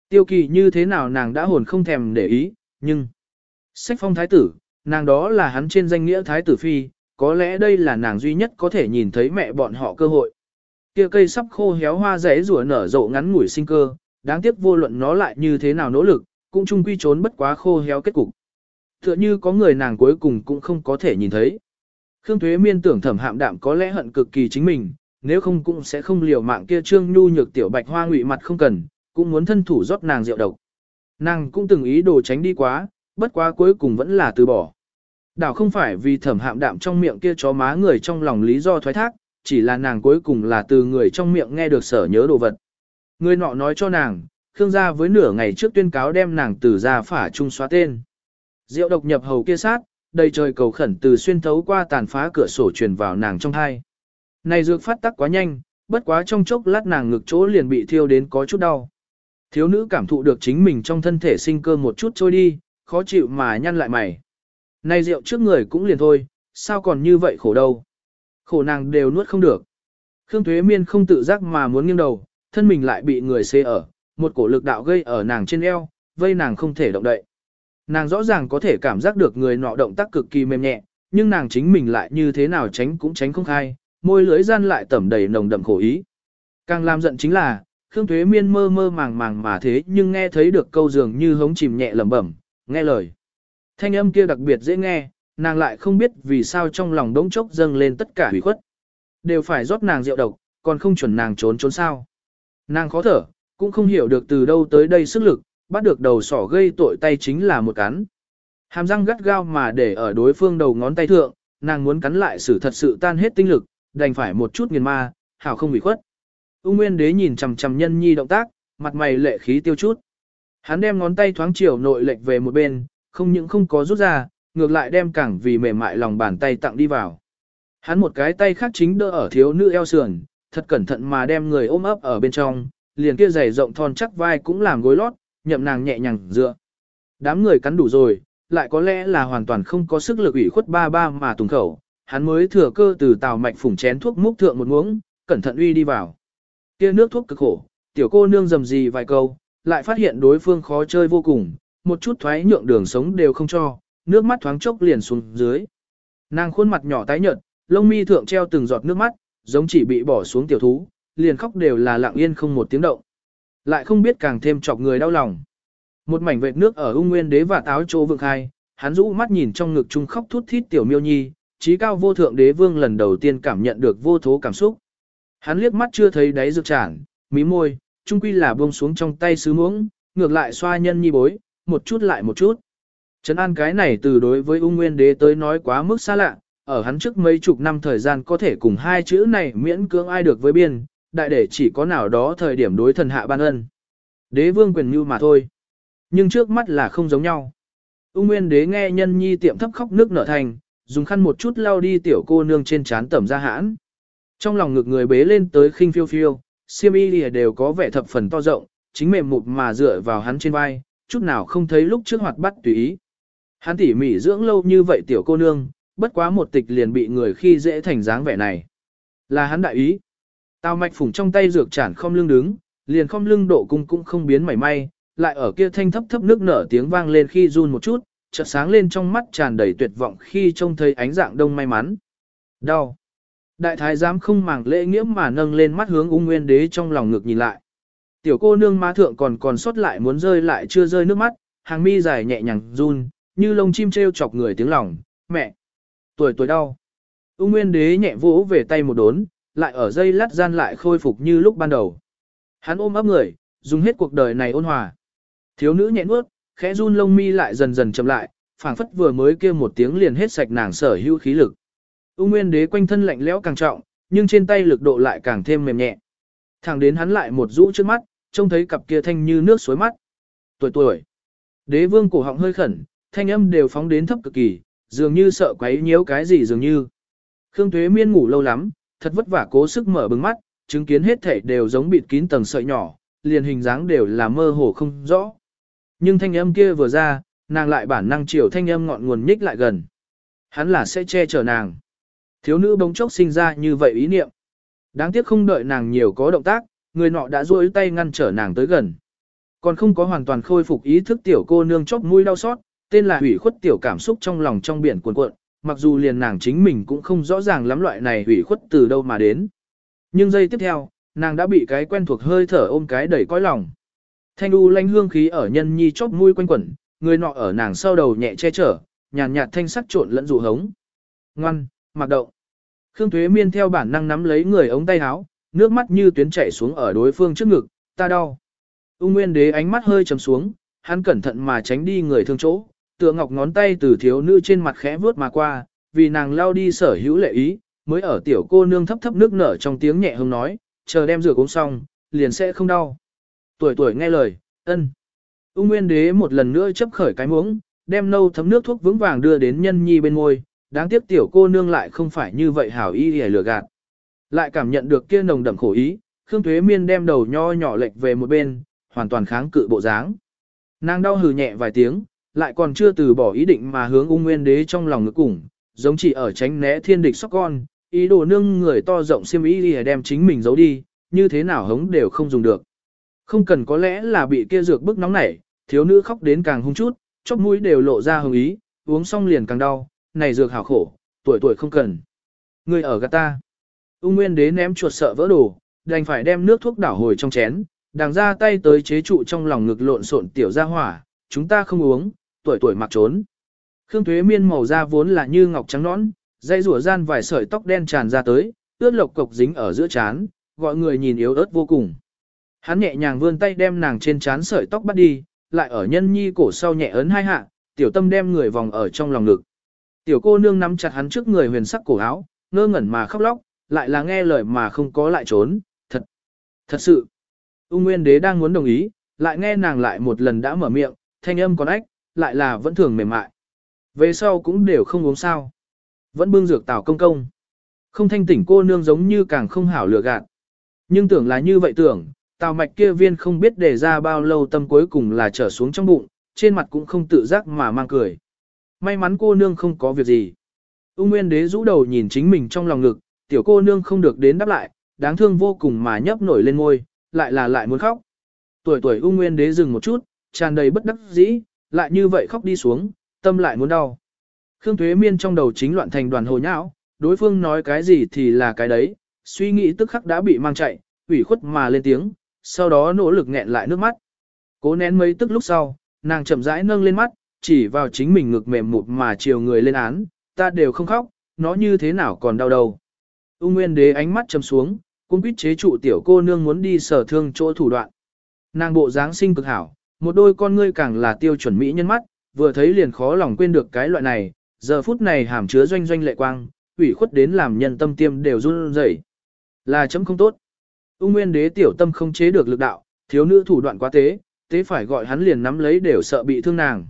Tiêu kỳ như thế nào nàng đã hồn không thèm để ý, nhưng... Sách phong thái tử, nàng đó là hắn trên danh nghĩa thái tử phi, có lẽ đây là nàng duy nhất có thể nhìn thấy mẹ bọn họ cơ hội. Kia cây sắp khô héo hoa rẽ rủa nở rộ ngắn ngủi sinh cơ, đáng tiếc vô luận nó lại như thế nào nỗ lực, cũng chung quy trốn bất quá khô héo kết cục. Tựa như có người nàng cuối cùng cũng không có thể nhìn thấy. Khương Thuế Miên tưởng thẩm hạm đạm có lẽ hận cực kỳ chính mình, nếu không cũng sẽ không liều mạng kia trương nhu nhược tiểu bạch hoa ngụy mặt không cần, cũng muốn thân thủ rót nàng rượu độc. Nàng cũng từng ý đồ tránh đi quá, bất quá cuối cùng vẫn là từ bỏ. Đảo không phải vì thẩm hạm đạm trong miệng kia chó má người trong lòng lý do thoái thác, chỉ là nàng cuối cùng là từ người trong miệng nghe được sở nhớ đồ vật. Người nọ nói cho nàng, Khương gia với nửa ngày trước tuyên cáo đem nàng từ gia phả trung xóa tên. Rượu độc nhập hầu kia sát, đầy trời cầu khẩn từ xuyên thấu qua tàn phá cửa sổ truyền vào nàng trong hai. Này dược phát tắc quá nhanh, bất quá trong chốc lát nàng ngực chỗ liền bị thiêu đến có chút đau. Thiếu nữ cảm thụ được chính mình trong thân thể sinh cơ một chút trôi đi, khó chịu mà nhăn lại mày. Này rượu trước người cũng liền thôi, sao còn như vậy khổ đâu. Khổ nàng đều nuốt không được. Khương Thuế Miên không tự giác mà muốn nghiêng đầu, thân mình lại bị người xê ở, một cổ lực đạo gây ở nàng trên eo, vây nàng không thể động đậy. Nàng rõ ràng có thể cảm giác được người nọ động tác cực kỳ mềm nhẹ, nhưng nàng chính mình lại như thế nào tránh cũng tránh không khai, môi lưỡi gian lại tẩm đầy nồng đậm khổ ý. Càng làm giận chính là, Khương Thuế Miên mơ mơ màng màng mà thế nhưng nghe thấy được câu dường như hống chìm nhẹ lẩm bẩm, nghe lời. Thanh âm kia đặc biệt dễ nghe, nàng lại không biết vì sao trong lòng đống chốc dâng lên tất cả hủy khuất. Đều phải rót nàng rượu độc, còn không chuẩn nàng trốn trốn sao. Nàng khó thở, cũng không hiểu được từ đâu tới đây sức lực, bắt được đầu sỏ gây tội tay chính là một cắn. Hàm răng gắt gao mà để ở đối phương đầu ngón tay thượng, nàng muốn cắn lại xử thật sự tan hết tinh lực, đành phải một chút nghiền ma, hảo không bị khuất. Ung Nguyên Đế nhìn chằm chằm nhân nhi động tác, mặt mày lệ khí tiêu chút. Hắn đem ngón tay thoáng chiều nội lệch về một bên, không những không có rút ra, ngược lại đem cẳng vì mềm mại lòng bàn tay tặng đi vào. Hắn một cái tay khác chính đỡ ở thiếu nữ eo sườn, thật cẩn thận mà đem người ôm ấp ở bên trong, liền kia giày rộng thon chắc vai cũng làm gối lót, nhậm nàng nhẹ nhàng dựa. Đám người cắn đủ rồi, lại có lẽ là hoàn toàn không có sức lực ủy khuất ba ba mà tùng khẩu, hắn mới thừa cơ từ tàu mạch phủng chén thuốc múc thượng một muỗng, cẩn thận uy đi vào. Kia nước thuốc cực khổ, tiểu cô nương dầm gì vài câu, lại phát hiện đối phương khó chơi vô cùng, một chút thoái nhượng đường sống đều không cho, nước mắt thoáng chốc liền xuống dưới. Nàng khuôn mặt nhỏ tái nhợt, lông mi thượng treo từng giọt nước mắt, giống chỉ bị bỏ xuống tiểu thú, liền khóc đều là lặng yên không một tiếng động. Lại không biết càng thêm chọc người đau lòng. Một mảnh vệt nước ở ung nguyên đế và táo chỗ vượng khai, hắn rũ mắt nhìn trong ngực trung khóc thút thít tiểu miêu nhi, trí cao vô thượng đế vương lần đầu tiên cảm nhận được vô thố cảm xúc. Hắn liếc mắt chưa thấy đáy rực tràn, mí môi, trung quy là buông xuống trong tay sứ muỗng, ngược lại xoa nhân nhi bối, một chút lại một chút. Trấn an cái này từ đối với ung nguyên đế tới nói quá mức xa lạ, ở hắn trước mấy chục năm thời gian có thể cùng hai chữ này miễn cưỡng ai được với biên, đại để chỉ có nào đó thời điểm đối thần hạ ban ân. Đế vương quyền như mà thôi. Nhưng trước mắt là không giống nhau. Ung Nguyên đế nghe nhân nhi tiệm thấp khóc nước nở thành, dùng khăn một chút lau đi tiểu cô nương trên trán tẩm ra hãn. Trong lòng ngực người bế lên tới khinh phiêu phiêu, siêm y đều có vẻ thập phần to rộng, chính mềm mụt mà dựa vào hắn trên vai, chút nào không thấy lúc trước hoạt bắt tùy ý. Hắn tỉ mỉ dưỡng lâu như vậy tiểu cô nương, bất quá một tịch liền bị người khi dễ thành dáng vẻ này. Là hắn đại ý. Tào mạch phủng trong tay dược chản không lưng đứng, liền không lưng độ cung cũng không biến mảy may, lại ở kia thanh thấp thấp nước nở tiếng vang lên khi run một chút, chợt sáng lên trong mắt tràn đầy tuyệt vọng khi trông thấy ánh dạng đông may mắn. Đau. Đại thái giám không màng lễ nghĩa mà nâng lên mắt hướng ung nguyên đế trong lòng ngực nhìn lại. Tiểu cô nương má thượng còn còn sót lại muốn rơi lại chưa rơi nước mắt, hàng mi dài nhẹ nhàng run, như lông chim treo chọc người tiếng lòng, mẹ. Tuổi tuổi đau. Ung nguyên đế nhẹ vỗ về tay một đốn, lại ở dây lát gian lại khôi phục như lúc ban đầu. Hắn ôm ấp người, dùng hết cuộc đời này ôn hòa. Thiếu nữ nhẹ nuốt, khẽ run lông mi lại dần dần chậm lại, phảng phất vừa mới kêu một tiếng liền hết sạch nàng sở hữu khí lực. Ung Nguyên Đế quanh thân lạnh lẽo càng trọng, nhưng trên tay lực độ lại càng thêm mềm nhẹ. Thẳng đến hắn lại một rũ trước mắt, trông thấy cặp kia thanh như nước suối mắt. Tuổi tuổi. Đế vương cổ họng hơi khẩn, thanh âm đều phóng đến thấp cực kỳ, dường như sợ quấy nhiễu cái gì dường như. Khương Tuế Miên ngủ lâu lắm, thật vất vả cố sức mở bừng mắt, chứng kiến hết thảy đều giống bịt kín tầng sợi nhỏ, liền hình dáng đều là mơ hồ không rõ. Nhưng thanh âm kia vừa ra, nàng lại bản năng chiều thanh âm ngọn nguồn nhích lại gần. Hắn là sẽ che chở nàng. Thiếu nữ bỗng chốc sinh ra như vậy ý niệm. Đáng tiếc không đợi nàng nhiều có động tác, người nọ đã duỗi tay ngăn trở nàng tới gần. Còn không có hoàn toàn khôi phục ý thức tiểu cô nương chóp mũi đau xót, tên là hủy khuất tiểu cảm xúc trong lòng trong biển cuộn cuộn, mặc dù liền nàng chính mình cũng không rõ ràng lắm loại này hủy khuất từ đâu mà đến. Nhưng giây tiếp theo, nàng đã bị cái quen thuộc hơi thở ôm cái đẩy cõi lòng. Thanh u lanh hương khí ở nhân nhi chóp mũi quanh quẩn, người nọ ở nàng sau đầu nhẹ che chở, nhàn nhạt, thanh sắc trộn lẫn dụ hống. Ngoan, mặc động. Khương Thuế Miên theo bản năng nắm lấy người ống tay áo, nước mắt như tuyến chảy xuống ở đối phương trước ngực, ta đau. Ung Nguyên Đế ánh mắt hơi trầm xuống, hắn cẩn thận mà tránh đi người thương chỗ, tựa ngọc ngón tay từ thiếu nữ trên mặt khẽ vướt mà qua, vì nàng lao đi sở hữu lệ ý, mới ở tiểu cô nương thấp thấp nước nở trong tiếng nhẹ hông nói, chờ đem rửa uống xong, liền sẽ không đau. Tuổi tuổi nghe lời, ân. Ung Nguyên Đế một lần nữa chấp khởi cái muỗng, đem nâu thấm nước thuốc vững vàng đưa đến nhân nhi bên môi, đáng tiếc tiểu cô nương lại không phải như vậy hảo y để lừa gạt. Lại cảm nhận được kia nồng đậm khổ ý, Khương Thuế Miên đem đầu nho nhỏ lệch về một bên, hoàn toàn kháng cự bộ dáng. Nàng đau hừ nhẹ vài tiếng, lại còn chưa từ bỏ ý định mà hướng ung nguyên đế trong lòng ngực củng, giống chỉ ở tránh né thiên địch sóc con, ý đồ nương người to rộng xiêm ý đi đem chính mình giấu đi, như thế nào hống đều không dùng được. Không cần có lẽ là bị kia dược bức nóng nảy, thiếu nữ khóc đến càng hung chút, chóp mũi đều lộ ra hồng ý, uống xong liền càng đau, này dược hảo khổ, tuổi tuổi không cần. Người ở gạt ta. Ung Nguyên Đế ném chuột sợ vỡ đồ, đành phải đem nước thuốc đảo hồi trong chén, đàng ra tay tới chế trụ trong lòng ngực lộn xộn tiểu gia hỏa, chúng ta không uống, tuổi tuổi mặc trốn. Khương Thuế Miên màu da vốn là như ngọc trắng nõn, dây rủa gian vài sợi tóc đen tràn ra tới, ướt lộc cục dính ở giữa trán, gọi người nhìn yếu ớt vô cùng. Hắn nhẹ nhàng vươn tay đem nàng trên trán sợi tóc bắt đi, lại ở nhân nhi cổ sau nhẹ ấn hai hạ, tiểu tâm đem người vòng ở trong lòng ngực. Tiểu cô nương nắm chặt hắn trước người huyền sắc cổ áo, ngơ ngẩn mà khóc lóc, lại là nghe lời mà không có lại trốn, thật, thật sự. Ung Nguyên Đế đang muốn đồng ý, lại nghe nàng lại một lần đã mở miệng, thanh âm còn ách, lại là vẫn thường mềm mại. Về sau cũng đều không uống sao. Vẫn bưng dược tảo công công. Không thanh tỉnh cô nương giống như càng không hảo lừa gạt. Nhưng tưởng là như vậy tưởng, tào mạch kia viên không biết để ra bao lâu tâm cuối cùng là trở xuống trong bụng, trên mặt cũng không tự giác mà mang cười. May mắn cô nương không có việc gì. Ung Nguyên Đế rũ đầu nhìn chính mình trong lòng ngực, tiểu cô nương không được đến đáp lại, đáng thương vô cùng mà nhấp nổi lên ngôi, lại là lại muốn khóc. Tuổi tuổi Ung Nguyên Đế dừng một chút, tràn đầy bất đắc dĩ, lại như vậy khóc đi xuống, tâm lại muốn đau. Khương Thuế Miên trong đầu chính loạn thành đoàn hồ nhão, đối phương nói cái gì thì là cái đấy, suy nghĩ tức khắc đã bị mang chạy, ủy khuất mà lên tiếng, sau đó nỗ lực nghẹn lại nước mắt. Cố nén mấy tức lúc sau, nàng chậm rãi nâng lên mắt, chỉ vào chính mình ngực mềm mụt mà chiều người lên án, ta đều không khóc, nó như thế nào còn đau đầu. Ung Nguyên Đế ánh mắt chầm xuống, cung quýt chế trụ tiểu cô nương muốn đi sở thương chỗ thủ đoạn. Nàng bộ dáng sinh cực hảo, một đôi con ngươi càng là tiêu chuẩn mỹ nhân mắt, vừa thấy liền khó lòng quên được cái loại này, giờ phút này hàm chứa doanh doanh lệ quang, ủy khuất đến làm nhân tâm tiêm đều run rẩy. Là chấm không tốt. Ung Nguyên Đế tiểu tâm không chế được lực đạo, thiếu nữ thủ đoạn quá tế, tế phải gọi hắn liền nắm lấy đều sợ bị thương nàng.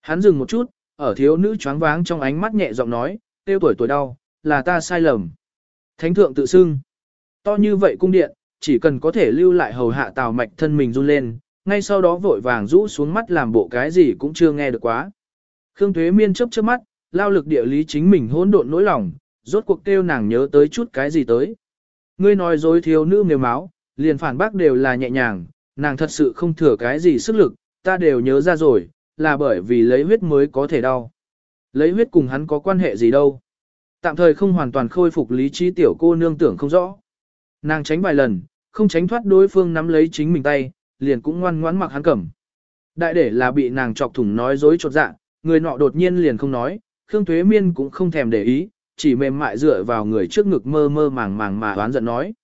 Hắn dừng một chút, ở thiếu nữ choáng váng trong ánh mắt nhẹ giọng nói, tiêu tuổi tuổi đau, là ta sai lầm. Thánh thượng tự xưng. To như vậy cung điện, chỉ cần có thể lưu lại hầu hạ tào mạch thân mình run lên, ngay sau đó vội vàng rũ xuống mắt làm bộ cái gì cũng chưa nghe được quá. Khương Thuế Miên chớp chớp mắt, lao lực địa lý chính mình hỗn độn nỗi lòng, rốt cuộc kêu nàng nhớ tới chút cái gì tới. Ngươi nói dối thiếu nữ nghề máu, liền phản bác đều là nhẹ nhàng, nàng thật sự không thừa cái gì sức lực, ta đều nhớ ra rồi, là bởi vì lấy huyết mới có thể đau. Lấy huyết cùng hắn có quan hệ gì đâu. Tạm thời không hoàn toàn khôi phục lý trí tiểu cô nương tưởng không rõ. Nàng tránh vài lần, không tránh thoát đối phương nắm lấy chính mình tay, liền cũng ngoan ngoãn mặc hắn cẩm. Đại để là bị nàng chọc thủng nói dối chột dạ, người nọ đột nhiên liền không nói, Khương thuế Miên cũng không thèm để ý, chỉ mềm mại dựa vào người trước ngực mơ mơ màng màng mà đoán giận nói.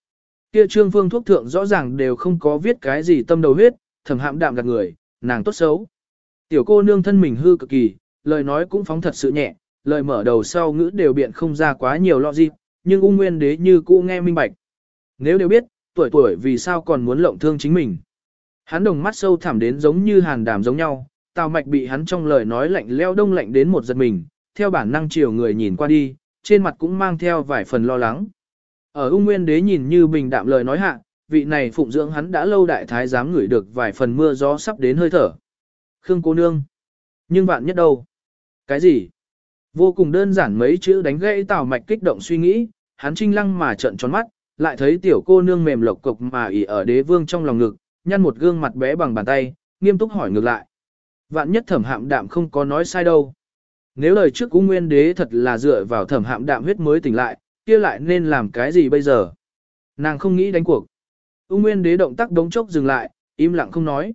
Kia trương phương thuốc thượng rõ ràng đều không có viết cái gì tâm đầu huyết, thầm hạm đạm gạt người, nàng tốt xấu. Tiểu cô nương thân mình hư cực kỳ, lời nói cũng phóng thật sự nhẹ, lời mở đầu sau ngữ đều biện không ra quá nhiều lo gì, nhưng ung nguyên đế như cũ nghe minh bạch. Nếu đều biết, tuổi tuổi vì sao còn muốn lộng thương chính mình. Hắn đồng mắt sâu thẳm đến giống như hàn đàm giống nhau, tào mạch bị hắn trong lời nói lạnh leo đông lạnh đến một giật mình, theo bản năng chiều người nhìn qua đi, trên mặt cũng mang theo vài phần lo lắng. Ở ung nguyên đế nhìn như bình đạm lời nói hạ, vị này phụng dưỡng hắn đã lâu đại thái dám ngửi được vài phần mưa gió sắp đến hơi thở. Khương cô nương. Nhưng bạn nhất đâu? Cái gì? Vô cùng đơn giản mấy chữ đánh gãy tào mạch kích động suy nghĩ, hắn trinh lăng mà trợn tròn mắt, lại thấy tiểu cô nương mềm lộc cục mà ỉ ở đế vương trong lòng ngực, nhăn một gương mặt bé bằng bàn tay, nghiêm túc hỏi ngược lại. Vạn nhất thẩm hạm đạm không có nói sai đâu. Nếu lời trước cung nguyên đế thật là dựa vào thẩm hạm đạm huyết mới tỉnh lại, kia lại nên làm cái gì bây giờ? Nàng không nghĩ đánh cuộc. Ung nguyên đế động tác đống chốc dừng lại, im lặng không nói.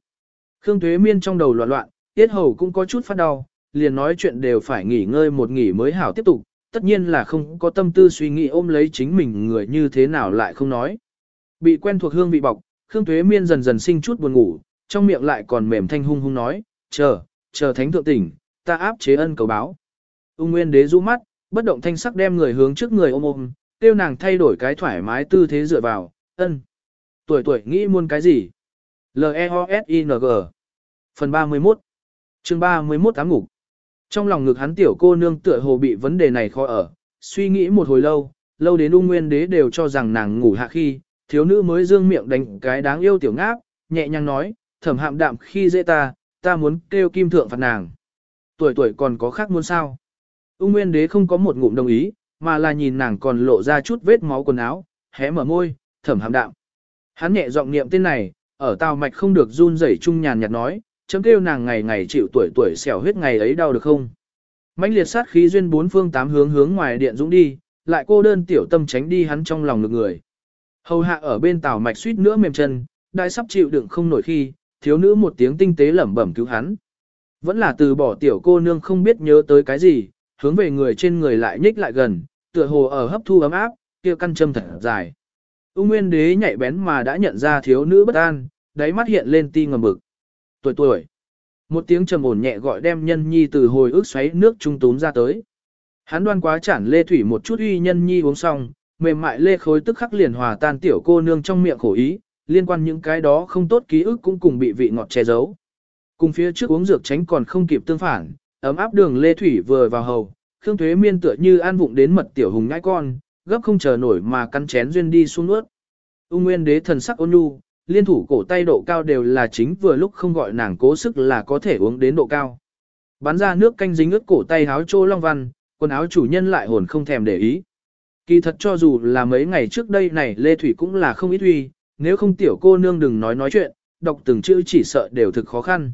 Khương Tuế Miên trong đầu loạn loạn, tiết hầu cũng có chút phát đau, liền nói chuyện đều phải nghỉ ngơi một nghỉ mới hảo tiếp tục, tất nhiên là không có tâm tư suy nghĩ ôm lấy chính mình người như thế nào lại không nói. Bị quen thuộc hương vị bọc, Khương Tuế Miên dần dần sinh chút buồn ngủ, trong miệng lại còn mềm thanh hung hung nói, chờ, chờ thánh thượng tỉnh, ta áp chế ân cầu báo. Ung Nguyên đế rũ mắt, bất động thanh sắc đem người hướng trước người ôm ôm, tiêu nàng thay đổi cái thoải mái tư thế dựa vào, ân. Tuổi tuổi nghĩ muôn cái gì? L-E-O-S-I-N-G Phần 31 chương 31 tám ngục trong lòng ngực hắn tiểu cô nương tựa hồ bị vấn đề này khó ở, suy nghĩ một hồi lâu, lâu đến ung nguyên đế đều cho rằng nàng ngủ hạ khi, thiếu nữ mới dương miệng đánh cái đáng yêu tiểu ngáp, nhẹ nhàng nói, thẩm hạm đạm khi dễ ta, ta muốn kêu kim thượng phạt nàng. Tuổi tuổi còn có khác muốn sao? Ung nguyên đế không có một ngụm đồng ý, mà là nhìn nàng còn lộ ra chút vết máu quần áo, hé mở môi, thẩm hạm đạm. Hắn nhẹ giọng niệm tên này, ở tào mạch không được run rẩy trung nhàn nhạt nói, chấm kêu nàng ngày ngày chịu tuổi tuổi xẻo huyết ngày ấy đau được không? mãnh liệt sát khí duyên bốn phương tám hướng hướng ngoài điện dũng đi, lại cô đơn tiểu tâm tránh đi hắn trong lòng ngực người. Hầu hạ ở bên tàu mạch suýt nữa mềm chân, đại sắp chịu đựng không nổi khi, thiếu nữ một tiếng tinh tế lẩm bẩm cứu hắn. Vẫn là từ bỏ tiểu cô nương không biết nhớ tới cái gì, hướng về người trên người lại nhích lại gần, tựa hồ ở hấp thu ấm áp, kia căn châm thật dài. Ung Nguyên Đế nhạy bén mà đã nhận ra thiếu nữ bất an, đáy mắt hiện lên ti ngầm bực. Tuổi tuổi. Một tiếng trầm ổn nhẹ gọi đem nhân nhi từ hồi ức xoáy nước trung túm ra tới. Hắn đoan quá chản lê thủy một chút uy nhân nhi uống xong, mềm mại lê khối tức khắc liền hòa tan tiểu cô nương trong miệng khổ ý, liên quan những cái đó không tốt ký ức cũng cùng bị vị ngọt che giấu. Cùng phía trước uống dược tránh còn không kịp tương phản, ấm áp đường lê thủy vừa vào hầu, Khương Thuế Miên tựa như an vụng đến mật tiểu hùng ngãi con, gấp không chờ nổi mà căn chén duyên đi xuống nuốt. Ung Nguyên Đế thần sắc ôn nhu, liên thủ cổ tay độ cao đều là chính vừa lúc không gọi nàng cố sức là có thể uống đến độ cao. Bắn ra nước canh dính ướt cổ tay háo trô long văn, quần áo chủ nhân lại hồn không thèm để ý. Kỳ thật cho dù là mấy ngày trước đây này Lê Thủy cũng là không ít uy, nếu không tiểu cô nương đừng nói nói chuyện, đọc từng chữ chỉ sợ đều thực khó khăn.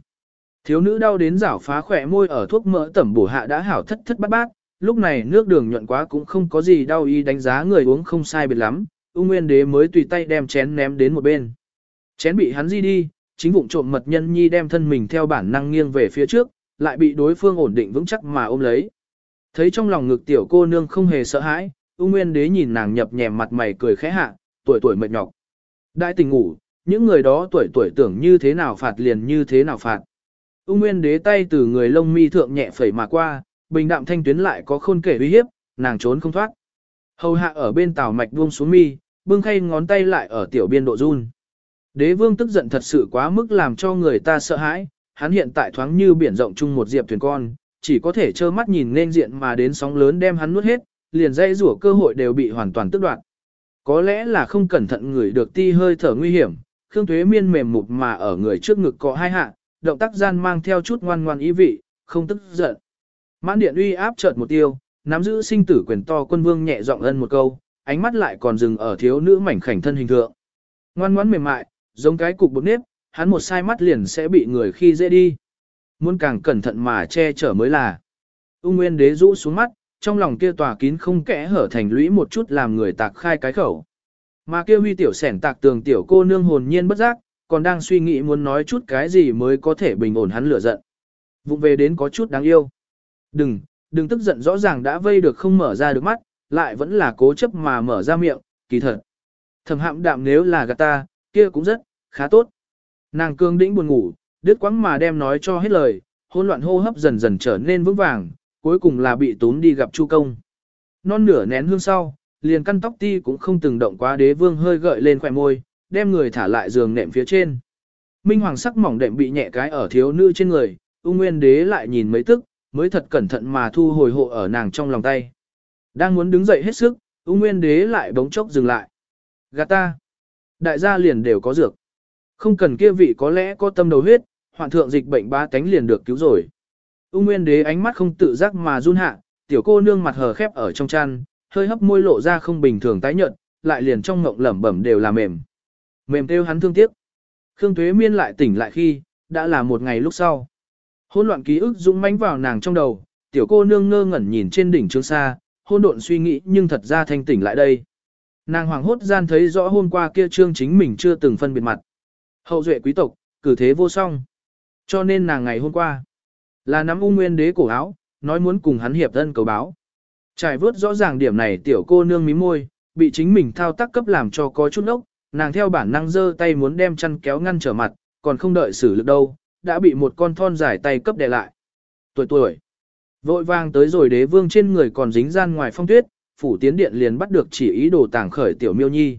Thiếu nữ đau đến rảo phá khỏe môi ở thuốc mỡ tẩm bổ hạ đã hảo thất thất bát bát, lúc này nước đường nhuận quá cũng không có gì đau y đánh giá người uống không sai biệt lắm, ung nguyên đế mới tùy tay đem chén ném đến một bên. Chén bị hắn di đi, chính vụng trộm mật nhân nhi đem thân mình theo bản năng nghiêng về phía trước, lại bị đối phương ổn định vững chắc mà ôm lấy. Thấy trong lòng ngực tiểu cô nương không hề sợ hãi, ung nguyên đế nhìn nàng nhập nhèm mặt mày cười khẽ hạ, tuổi tuổi mệt nhọc. Đại tình ngủ, những người đó tuổi tuổi tưởng như thế nào phạt liền như thế nào phạt. Ung nguyên đế tay từ người lông mi thượng nhẹ phẩy mà qua, bình đạm thanh tuyến lại có khôn kể uy hiếp, nàng trốn không thoát. Hầu hạ ở bên tàu mạch buông xuống mi, bưng khay ngón tay lại ở tiểu biên độ run. Đế vương tức giận thật sự quá mức làm cho người ta sợ hãi, hắn hiện tại thoáng như biển rộng chung một diệp thuyền con, chỉ có thể trơ mắt nhìn nên diện mà đến sóng lớn đem hắn nuốt hết, liền dây rủa cơ hội đều bị hoàn toàn tước đoạt. Có lẽ là không cẩn thận người được ti hơi thở nguy hiểm, Khương thuế Miên mềm mụt mà ở người trước ngực có hai hạ, động tác gian mang theo chút ngoan ngoan ý vị, không tức giận. Mãn điện uy áp chợt một tiêu, nắm giữ sinh tử quyền to quân vương nhẹ giọng ân một câu, ánh mắt lại còn dừng ở thiếu nữ mảnh khảnh thân hình thượng. Ngoan ngoãn mềm mại, giống cái cục bột nếp, hắn một sai mắt liền sẽ bị người khi dễ đi. Muốn càng cẩn thận mà che chở mới là. Ung Nguyên đế rũ xuống mắt, trong lòng kia tòa kín không kẽ hở thành lũy một chút làm người tạc khai cái khẩu. Mà kia huy tiểu sẻn tạc tường tiểu cô nương hồn nhiên bất giác, còn đang suy nghĩ muốn nói chút cái gì mới có thể bình ổn hắn lửa giận. Vụng về đến có chút đáng yêu. Đừng, đừng tức giận rõ ràng đã vây được không mở ra được mắt, lại vẫn là cố chấp mà mở ra miệng, kỳ thật. Thầm hạm đạm nếu là gạt ta, kia cũng rất, khá tốt. Nàng cương đĩnh buồn ngủ, đứt quãng mà đem nói cho hết lời, hỗn loạn hô hấp dần dần trở nên vững vàng, cuối cùng là bị tốn đi gặp Chu công. Non nửa nén hương sau, liền căn tóc ti cũng không từng động quá đế vương hơi gợi lên khỏe môi, đem người thả lại giường nệm phía trên. Minh hoàng sắc mỏng đệm bị nhẹ cái ở thiếu nữ trên người, ung nguyên đế lại nhìn mấy tức, mới thật cẩn thận mà thu hồi hộ ở nàng trong lòng tay. Đang muốn đứng dậy hết sức, ung nguyên đế lại bỗng chốc dừng lại. Gạt ta. Đại gia liền đều có dược. Không cần kia vị có lẽ có tâm đầu huyết, hoạn thượng dịch bệnh ba cánh liền được cứu rồi. Ung nguyên đế ánh mắt không tự giác mà run hạ, tiểu cô nương mặt hờ khép ở trong chăn, hơi hấp môi lộ ra không bình thường tái nhợt, lại liền trong ngộng lẩm bẩm đều là mềm. Mềm kêu hắn thương tiếc. Khương Tuế Miên lại tỉnh lại khi, đã là một ngày lúc sau. Hỗn loạn ký ức dũng mãnh vào nàng trong đầu, tiểu cô nương ngơ ngẩn nhìn trên đỉnh trường xa, hôn độn suy nghĩ nhưng thật ra thanh tỉnh lại đây. Nàng hoàng hốt gian thấy rõ hôm qua kia trương chính mình chưa từng phân biệt mặt. Hậu duệ quý tộc, cử thế vô song. Cho nên nàng ngày hôm qua, là nắm ung nguyên đế cổ áo, nói muốn cùng hắn hiệp thân cầu báo. Trải vớt rõ ràng điểm này tiểu cô nương mí môi, bị chính mình thao tác cấp làm cho có chút ốc, nàng theo bản năng giơ tay muốn đem chăn kéo ngăn trở mặt, còn không đợi xử lực đâu, đã bị một con thon dài tay cấp đè lại. Tuổi tuổi, vội vàng tới rồi đế vương trên người còn dính gian ngoài phong tuyết, phủ tiến điện liền bắt được chỉ ý đồ tàng khởi tiểu miêu nhi.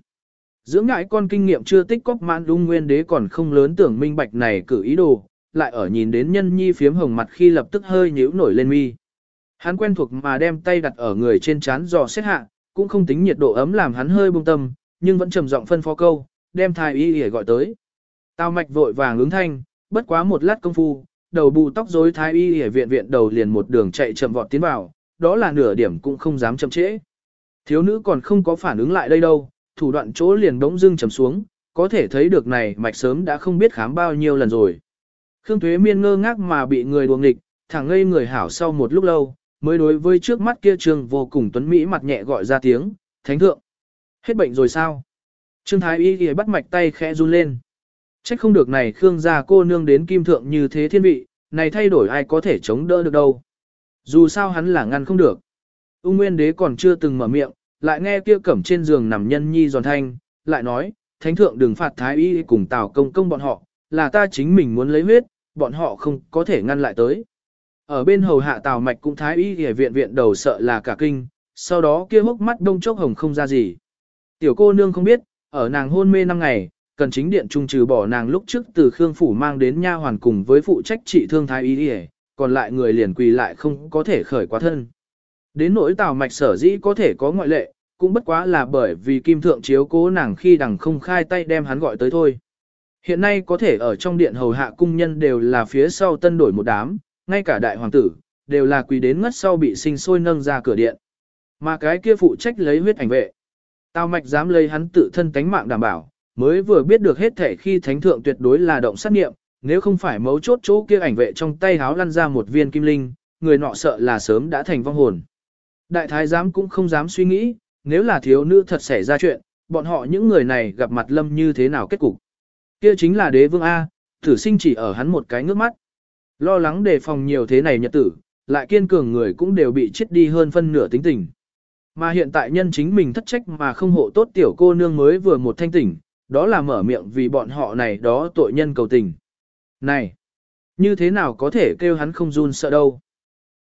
Dưỡng ngại con kinh nghiệm chưa tích cóp mãn đung nguyên đế còn không lớn tưởng minh bạch này cử ý đồ, lại ở nhìn đến nhân nhi phiếm hồng mặt khi lập tức hơi nhíu nổi lên mi. Hắn quen thuộc mà đem tay đặt ở người trên chán dò xét hạ, cũng không tính nhiệt độ ấm làm hắn hơi buông tâm, nhưng vẫn trầm giọng phân phó câu, đem thái y để gọi tới. Tào mạch vội vàng ứng thanh, bất quá một lát công phu, đầu bù tóc rối thái y để viện viện đầu liền một đường chạy chậm vọt tiến vào, đó là nửa điểm cũng không dám chậm trễ. Thiếu nữ còn không có phản ứng lại đây đâu, thủ đoạn chỗ liền đống dưng trầm xuống, có thể thấy được này mạch sớm đã không biết khám bao nhiêu lần rồi. Khương Tuế Miên ngơ ngác mà bị người đuồng nghịch, thẳng ngây người hảo sau một lúc lâu, mới đối với trước mắt kia trường vô cùng tuấn mỹ mặt nhẹ gọi ra tiếng, thánh thượng. Hết bệnh rồi sao? Trương Thái Y thì bắt mạch tay khẽ run lên. Trách không được này Khương gia cô nương đến kim thượng như thế thiên vị, này thay đổi ai có thể chống đỡ được đâu. Dù sao hắn là ngăn không được. Ung Nguyên Đế còn chưa từng mở miệng, lại nghe kia cẩm trên giường nằm nhân nhi giòn thanh, lại nói, thánh thượng đừng phạt Thái Y cùng Tào công công bọn họ, là ta chính mình muốn lấy huyết, bọn họ không có thể ngăn lại tới. Ở bên hầu hạ Tào Mạch cũng Thái Y ở viện viện đầu sợ là cả kinh, sau đó kia hốc mắt đông chốc hồng không ra gì. Tiểu cô nương không biết, ở nàng hôn mê năm ngày, cần chính điện trung trừ bỏ nàng lúc trước từ Khương Phủ mang đến nha hoàn cùng với phụ trách trị thương Thái Y Y, còn lại người liền quỳ lại không có thể khởi quá thân. Đến nỗi Tào Mạch sở dĩ có thể có ngoại lệ, cũng bất quá là bởi vì Kim Thượng chiếu cố nàng khi đằng không khai tay đem hắn gọi tới thôi. Hiện nay có thể ở trong điện hầu hạ cung nhân đều là phía sau tân đổi một đám, ngay cả đại hoàng tử, đều là quỳ đến ngất sau bị sinh sôi nâng ra cửa điện. Mà cái kia phụ trách lấy huyết ảnh vệ. Tào mạch dám lấy hắn tự thân tánh mạng đảm bảo, mới vừa biết được hết thể khi thánh thượng tuyệt đối là động sát nghiệm, nếu không phải mấu chốt chỗ kia ảnh vệ trong tay háo lăn ra một viên kim linh, người nọ sợ là sớm đã thành vong hồn. Đại thái giám cũng không dám suy nghĩ, nếu là thiếu nữ thật xảy ra chuyện, bọn họ những người này gặp mặt lâm như thế nào kết cục. Kia chính là đế vương A, tử sinh chỉ ở hắn một cái ngước mắt. Lo lắng đề phòng nhiều thế này nhật tử, lại kiên cường người cũng đều bị chết đi hơn phân nửa tính tình. Mà hiện tại nhân chính mình thất trách mà không hộ tốt tiểu cô nương mới vừa một thanh tỉnh, đó là mở miệng vì bọn họ này đó tội nhân cầu tình. Này, như thế nào có thể kêu hắn không run sợ đâu.